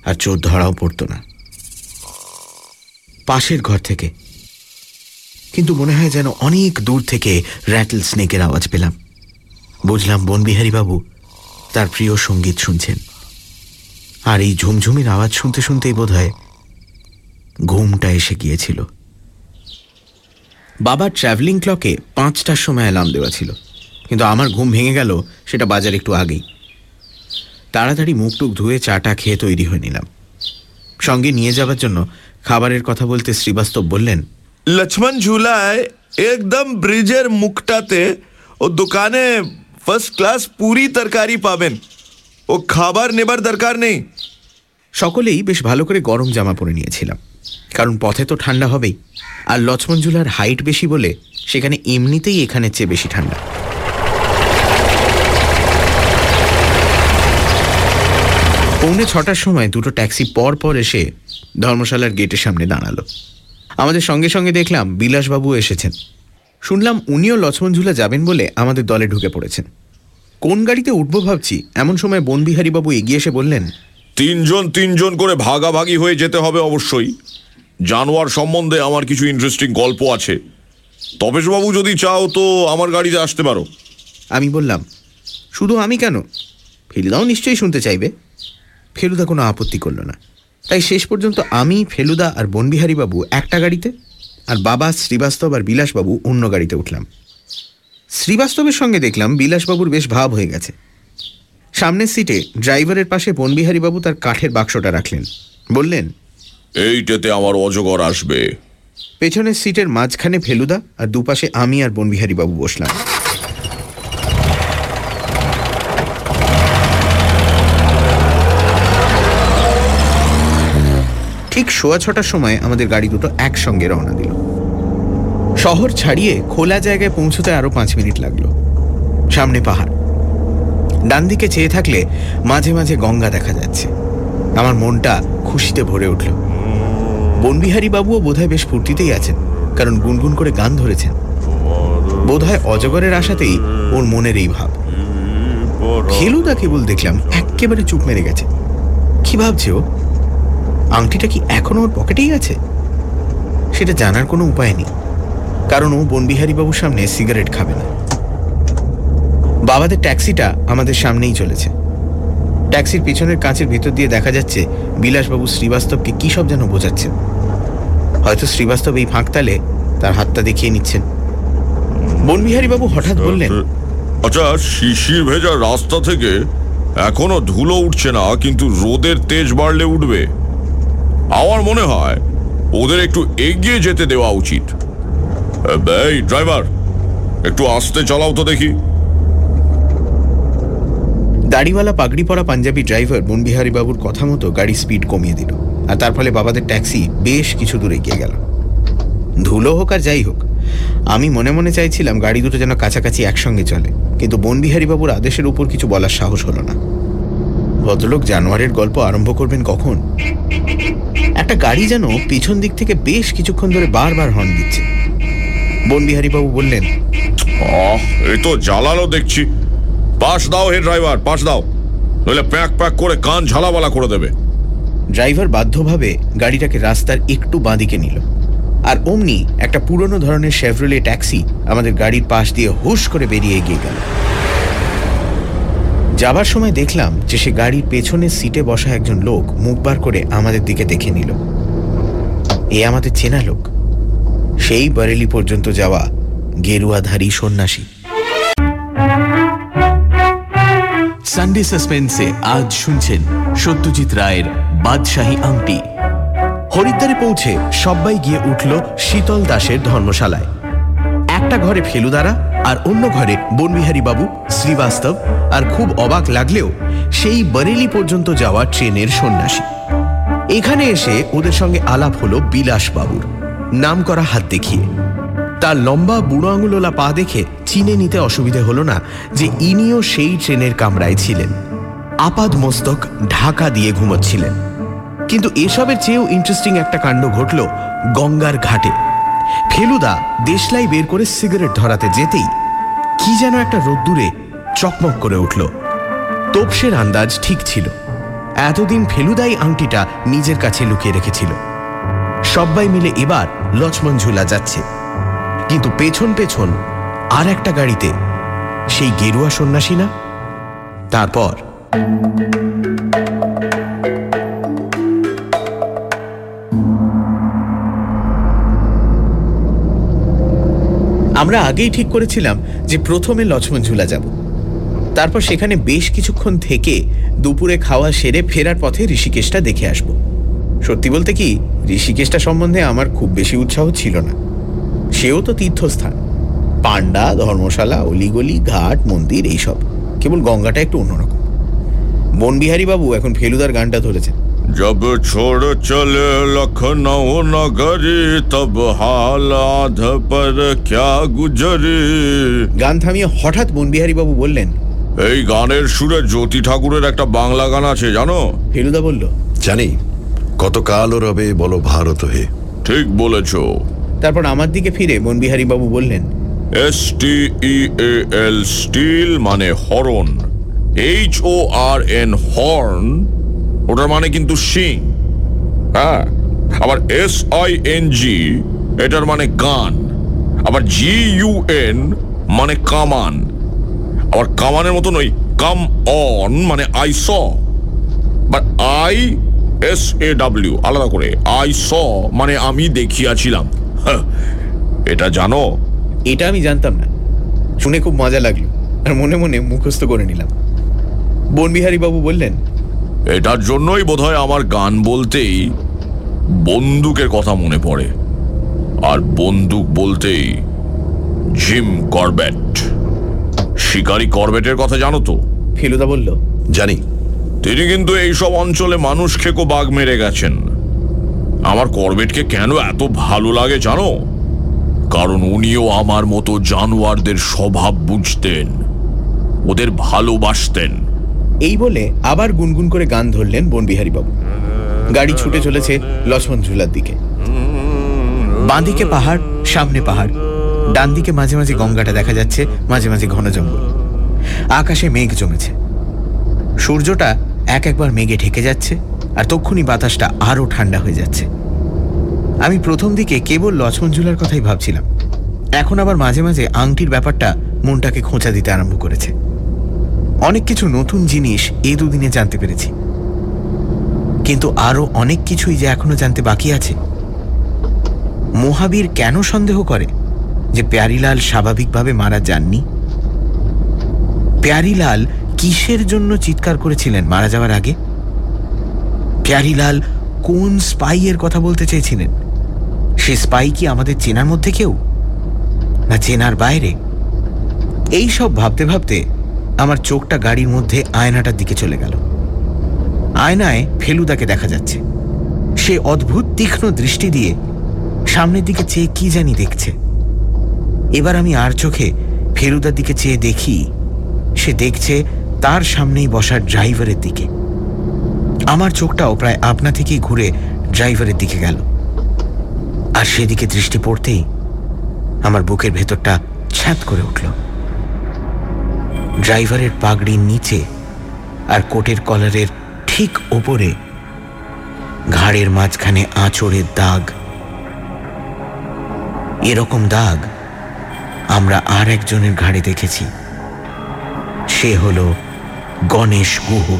আর চোর ধরাও পড়তো না। পাশের ঘর থেকে কিন্তু মনে হয় যেন অনেক দূর থেকে র্যাটল স্নেকের আওয়াজ পেলাম। বুঝলাম বনবিহারীবাবু তার প্রিয় সংগীত শুনছেন। আর এই ঝুমঝুমির আওয়াজ শুনতে শুনতেই বোধ হয় ঘুমটা এসে গিয়েছিল। বাবার ট্রাভেলিং ক্লকে পাঁচটার সময় অ্যালার্ম দেওয়া ছিল। কিন্তু আমার ঘুম ভেঙে গেল, সেটা বাজার একটু আগেই। তাড়াতাড়ি মুখ টুক ধুয়ে চাটা খেয়ে তৈরি হয়ে নিলাম। সঙ্গে নিয়ে যাওয়ার জন্য খাবারের কথা বলতে শ্রীবাস্তব বললেন লক্ষ্মণ ঝুলায় একদম ব্রিজের মুখটাতে ও দোকানে ফার্স্ট ক্লাস পুরি তরকারি পাবেন। ও খাবার নেবার দরকার নেই। সকলেই বেশ ভালো করে গরম জামা পরে নিয়েছিলাম। কারণ পথে তো ঠান্ডা হবেই। আর লক্ষ্মণঝুলার হাইট বেশি বলে সেখানে এমনিতেই এখানের চেয়ে বেশি ঠান্ডা। পৌনে ছটার সময় দুটো ট্যাক্সি পর পর এসে ধর্মশালার গেটের সামনে দাঁড়াল। আমাদের সঙ্গে সঙ্গে দেখলাম বিলাসবাবু এসেছেন। শুনলাম উনিও লক্ষ্মণঝুলা যাবেন বলে আমাদের দলে ঢুকে পড়েছেন। কোন গাড়িতে উঠব ভাবছি? এমন সময় বনবিহারীবাবু এগিয়ে এসে বললেন তিনজন তিনজন করে ভাগাভাগি হয়ে যেতে হবে অবশ্যই। জানোয়ার সম্বন্ধে আমার কিছু ইন্টারেস্টিং গল্প আছে। তপেশবাবু যদি চাও তো আমার গাড়িতে আসতে পারো। আমি বললাম শুধু আমি কেন? ফেলুদাও নিশ্চয়ই শুনতে চাইবে। ফেলুদা কোনো আপত্তি করল না। তাই শেষ পর্যন্ত আমি ফেলুদা আর বনবিহারীবাবু একটা গাড়িতে আর বাবা শ্রীবাস্তব আর বিলাসবাবু অন্য গাড়িতে উঠলাম। শ্রীবাস্তবের সঙ্গে দেখলাম বিলাসবাবুর বেশ ভাব হয়ে গেছে। সামনের সিটে ড্রাইভারের পাশে বনবিহারীবাবু তার কাঠের বাক্সটা রাখলেন। বললেন এইটাতে আমার অজগর আসবে। পেছনের সিটের মাঝখানে ফেলুদা আর দুপাশে আমি আর বনবিহারীবাবু বসলাম। ঠিক সোয়া ছটার সময় আমাদের গাড়ি দুটো একসঙ্গে রওনা দিল। শহর ছাড়িয়ে খোলা জায়গায় পৌঁছতে আরও পাঁচ মিনিট লাগল। সামনে পাহাড়। ডান দিকে চেয়ে থাকলে মাঝে মাঝে গঙ্গা দেখা যাচ্ছে। আমার মনটা খুশিতে ভরে উঠল। বনবিহারী বাবুও বোধহয় বেশ ফুর্তিতেই আছেন, কারণ গুনগুন করে গান ধরেছেন। বোধহয় অজগরের আশাতেই ওর মনের এই ভাব। ফেলুদা কেবল দেখলাম একেবারে চুপ মেরে গেছে। কি ভাবছে ও? আংটিটা কি এখনও ওর পকেটেই আছে? সেটা জানার কোনো উপায় নেই। কারণ ও বনবিহারী বাবুর সামনে সিগারেট খাবে না। বাবাদের ট্যাক্সিটা আমাদের সামনেই চলেছে। ট্যাক্সির পিছনের কাঁচের ভেতর দিয়ে দেখা যাচ্ছে বিলাসবাবু শ্রীবাস্তবকে কী সব যেন বোঝাচ্ছেন। হয়তো শ্রীবাস্তব এই ফাঁকতালে তার হাতটা দেখিয়ে নিচ্ছেন। বনবিহারীবাবু হঠাৎ বললেন আচ্ছা শিশির ভেজা রাস্তা থেকে এখনও ধুলো উঠছে না কিন্তু রোদের তেজ বাড়লে উঠবে। আমার মনে হয় ওদের একটু এগিয়ে যেতে দেওয়া উচিত। ড্রাইভার, একটু আস্তে চালাও তো দেখি। দাড়িওয়ালা পাগড়ি পরা পাঞ্জাবি ড্রাইভার বনবিহারী বাবুর কথা মতো গাড়ি স্পিড কমিয়ে দিল আর তার ফলে বাবাদের ট্যাক্সি বেশ কিছু দূর এগিয়ে গেল। ধুলো হোক আর যাই হোক, আমি মনে মনে চাইছিলাম গাড়ি দুটো যেন কাছাকাছি একসঙ্গে চলে, কিন্তু বনবিহারী বাবুর আদেশের উপর কিছু বলার সাহস হলো না। ভদ্রলোক জানোয়ারের গল্প আরম্ভ করবেন কখন? একটা গাড়ি যেন পিছন দিক থেকে বেশ কিছুক্ষণ ধরে বারবার হর্ন দিচ্ছে। বনবিহারীবাবু বললেন এই তো জ্বালালো দেখছি। পাশ দাও হে ড্রাইভার পাশ দাও। নইলে প্যাক প্যাক করে কান ঝালাবালা করে দেবে। ড্রাইভার বাধ্যভাবে গাড়িটাকে রাস্তার একটু বাঁদিকে নিল। আর অমনি একটা পুরনো ধরনের শেভরোলে ট্যাক্সি আমাদের গাড়ির পাশ দিয়ে হুশ করে বেরিয়ে এগিয়ে গেল। যাবার সময় দেখলাম যে সে গাড়ির পেছনের সিটে বসা একজন লোক মুখ বার করে আমাদের দিকে দেখে নিল। এ আমাদের চেনা লোক। সেই বারেলি পর্যন্ত যাওয়া গেরুয়াধারী সন্ন্যাসী। সানডে সাসপেন্সে আজ শুনছেন সত্যজিৎ রায়ের বাদশাহী আংটি। হরিদ্বারে পৌঁছে সবাই গিয়ে উঠল শীতল দাসের ধর্মশালায়। একটা ঘরে ফেলুদারা আর অন্য ঘরে বনবিহারী বাবু শ্রীবাস্তব আর খুব অবাক লাগলেও সেই বরেলি পর্যন্ত যাওয়া ট্রেনের সন্ন্যাসী। এখানে এসে ওদের সঙ্গে আলাপ হলো বিলাস বাবুর নাম করা হাত দেখিয়ে। তার লম্বা বুড়ো আঙুলোলা পা দেখে চিনে নিতে অসুবিধে হলো না যে ইনিও সেই ট্রেনের কামরায় ছিলেন। আপাদ মস্তক ঢাকা দিয়ে ঘুমোচ্ছিলেন। কিন্তু এসবের চেয়েও ইন্টারেস্টিং একটা কাণ্ড ঘটল গঙ্গার ঘাটে। ফেলুদা দেশলাই বের করে সিগারেট ধরাতে যেতেই কি যেন একটা রোদ্দুরে চকমক করে উঠল। তোপসের আন্দাজ ঠিক ছিল। এতদিন ফেলুদাই আংটিটা নিজের কাছে লুকিয়ে রেখেছিল। সবাই মিলে এবার লক্ষ্মণ ঝুলা যাচ্ছে। কিন্তু পেছন পেছন আর একটা গাড়িতে সেই গেরুয়া সন্ন্যাসী না? তারপর আমরা আগেই ঠিক করেছিলাম যে প্রথমে লক্ষ্মণ ঝুলা যাব। তারপর সেখানে বেশ কিছুক্ষণ থেকে দুপুরে খাওয়া সেরে ফেরার পথে ঋষিকেশটা দেখে আসব সত্যি বলতে কি ঋষিকেশটা সম্বন্ধে আমার খুব বেশি উৎসাহ ছিল না সেও তো তীর্থস্থান পান্ডা ধর্মশালা অলিগলি ঘাট মন্দির এইসব কেবল গঙ্গাটা একটু অন্যরকম বনবিহারী বাবু এখন ফেলুদার গানটা ধরেছেন जब छोड़ चले लखनऊ नगरी तब हालात पर क्या गुजरी গান থামিয়ে হঠাৎ বনবিহারী বাবু বললেন এই গানের সুরে জ্যোতি ঠাকুরের একটা বাংলা গান আছে জানো? ফেলুদা বলল জানি কত কতকাল রবে বলো ভারত হে। ঠিক বলেছ। তারপর আমার দিকে ফিরে বনবিহারী বাবু বললেন এস টি ই এল স্টিল মানে হরন H O R N horn ওটার মানে কিন্তু সিং। হ্যাঁ আবার এস আই এন জি এটার মানে গান আবার জি ইউ এন মানে কামান। আবার কামানের মতো নই কাম অন মানে I saw but I S A W আলাদা করে আই স মানে আমি দেখিয়াছিলাম এটা জানো এটা আমি জানতাম না শুনে খুব মজা লাগল আর মনে মনে মুখস্থ করে নিলাম বনবিহারী বাবু বললেন এটার জন্যই বোধহয় আমার গান বলতেই বন্দুকের কথা মনে পড়ে আর বন্দুক বলতেই জিম করবেট শিকারি করবেটের কথা জানো তো? ফেলুদা বলল জানি। তিনি কিন্তু এইসব অঞ্চলে মানুষ খেকো বাঘ মেরে গেছেন। আমার করবেটকে কেন এত ভালো লাগে জানো? কারণ উনিও আমার মতো জানোয়ারদের স্বভাব বুঝতেন। ওদের ভালোবাসতেন। এই বলে আবার গুনগুন করে গান ধরলেন বনবিহারী বাবু গাড়ি ছুটে চলেছে লক্ষ্মণ ঝুলার দিকে। বাঁদিকে পাহাড় সামনে পাহাড়। ডান দিকে মাঝে মাঝে গঙ্গাটা দেখা যাচ্ছে, মাঝে মাঝে ঘন জঙ্গল। আকাশে মেঘ জমেছে। সূর্যটা এক একবার মেঘে ঢেকে যাচ্ছে, আর তক্ষুনি বাতাসটা আরও ঠান্ডা হয়ে যাচ্ছে। আমি প্রথম দিকে কেবল লক্ষ্মণ ঝুলার কথাই ভাবছিলাম। এখন আবার মাঝে মাঝে আংটির ব্যাপারটা মনটাকে খোঁচা দিতে আরম্ভ করেছে। অনেক কিছু নতুন জিনিস এই দুদিনে জানতে পেরেছি। কিন্তু আরও অনেক কিছুই যে এখনও জানতে বাকি আছে। মহাবীর কেন সন্দেহ করে? যে প্যারিলাল স্বাভাবিকভাবে মারা যাননি? প্যারিলাল কিসের জন্য চিৎকার করেছিলেন মারা যাওয়ার আগে? প্যারিলাল কোন স্পাইয়ের কথা বলতে চেয়েছিলেন? সে স্পাই কি আমাদের চেনার মধ্যে কেউ? না চেনার বাইরে? এই সব ভাবতে ভাবতে আমার চোখটা গাড়ির মধ্যে আয়নাটার দিকে চলে গেল। আয়নায় ফেলুদাকে দেখা যাচ্ছে। সে অদ্ভুত তীক্ষ্ণ দৃষ্টি দিয়ে সামনের দিকে চেয়ে কি জানি দেখছে। এবার আমি আর চোখে ফেলুদার দিকে চেয়ে দেখি, সে দেখছে তার সামনেই বসার ড্রাইভারের দিকে। আমার চোখটাও প্রায় আপনা থেকেই ঘুরে ড্রাইভারের দিকে গেল। আর সেদিকে দৃষ্টি পড়তেই আমার বুকের ভেতরটা ছ্যাঁত করে উঠল। ড্রাইভারের পাগড়ির নিচে আর কোটের কলারের ঠিক ওপরে ঘাড়ের মাঝখানে আঁচড়ের দাগ। এরকম দাগ আমরা আর একজনের ঘাড়ে দেখেছি। সে হল গণেশ গুহ।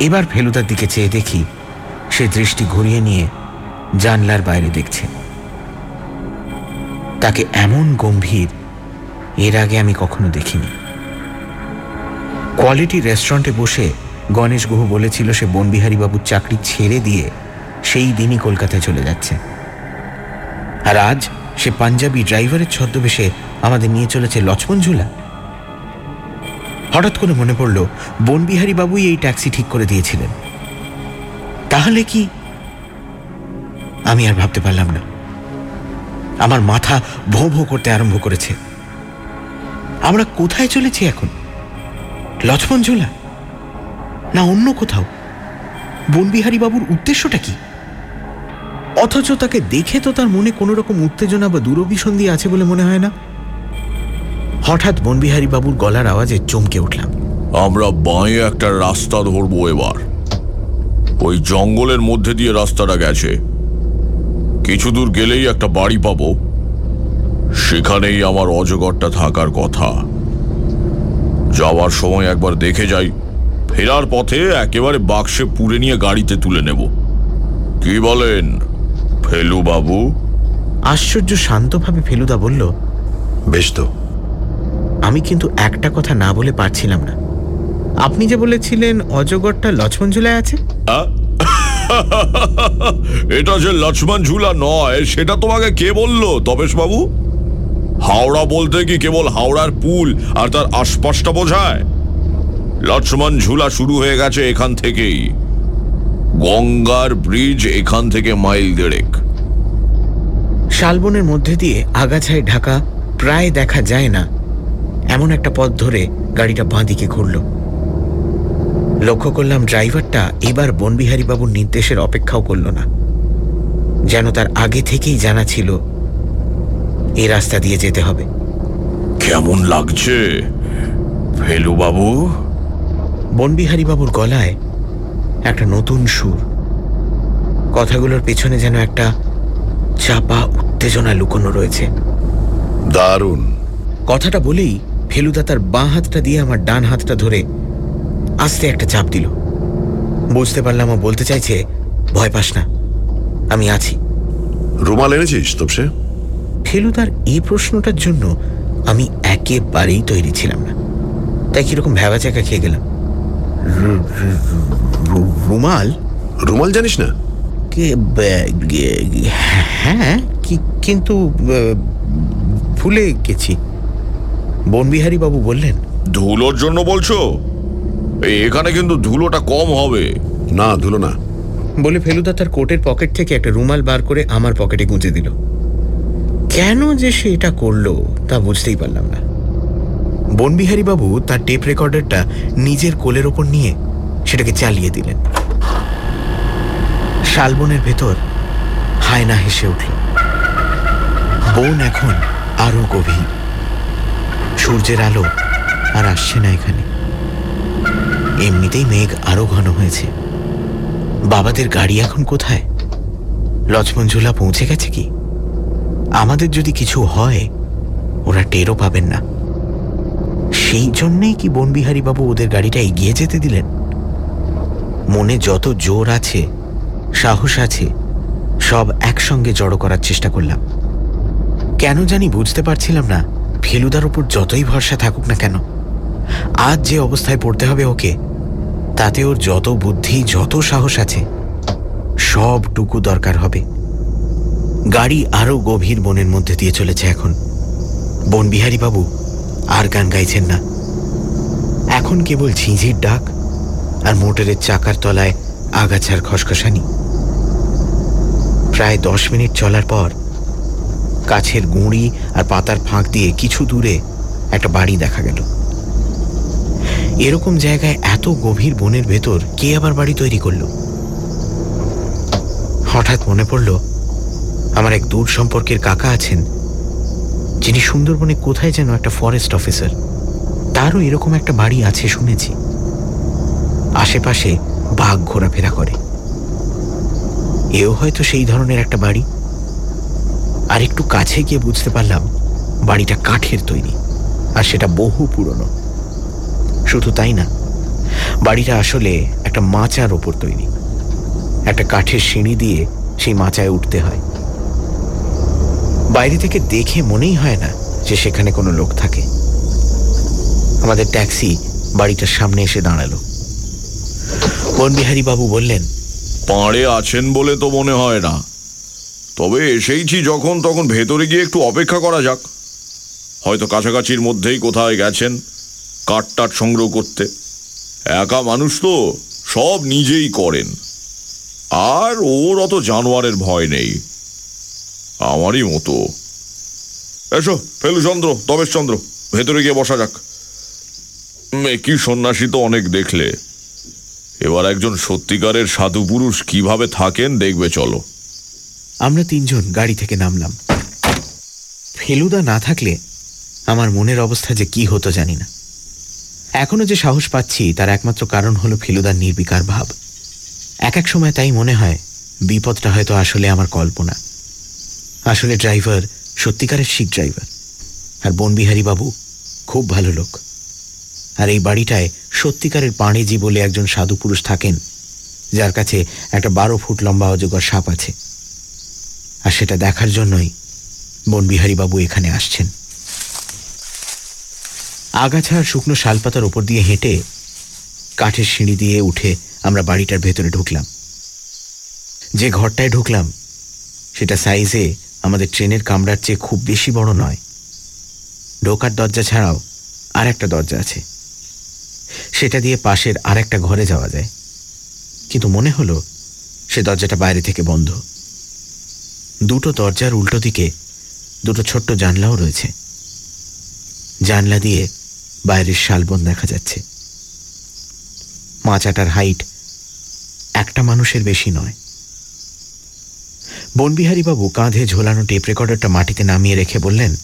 এবার ফেলুদার দিকে চেয়ে দেখি সে দৃষ্টি ঘুরিয়ে নিয়ে জানলার বাইরে দেখছে। তাকে এমন গম্ভীর, এর আগে আমি কখনো দেখিনি। কোয়ালিটি রেস্টুরেন্টে বসে গণেশ গুহ বলেছিল সে বনবিহারী বাবুর চাকরি ছেড়ে দিয়ে সেই দিনই কলকাতায় চলে যাচ্ছে। আর আজ সে পাঞ্জাবি ড্রাইভারের ছদ্মবেশে আমাদের নিয়ে চলেছে লক্ষ্মণ ঝুলা। হঠাৎ করে মনে পড়ল, বনবিহারী বাবুই এই ট্যাক্সি ঠিক করে দিয়েছিলেন। তাহলে কি? আমি আর ভাবতে পারলাম না। আমার মাথা ভোঁ ভোঁ করতে আরম্ভ করেছে। আমরা কোথায় চলেছি এখন? লক্ষ্মণ ঝোলা? না অন্য কোথাও? বনবিহারী বাবুর উদ্দেশ্যটা কি? অথচ তাকে দেখে তো তার মনে কোনো রকম উত্তেজনা বা দূরভিসন্ধি আছে বলে মনে হয় না? হঠাৎ বনবিহারী বাবুর গলার আওয়াজে চমকে উঠলাম। আমরা বাঁয়ে একটা রাস্তা ধরবো এবার। ওই জঙ্গলের মধ্যে দিয়ে রাস্তাটা গেছে। কিছু দূর গেলেই একটা বাড়ি পাবো। সেখানেই আমার অজগরটা থাকার কথা। যাওয়ার সময় একবার দেখে যাই। ফেরার পথে একেবারে বাক্সে পুরে নিয়ে গাড়িতে তুলে নেব। কি বলেন? ফেলু বাবু আশ্চর্য শান্তভাবে ফেলুদা বলল বেশ তো। আমি কিন্তু একটা কথা না বলে পারছিলাম না। আপনি যে বলেছিলেন অজগরটা লক্ষ্মণ ঝুলায় আছে? এটা যে লক্ষ্মণ ঝুলা নয় সেটা তোমাকে কে বলল তবেশ বাবু হাওড়া বলতে কি কেবল হাওড়ার পুল আর তার আশপাশটা বোঝায়? লক্ষ্মণ ঝুলা শুরু হয়ে গেছে এখান থেকেই। গঙ্গার ব্রিজ এখান থেকে মাইল দেড়েক। শালবনের মধ্যে দিয়ে আগাছায় ঢাকা প্রায় দেখা যায় না। এমন একটা পথ ধরে গাড়িটা বাঁদিকে ঘুরল। লক্ষ্য করলাম ড্রাইভারটা এবার বনবিহারী বাবুর নির্দেশের অপেক্ষাও করল না। যেন তার আগে থেকেই জানা ছিল এই রাস্তা দিয়ে যেতে হবে। কেমন লাগছে ফেলু বাবু বনবিহারী বাবুর গলায় একটা নতুন সুর। কথাগুলোর পেছনে যেন একটা চাপা উত্তেজনা লুকোনো রয়েছে। দারুণ। কথাটা বলেই ফেলুদা তার বাঁ হাতটা দিয়ে আমার ডান হাতটা ধরে আস্তে একটা চাপ দিল। বুঝতে পারলাম ও বলতে চাইছে ভয় পাস না আমি আছি। রুমাল এনেছিস তপসে? ফেলুদার এই প্রশ্নটার জন্য আমি একেবারেই তৈরি ছিলাম না। তাই কীরকম ভ্যাবা চাকা খেয়ে গেলাম। রুমাল? রুমাল জানিস না? হ্যাঁ কিন্তু ভুলে গেছি। বনবিহারী বাবু বললেন ধুলোর জন্য বলছো? এখানে কিন্তু ধুলোটা কম হবে। না ধুলো না। বলে ফেলুদা তার কোটের পকেট থেকে একটা রুমাল বার করে আমার পকেটে গুঁজে দিল। কেন যে সে এটা করল তা বুঝতেই পারলাম না। বনবিহারী বাবু তার টেপ রেকর্ডারটা নিজের কোলের ওপর নিয়ে সেটাকে চালিয়ে দিলেন। শালবনের ভেতর হায়না হেসে উঠল। বন এখন আরও গভীর। সূর্যের আলো আর আসছে না এখানে। এমনিতেই মেঘ আরও ঘন হয়েছে। বাবাদের গাড়ি এখন কোথায়? লক্ষ্মণ ঝুলা পৌঁছে গেছে কি? আমাদের যদি কিছু হয়, ওরা টেরও পাবেন না। সেই জন্যেই কি বনবিহারী বাবু ওদের গাড়িটা এগিয়ে যেতে দিলেন? মনে যত জোর আছে, সাহস আছে, সব একসঙ্গে জড়ো করার চেষ্টা করলাম। কেন জানি বুঝতে পারছিলাম না, ফেলুদার উপর যতই ভরসা থাকুক না কেন, আজ যে অবস্থায় পড়তে হবে ওকে, তাতে ওর যত বুদ্ধি, যত সাহস আছে, সবটুকু দরকার হবে। গাড়ি আরও গভীর বনের মধ্যে দিয়ে চলেছে এখন। বনবিহারী বাবু আর গান গাইছেন না। এখন কেবল ঝিঁঝির ডাক আর মোটরের চাকার তলায় আগাছার খসখসানি। প্রায় দশ মিনিট চলার পর কাছের গুঁড়ি আর পাতার ফাঁক দিয়ে কিছু দূরে একটা বাড়ি দেখা গেল। এরকম জায়গায় এত গভীর বনের ভেতর কে আবার বাড়ি তৈরি করল? হঠাৎ মনে পড়ল, আমার এক দূর সম্পর্কের কাকা আছেন, যিনি সুন্দরবনে কোথায় যেন একটা ফরেস্ট অফিসার। তারও এরকম একটা বাড়ি আছে শুনেছি। আশেপাশে বাঘ ঘোরাফেরা করে। এও হয়তো সেই ধরনের একটা বাড়ি। আর একটু কাছে গিয়ে বুঝতে পারলাম, বাড়িটা কাঠের তৈরি, আর সেটা বহু পুরনো। শুধু তাই না, বাড়িটা আসলে একটা মাচার ওপর তৈরি। একটা কাঠের সিঁড়ি দিয়ে সেই মাচায় উঠতে হয়। বাইরে থেকে দেখে মনেই হয় না যে সেখানে কোনো লোক থাকে। আমাদের ট্যাক্সি বাড়িটার সামনে এসে দাঁড়াল। বনবিহারী বাবু বললেন, পাড়ে আছেন বলে তো মনে হয় না। তবে এসেইছি যখন, তখন ভেতরে গিয়ে একটু অপেক্ষা করা যাক। হয়তো কাছাকাছির মধ্যেই কোথায় গেছেন কাঠ টাট সংগ্রহ করতে। একা মানুষ তো সব নিজেই করেন। আর ওর অত জানোয়ারের ভয় নেই। আমারই মতো। এসো, ফেলুচন্দ্র, তবেশচন্দ্র, ভেতরে গিয়ে বসা যাক। মেকি সন্ন্যাসী তো অনেক দেখলে। এবার একজন সত্যিকারের সাধু পুরুষ কীভাবে থাকেন দেখবে চলো। আমরা তিনজন গাড়ি থেকে নামলাম। ফেলুদা না থাকলে আমার মনের অবস্থা যে কি হতো জানি না। এখনও যে সাহস পাচ্ছি তার একমাত্র কারণ হলো ফেলুদার নির্বিকার ভাব। এক এক সময় তাই মনে হয় বিপদটা হয়তো আসলে আমার কল্পনা। আসলে ড্রাইভার সত্যিকারের শিখ ড্রাইভার। আর বনবিহারী বাবু খুব ভালো লোক। আর এই বাড়িটায় সত্যিকারের পাণিজি বলে একজন সাধু পুরুষ থাকেন, যার কাছে একটা বারো ফুট লম্বা অজগর সাপ আছে। আর সেটা দেখার জন্যই বনবিহারী বাবু এখানে আসছেন। আগাছা আর শুকনো শালপাতার ওপর দিয়ে হেঁটে কাঠের সিঁড়ি দিয়ে উঠে আমরা বাড়িটার ভেতরে ঢুকলাম। যে ঘরটায় ঢুকলাম, সেটা সাইজে আমাদের ট্রেনের কামরার চেয়ে খুব বেশি বড় নয়। ঢোকার দরজা ছাড়াও আর একটা দরজা আছে। সেটা দিয়ে পাশের আর একটা ঘরে যাওয়া যায়। কিন্তু মনে হলো সে দরজাটা বাইরে থেকে বন্ধ। দুটো দরজার উল্টো দিকে দুটো ছোট্ট জানলাও রয়েছে। জানলা দিয়ে বাইরের শালবন দেখা যাচ্ছে। মাচাটার হাইট একটা মানুষের বেশি নয়। বনবিহারীবাবু কাঁধে ঝোলানো টেপ রেকর্ডারটা মাটিতে নামিয়ে রেখে বললেন,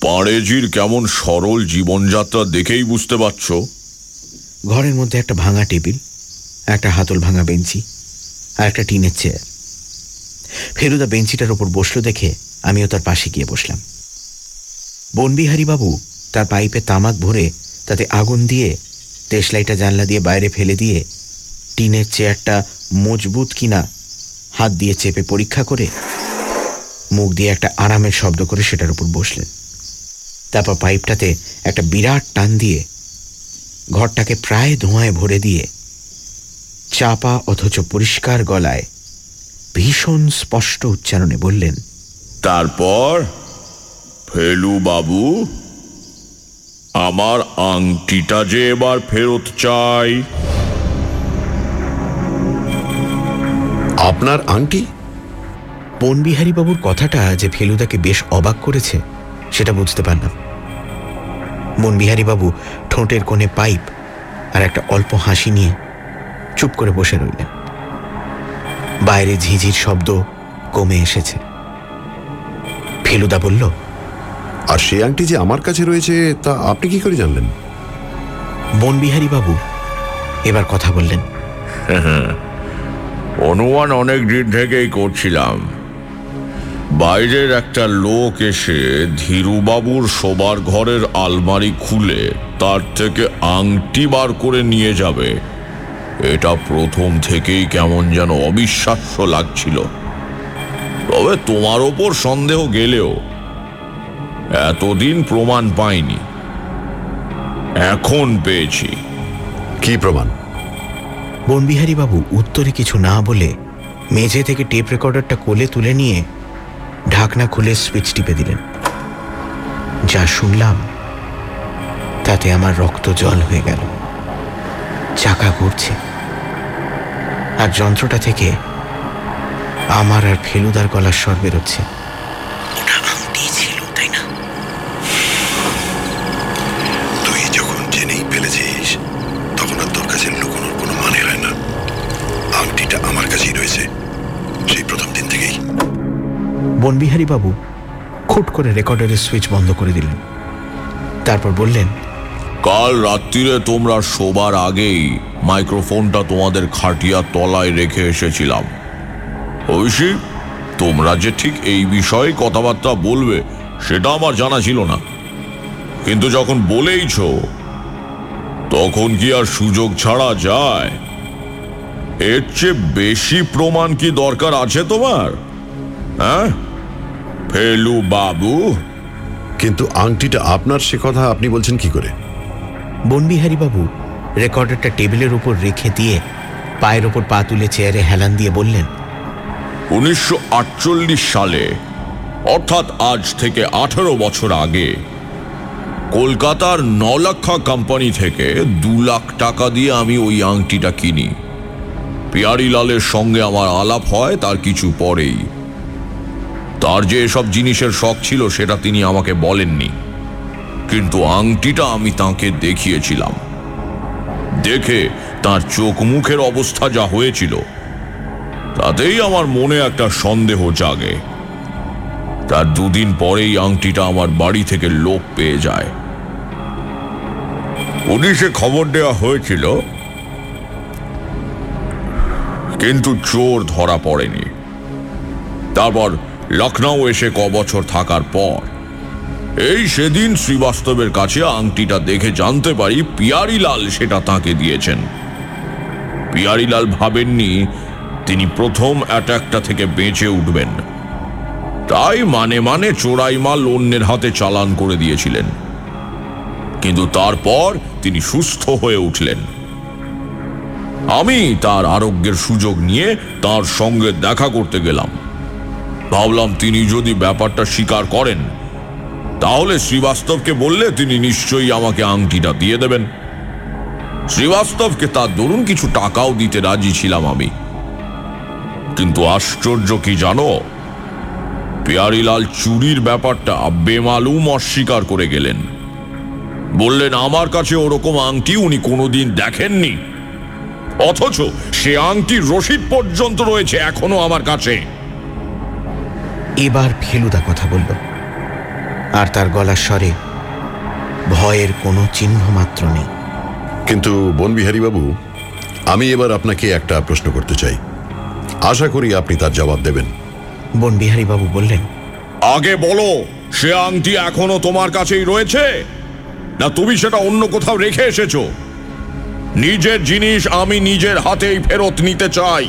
পাড়েজির কেমন সরল জীবনযাত্রা দেখেই বুঝতে পারছ? ঘরের মধ্যে একটা ভাঙা টেবিল, একটা হাতল ভাঙা বেঞ্চি আর একটা টিনের চেয়ার। ফেলুদা বেঞ্চিটার ওপর বসল দেখে আমিও তার পাশে গিয়ে বসলাম। বনবিহারীবাবু তার পাইপে তামাক ভরে তাতে আগুন দিয়ে দেশলাইটা জানলা দিয়ে বাইরে ফেলে দিয়ে টিনের চেয়ারটা মজবুত কিনা হাত দিয়ে চেপে পরীক্ষা করে মুখ দিয়ে একটা আরামের শব্দ করে সেটার উপর বসলেন। তারপর পাইপটাতে একটা বিরাট টান দিয়ে ঘরটাকে প্রায় ধোঁয়ায় ভরে দিয়ে চাপা অথচ পরিষ্কার গলায় ভীষণ স্পষ্ট উচ্চারণে বললেন তারপর ফেলু বাবু আমার আংটিটা যে এবার ফেরত চাই। আপনার আংটি? বনবিহারীবাবুর কথাটা যে ফেলুদাকে বেশ অবাক করেছে সেটা বুঝতে পারলাম। বনবিহারীবাবু ঠোঁটের কোণে পাইপ আর একটা অল্প হাসি নিয়ে চুপ করে বসে রইলেন। বাইরে ঝিঝির শব্দ কমে এসেছে। ফেলুদা বলল আর সেই আংটি যে আমার কাছে রয়েছে তা আপনি কি করে জানলেন? বনবিহারী বাবু এবার কথা বললেন অনুমান অনেক দিন থেকেই করছিলাম। বাইরের একটা লোক এসে ধীরুবাবুর শোবার ঘরের আলমারি খুলে তার থেকে আংটি বার করে নিয়ে যাবে। এটা প্রথম থেকেই কেমন যেন অবিশ্বাস্য লাগছিল। তবে তোমার ওপর সন্দেহ গেলেও এতদিন প্রমাণ পাইনি। এখন পেয়েছি। কি প্রমাণ? বনবিহারী বাবু উত্তরে কিছু না বলে মেঝে থেকে টেপ রেকর্ডারটা কোলে তুলে নিয়ে ঢাকনা খুলে সুইচ টিপে দিলেন। যা শুনলাম, তাতে আমার রক্ত জল হয়ে গেল। চাকা ঘুরছে। আর যন্ত্রটা থেকে আমার আর ফেলুদার গলার স্বর বেরোচ্ছে। বনবিহারী বাবু খুট করে রেকর্ডারের সুইচ বন্ধ করে দিলেন। তারপর বললেন, কাল রাত্রিরে তোমরা শোবার আগেই মাইক্রোফোনটা তোমাদের খাটিয়ার তলায় রেখে এসেছিলাম। ঐশী, তোমরা যে ঠিক এই বিষয়ে কথাবার্তা বলবে, সেটা আমার জানা ছিল না। কিন্তু যখন বলেইছ, তখন কি আর সুযোগ ছাড়া যায়? এর চেয়ে বেশি প্রমাণ কি দরকার আছে তোমার? হ্যাঁ? ফেলু বাবু। কিন্তু আংটিটা আপনার সে কথা আপনি বলছেন কি করে? বনবিহারী বাবু রেকর্ডারটা টেবিলের উপর রেখে দিয়ে পায়ের ওপর পা তুলে চেয়ারে হেলান দিয়ে বললেন উনিশশো আটচল্লিশ সালে অর্থাৎ আজ থেকে আঠারো বছর আগে কলকাতার নলাক্ষা কোম্পানি থেকে দু লাখ টাকা দিয়ে আমি ওই আংটিটা কিনি। পিয়ারিলালের সঙ্গে আমার আলাপ হয় তার কিছু পরেই। তার যে এসব জিনিসের শখ ছিল সেটা তিনি আমাকে বলেননি। কিন্তু আংটিটা আমি তাকে দেখিয়েছিলাম। দেখে তার চোখ মুখের অবস্থা যা হয়েছিল, তাতেই আমার মনে একটা সন্দেহ জাগে। তার দুদিন পরেই আংটিটা আমার বাড়ি থেকে লোক পেয়ে যায়। পুলিশে খবর দেওয়া হয়েছিল, কিন্তু চোর ধরা পড়েনি। তারপর লখনৌ এসে ক বছর থাকার পর। এই সেদিন শ্রীবাস্তবের কাছে আংটিটা দেখে জানতে পারি পিয়ারিলাল সেটা তাকে দিয়েছেন। পিয়ারিলাল ভাবেননি তিনি প্রথম অ্যাটাকটা থেকে বেঁচে উঠবেন। তাই মানে মানে চোরাই মাল অন্যের হাতে চালান করে দিয়েছিলেন। কিন্তু তারপর তিনি সুস্থ হয়ে উঠলেন। আমি তার আরোগ্যের সুযোগ নিয়ে তার সঙ্গে দেখা করতে গেলাম। ভাবলাম তিনি যদি ব্যাপারটা স্বীকার করেন, তাহলে শ্রীবাস্তবকে বললে তিনি নিশ্চয়ই আমাকে আংটিটা দিয়ে দেবেন। শ্রীবাস্তবকে তার দরুন কিছু টাকাও দিতে রাজি ছিলাম আমি। কিন্তু আশ্চর্য কি জানো, পেয়ারিলাল চুরির ব্যাপারটা বেমালুম অস্বীকার করে গেলেন। বললেন, আমার কাছে ওরকম আংটি উনি কোনোদিন দেখেননি। অথচ সে আংটির রসিদ পর্যন্ত রয়েছে এখনও আমার কাছে। এবার ফেলুদা কথা বলল। আর তার গলার স্বরে ভয়ের কোনো চিহ্ন মাত্র নেই। কিন্তু বনবিহারী বাবু আমি এবার আপনাকে একটা প্রশ্ন করতে চাই। আশা করি আপনি তার জবাব দেবেন। বনবিহারী বাবু বললেন আগে বলো সে আংটি এখনও তোমার কাছেই রয়েছে? না তুমি সেটা অন্য কোথাও রেখে এসেছ? নিজের জিনিস আমি নিজের হাতেই ফেরত নিতে চাই।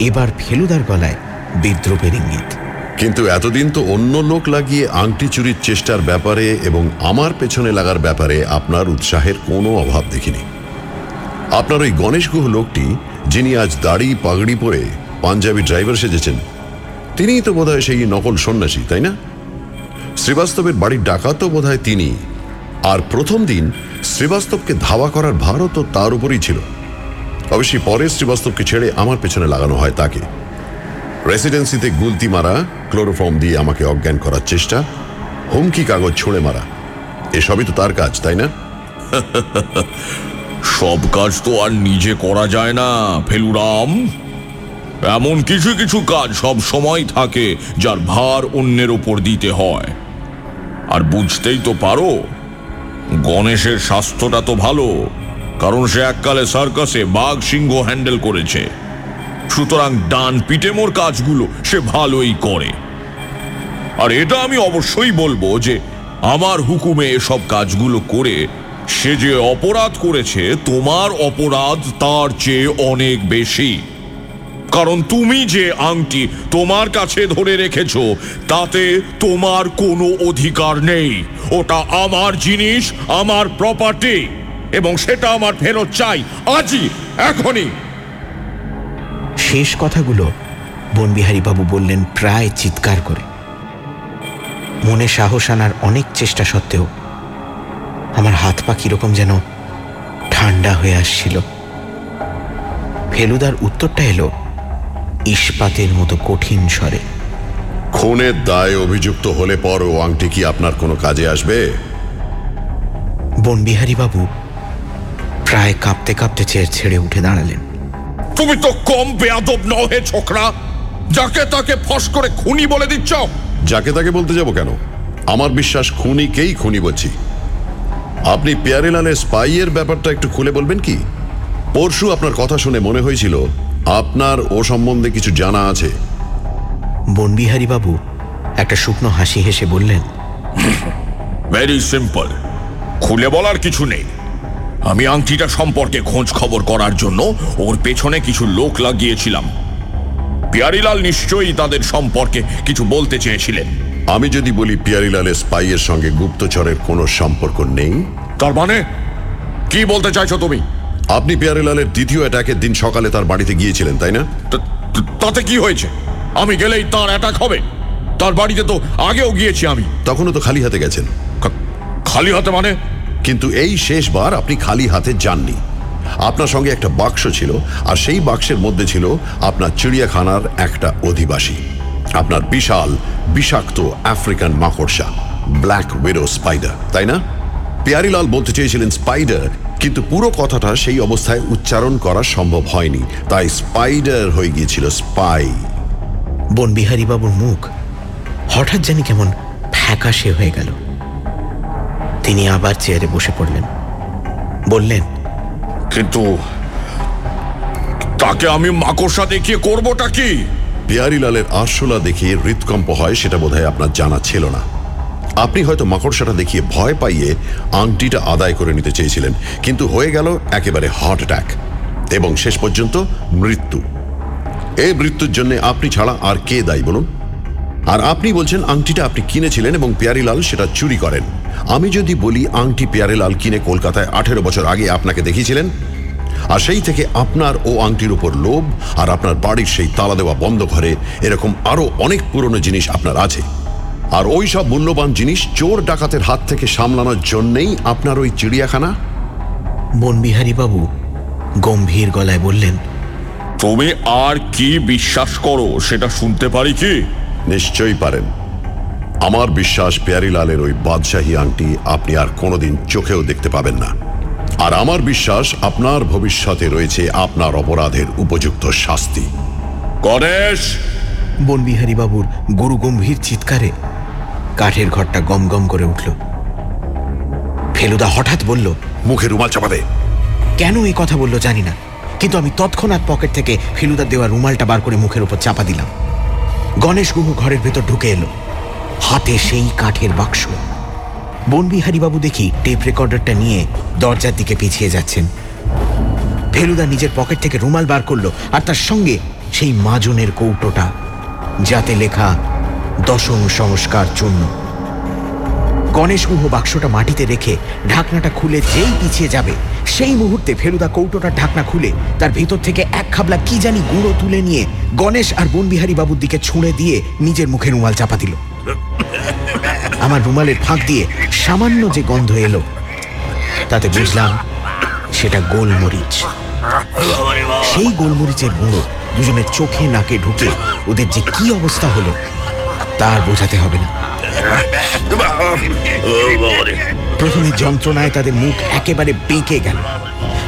এবার ফেলুদার গলায় বিদ্রোপের ইঙ্গিত। কিন্তু এতদিন তো অন্য লোক লাগিয়ে আংটি চুরির চেষ্টার ব্যাপারে এবং আমার পেছনে লাগার ব্যাপারে আপনার উৎসাহের কোনো অভাব দেখিনি। আপনার ওই গণেশ গুহ লোকটি, যিনি আজ দাড়ি পাগড়ি পরে পাঞ্জাবি ড্রাইভার সেজেছেন, তিনিই তো বোধহয় সেই নকল সন্ন্যাসী, তাই না? শ্রীবাস্তবের বাড়ির ডাকাতও বোধহয় তিনি। আর প্রথম দিন শ্রীবাস্তবকে ধাওয়া করার ভারও তো তার উপরই ছিল। অবশ্যই পরে শ্রীবাস্তবকে ছেড়ে আমার পেছনে লাগানো হয় তাকে। রেসিডেন্সিতে গুলতি মারা, ক্লোরোফর্ম দিয়ে আমাকে অজ্ঞান করার চেষ্টা, হুমকি কাগজ ছুঁড়ে মারা। এসবই তো তার কাজ, তাই না? সব কাজ তো আর নিজে করা যায় না, ফেলুরাম। এমন কিছু কিছু কাজ সব সময় থাকে যার ভার অন্যের ওপর দিতে হয়। আর বুঝতেই তো পারো, গণেশের স্বাস্থ্যটা তো ভালো, কারণ সে এককালে সার্কাসে বাঘ সিংহ হ্যান্ডেল করেছে। সুতরাং ডান পিটে মোর কাজগুলো সে ভালোই করে। আর এটা আমি অবশ্যই বলব যে, আমার হুকুমে এসব কাজগুলো করে সে যে অপরাধ করেছে, তোমার অপরাধ তার চেয়ে অনেক বেশি। কারণ তুমি যে আংটি তোমার কাছে ধরে রেখেছ, তাতে তোমার কোনো অধিকার নেই। ওটা আমার জিনিস, আমার প্রপার্টি এবং সেটা আমার ফেরত চাই। আজই, এখনই। শেষ কথাগুলো বনবিহারী বাবু বললেন প্রায় চিৎকার করে। মনে সাহস আনার অনেক চেষ্টা সত্ত্বেও আমার হাত পা কীরকম যেন ঠান্ডা হয়ে আসছিল। ফেলুদার উত্তরটা এলো ইস্পাতের মতো কঠিন স্বরে। খুনের দায় অভিযুক্ত হলে পর ও আংটি কি আপনার কোনো কাজে আসবে? বনবিহারী বাবু প্রায় কাঁপতে কাঁপতে চেয়ার ছেড়ে উঠে দাঁড়ালেন। তুমি তো কম বেয়াদব নহে ছোকরা। যাকে তাকে ফস করে খুনি বলে দিচ্ছ। যাকে তাকে বলতে যাব কেন? আমার বিশ্বাস খুনিকেই খুনি বলছি। আপনি পেয়ারিলালের স্পাইয়ের ব্যাপারটা একটু খুলে বলবেন কি? পরশু আপনার কথা শুনে মনে হয়েছিল আপনার ও সম্বন্ধে কিছু জানা আছে। বনবিহারী বাবু একটা শুকনো হাসি হেসে বললেন ভেরি সিম্পল খুলে বলার কিছু নেই। আমি আংটিটা সম্পর্কে খোঁজ খবর করার জন্য ওর পেছনে কিছু লোক লাগিয়েছিলাম। পিয়ারিলাল নিশ্চয়ই তাদের সম্পর্কে কিছু বলতে চেয়েছিলেন আমি যদি বলি পিয়ারিলালের স্পাইয়ের সঙ্গে গুপ্তচরের কোনো সম্পর্ক নেই? তার মানে? কি বলতে চাইছো তুমি? আপনি পিয়ারিলালের দ্বিতীয় অ্যাটাকের দিন সকালে তার বাড়িতে গিয়েছিলেন তাই না? তাতে কি হয়েছে? আমি গেলেই তার অ্যাটাক হবে। তার বাড়িতে তো আগেও গিয়েছি আমি। তখনও তো খালি হাতে গেছেন। খালি হাতে মানে? কিন্তু এই শেষবার আপনি খালি হাতে যাননি। আপনার সঙ্গে একটা বাক্স ছিল, আর সেই বাক্সের মধ্যে ছিল আপনার চিড়িয়াখানার একটা অধিবাসী। আপনার বিশাল, বিষাক্ত আফ্রিকান মাকড়সা, ব্ল্যাক উইডো স্পাইডার, তাই না? পিয়ারিলাল বলতে চেয়েছিলেন স্পাইডার, কিন্তু পুরো কথাটা সেই অবস্থায় উচ্চারণ করা সম্ভব হয়নি। তাই স্পাইডার হয়ে গিয়েছিল স্পাই। বনবিহারী বাবুর মুখ হঠাৎ জানি কেমন ফ্যাকাশে হয়ে গেল। তিনি আবার চেয়ারে বসে পড়লেন। বললেন কিন্তু তাকে আমি মাকড়সা দেখিয়ে করবোটা কি? পিয়ারিলালের আরশোলা দেখিয়ে হৃৎকম্প হয় সেটা বোধহয় আপনার জানা ছিল না। আপনি হয়তো মাকড়সাটা দেখিয়ে ভয় পাইয়ে আংটিটা আদায় করে নিতে চেয়েছিলেন কিন্তু হয়ে গেল একেবারে হার্ট অ্যাটাক এবং শেষ পর্যন্ত মৃত্যু। এই মৃত্যুর জন্য আপনি ছাড়া আর কে দায়ী বলুন? আর আপনি বলছেন আংটিটা আপনি কিনেছিলেন এবং পিয়ারিলাল সেটা চুরি করেন। আমি যদি বলি আংটি পিয়ারিলাল কিনে কলকাতায় আঠেরো বছর আগে আপনাকে দেখিয়েছিলেন আর সেই থেকে আপনার ও আংটির উপর লোভ আর আপনার বাড়ির সেই তালা দেওয়া বন্ধ ঘরে এরকম আরও অনেক পুরনো জিনিস আপনার আছে। আর ওই সব মূল্যবান জিনিস চোর ডাকাতের হাত থেকে সামলানোর জন্যেই আপনার ওই চিড়িয়াখানা? বনবিহারী বাবু গম্ভীর গলায় বললেন তুমি আর কি বিশ্বাস করো সেটা শুনতে পারি কি? নিশ্চয়ই পারেন। আমার বিশ্বাস পেয়ারিলালের ওই বাদশাহী আংটি আপনি আর কোনোদিন চোখেও দেখতে পাবেন না। আর আমার বিশ্বাস আপনার ভবিষ্যতে রয়েছে আপনার অপরাধের উপযুক্ত শাস্তি। গণেশ! বনবিহারী বাবুর গুরু গম্ভীর চিৎকারে কাঠের ঘরটা গম গম করে উঠল। ফেলুদা হঠাৎ বলল মুখে রুমাল চাপা দে। কেন এই কথা বলল জানি না কিন্তু আমি তৎক্ষণাৎ পকেট থেকে ফেলুদার দেওয়া রুমালটা বার করে মুখের উপর চাপা দিলাম। গণেশ গুহ ঘরের ভেতর ঢুকে এলো। হাতে সেই কাঠের বাক্স। বনবিহারী বাবু দেখি টেপ রেকর্ডারটা নিয়ে দরজার দিকে পিছিয়ে যাচ্ছেন। ফেলুদা নিজের পকেট থেকে রুমাল বার করল আর তার সঙ্গে সেই মাজনের কৌটোটা, যাতে লেখা দশম সংস্কার চূর্ণ। গণেশ গুহ বাক্সটা মাটিতে রেখে ঢাকনাটা খুলে যেই পিছিয়ে যাবে, সেই মুহূর্তে ফেলুদা কৌটোটার ঢাকনা খুলে তার ভেতর থেকে এক খাবলা কি জানি গুঁড়ো তুলে নিয়ে গণেশ আর বনবিহারী বাবুর দিকে ছুঁড়ে দিয়ে নিজের মুখে রুমাল চাপা দিল। আমার রুমালের ফাঁক দিয়ে সামান্য যে গন্ধ এলো, তাতে বুঝলাম সেটা গোলমরিচ। সেই গোলমরিচের গুঁড়ো দুজনের চোখে নাকে ঢুকে ওদের যে কি অবস্থা হলো তার বোঝাতে হবে না। প্রথমে যন্ত্রণায় তাদের মুখ একেবারে বেঁকে গেল।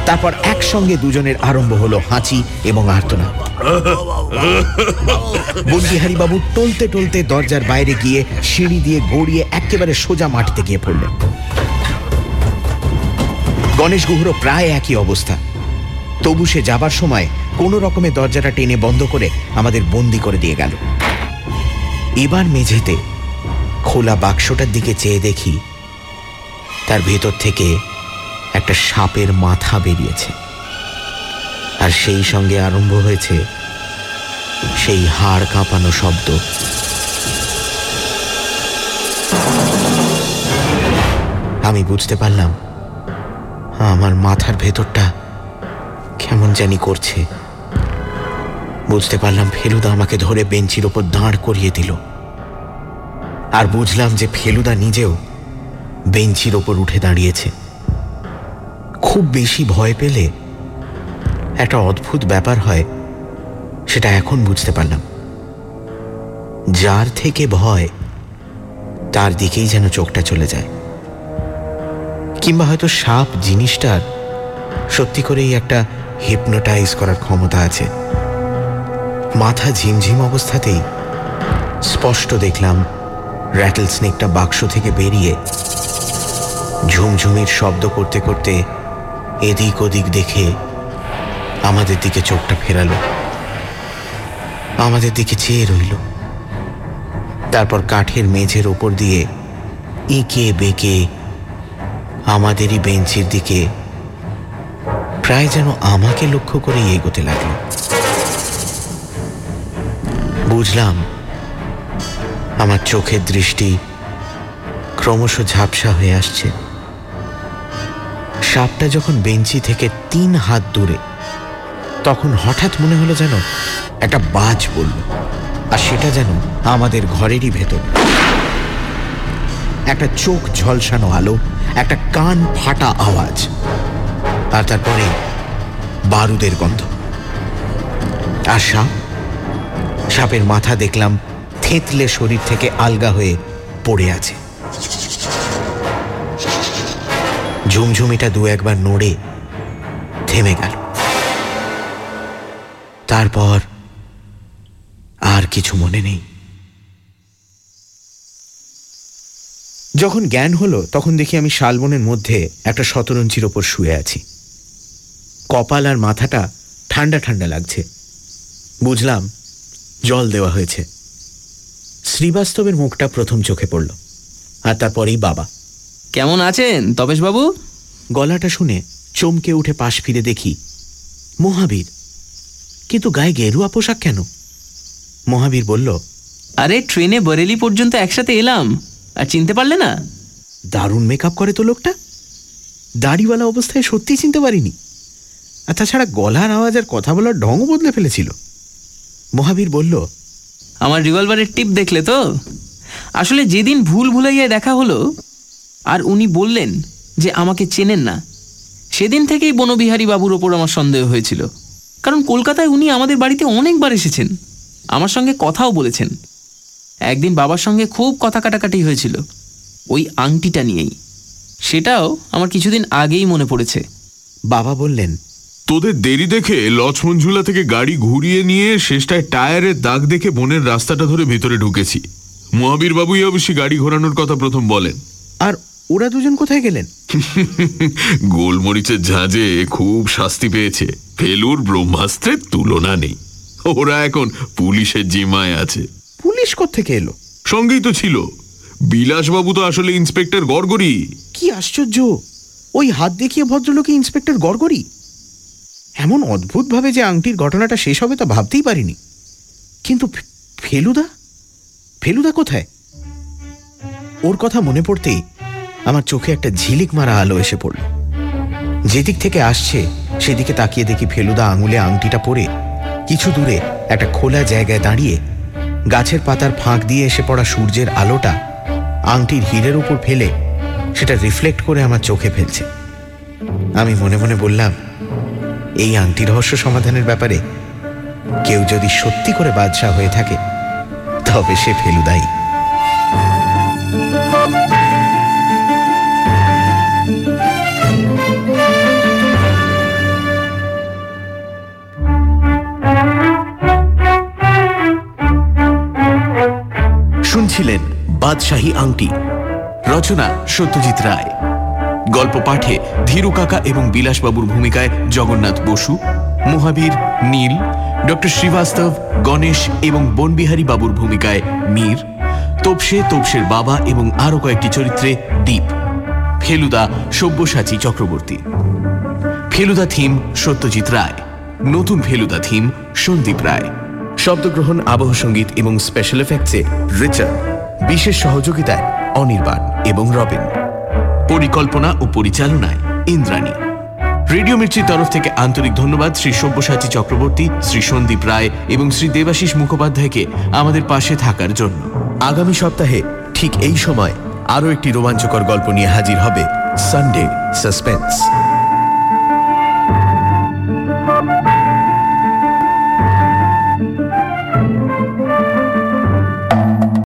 তারপর একসঙ্গে দুজনের আরম্ভ হলো হাঁচি এবং আর্তনা। বন্দিহারি বাবু টলতে টলতে দরজার বাইরে গিয়ে সিঁড়ি দিয়ে গড়িয়ে একেবারে সোজা মাটিতে গিয়ে পড়লেন। গণেশ গুহরও প্রায় একই অবস্থা। তবু সে যাবার সময় কোনো রকমে দরজাটা টেনে বন্ধ করে আমাদের বন্দি করে দিয়ে গেল। এবার মেঝেতে খোলা বাক্সটার দিকে চেয়ে দেখি তার ভেতর থেকে একটা সাপের মাথা বেরিয়েছে। আর সেই সঙ্গে আরম্ভ হয়েছে সেই হাড় কাঁপানো শব্দ। আমি বুঝতে পারলাম, আমার মাথার ভেতরটা কেমন জানি করছে। বুঝতে পারলাম ফেলুদা আমাকে ধরে বেঞ্চির ওপর দাঁড় করিয়ে দিল। আর বুঝলাম যে ফেলুদা নিজেও বেঞ্চির ওপর উঠে দাঁড়িয়েছে। খুব বেশি ভয় পেলে একটা অদ্ভুত ব্যাপার হয়, সেটা এখন বুঝতে পারলাম। যার থেকে ভয়, তার দিকেই যেন চোখটা চলে যায়। কিংবা হয়তো সাপ জিনিসটার সত্যি করেই একটা হিপনোটাইজ করার ক্ষমতা আছে। মাথা ঝিমঝিম অবস্থাতেই স্পষ্ট দেখলাম র্যাটেল স্নেকটা বাক্স থেকে বেরিয়ে ঝুমঝুমির শব্দ করতে করতে এদিক ওদিক দেখে আমাদের দিকে চোখটা ফেরালো। আমাদের দিকে চেয়ে রইল। তারপর কাঠের মেঝের ওপর দিয়ে এঁকে বেঁকে আমাদেরই বেঞ্চের দিকে প্রায় যেন আমাকে লক্ষ্য করে এগোতে লাগল। বুঝলাম আমার চোখের দৃষ্টি ক্রমশ ঝাপসা হয়ে আসছে। সাপটা যখন বেঞ্চি থেকে তিন হাত দূরে, তখন হঠাৎ মনে হলো যেন একটা বাজ বলল আর সেটা যেন আমাদের ঘরেরই ভেতর। একটা চোখ ঝলসানো আলো, একটা কান ফাটা আওয়াজ, আর তারপরে বারুদের গন্ধ। আর সাপ? সাপের মাথা দেখলাম থেতলে শরীর থেকে আলগা হয়ে পড়ে আছে। ঝুমঝুমিটা দু একবার নড়ে থেমে গেল। তারপর আর কিছু মনে নেই। যখন জ্ঞান হলো, তখন দেখি আমি শালবনের মধ্যে একটা শতরঞ্চির ওপর শুয়ে আছি। কপাল আর মাথাটা ঠান্ডা ঠান্ডা লাগছে। বুঝলাম জল দেওয়া হয়েছে। শ্রীবাস্তবের মুখটা প্রথম চোখে পড়ল আর তারপরেই বাবা। কেমন আছেন তপেশ বাবু গলাটা শুনে চমকে উঠে পাশ ফিরে দেখি মহাবীর। কিন্তু গায়ে গেরুয়া পোশাক কেন? মহাবীর বলল আরে ট্রেনে বরেলি পর্যন্ত একসাথে এলাম আর চিনতে পারলে না? দারুণ মেকআপ করে তো লোকটা। দাড়িওয়ালা অবস্থায় সত্যি চিনতে পারিনি। আর তাছাড়া গলার আওয়াজ আর কথা বলার ঢংও বদলে ফেলেছিল। মহাবীর বলল আমার রিভলভারের টিপ দেখলে তো? আসলে যেদিন ভুল ভুলাইয়ায় দেখা হলো আর উনি বললেন যে আমাকে চেনেন না সেদিন থেকেই বনবিহারী বাবুর ওপর আমার সন্দেহ হয়েছিল। কারণ কলকাতায় উনি আমাদের বাড়িতে অনেকবার এসেছেন আমার সঙ্গে কথাও বলেছেন। একদিন বাবার সঙ্গে খুব কথা কাটাকাটি হয়েছিল ওই আংটিটা নিয়েই। সেটাও আমার কিছুদিন আগেই মনে পড়েছে। বাবা বললেন তোদের দেরি দেখে লক্ষ্মণঝুলা থেকে গাড়ি ঘুরিয়ে নিয়ে শেষটায় টায়ারের দাগ দেখে বনের রাস্তাটা ধরে ভেতরে ঢুকেছি। মহাবীর বাবুই অবশ্যই গাড়ি ঘোরানোর কথা প্রথম বলেন। আর ওরা দুজন কোথায় গেলেন? গোলমরিচের ঝাঁঝে খুব শাস্তি পেয়েছে। ফেলুর ব্রহ্মাস্ত্রের তুলনা নেই। ওরা এখন পুলিশের জিম্মায় আছে। পুলিশ থেকে এলো? সঙ্গেই তো ছিল। বিলাসবাবু তো আসলে ইন্সপেক্টর গড়গড়ি। কি আশ্চর্য! ওই হাত দেখিয়ে ভদ্রলোকে ইন্সপেক্টর গড়গড়ি? এমন অদ্ভুতভাবে যে আংটির ঘটনাটা শেষ হবে তা ভাবতেই পারিনি। কিন্তু ফেলুদা? ফেলুদা কোথায়? ওর কথা মনে পড়তেই আমার চোখে একটা ঝিলিক মারা আলো এসে পড়ল। যেদিক থেকে আসছে, সেদিকে তাকিয়ে দেখি ফেলুদা আঙুলে আংটিটা পরে কিছু দূরে একটা খোলা জায়গায় দাঁড়িয়ে গাছের পাতার ফাঁক দিয়ে এসে পড়া সূর্যের আলোটা আংটির হিরের উপর ফেলে সেটা রিফ্লেক্ট করে আমার চোখে ফেলছে। আমি মনে মনে বললাম এই আংটি রহস্য সমাধানের ব্যাপারে কেউ যদি সত্যি করে বাদশাহ হয়ে থাকে, তবে সে ফেলুদাই। শুনছিলেন বাদশাহী আংটি, রচনা সত্যজিৎ রায়। গল্প পাঠে ধীরু কাকা এবং বিলাসবাবুর ভূমিকায় জগন্নাথ বসু, মহাবীর নীল, ডক্টর শ্রীবাস্তব, গণেশ এবং বনবিহারী বাবুর ভূমিকায় মীর, তোপসে তোপসের বাবা এবং আরও কয়েকটি চরিত্রে দ্বীপ ফেলুদা সব্যসাচী চক্রবর্তী। ফেলুদা থিম সত্যজিৎ রায়। নতুন ফেলুদা থিম সন্দীপ রায়। শব্দগ্রহণ, আবহ সংগীত এবং স্পেশাল এফেক্টসে রিচার্ড। বিশেষ সহযোগিতায় অনির্বাণ এবং রবিন পরিকল্পনা ও পরিচালনায় ইন্দ্রাণী। রেডিও মির্চির তরফ থেকে আন্তরিক ধন্যবাদ শ্রী সব্যসাচী চক্রবর্তী, শ্রী সন্দীপ রায় এবং শ্রী দেবাশিস মুখোপাধ্যায়কে আমাদের পাশে থাকার জন্য। আগামী সপ্তাহে ঠিক এই সময় আরও একটি রোমাঞ্চকর গল্প নিয়ে হাজির হবে সানডে সাসপেন্স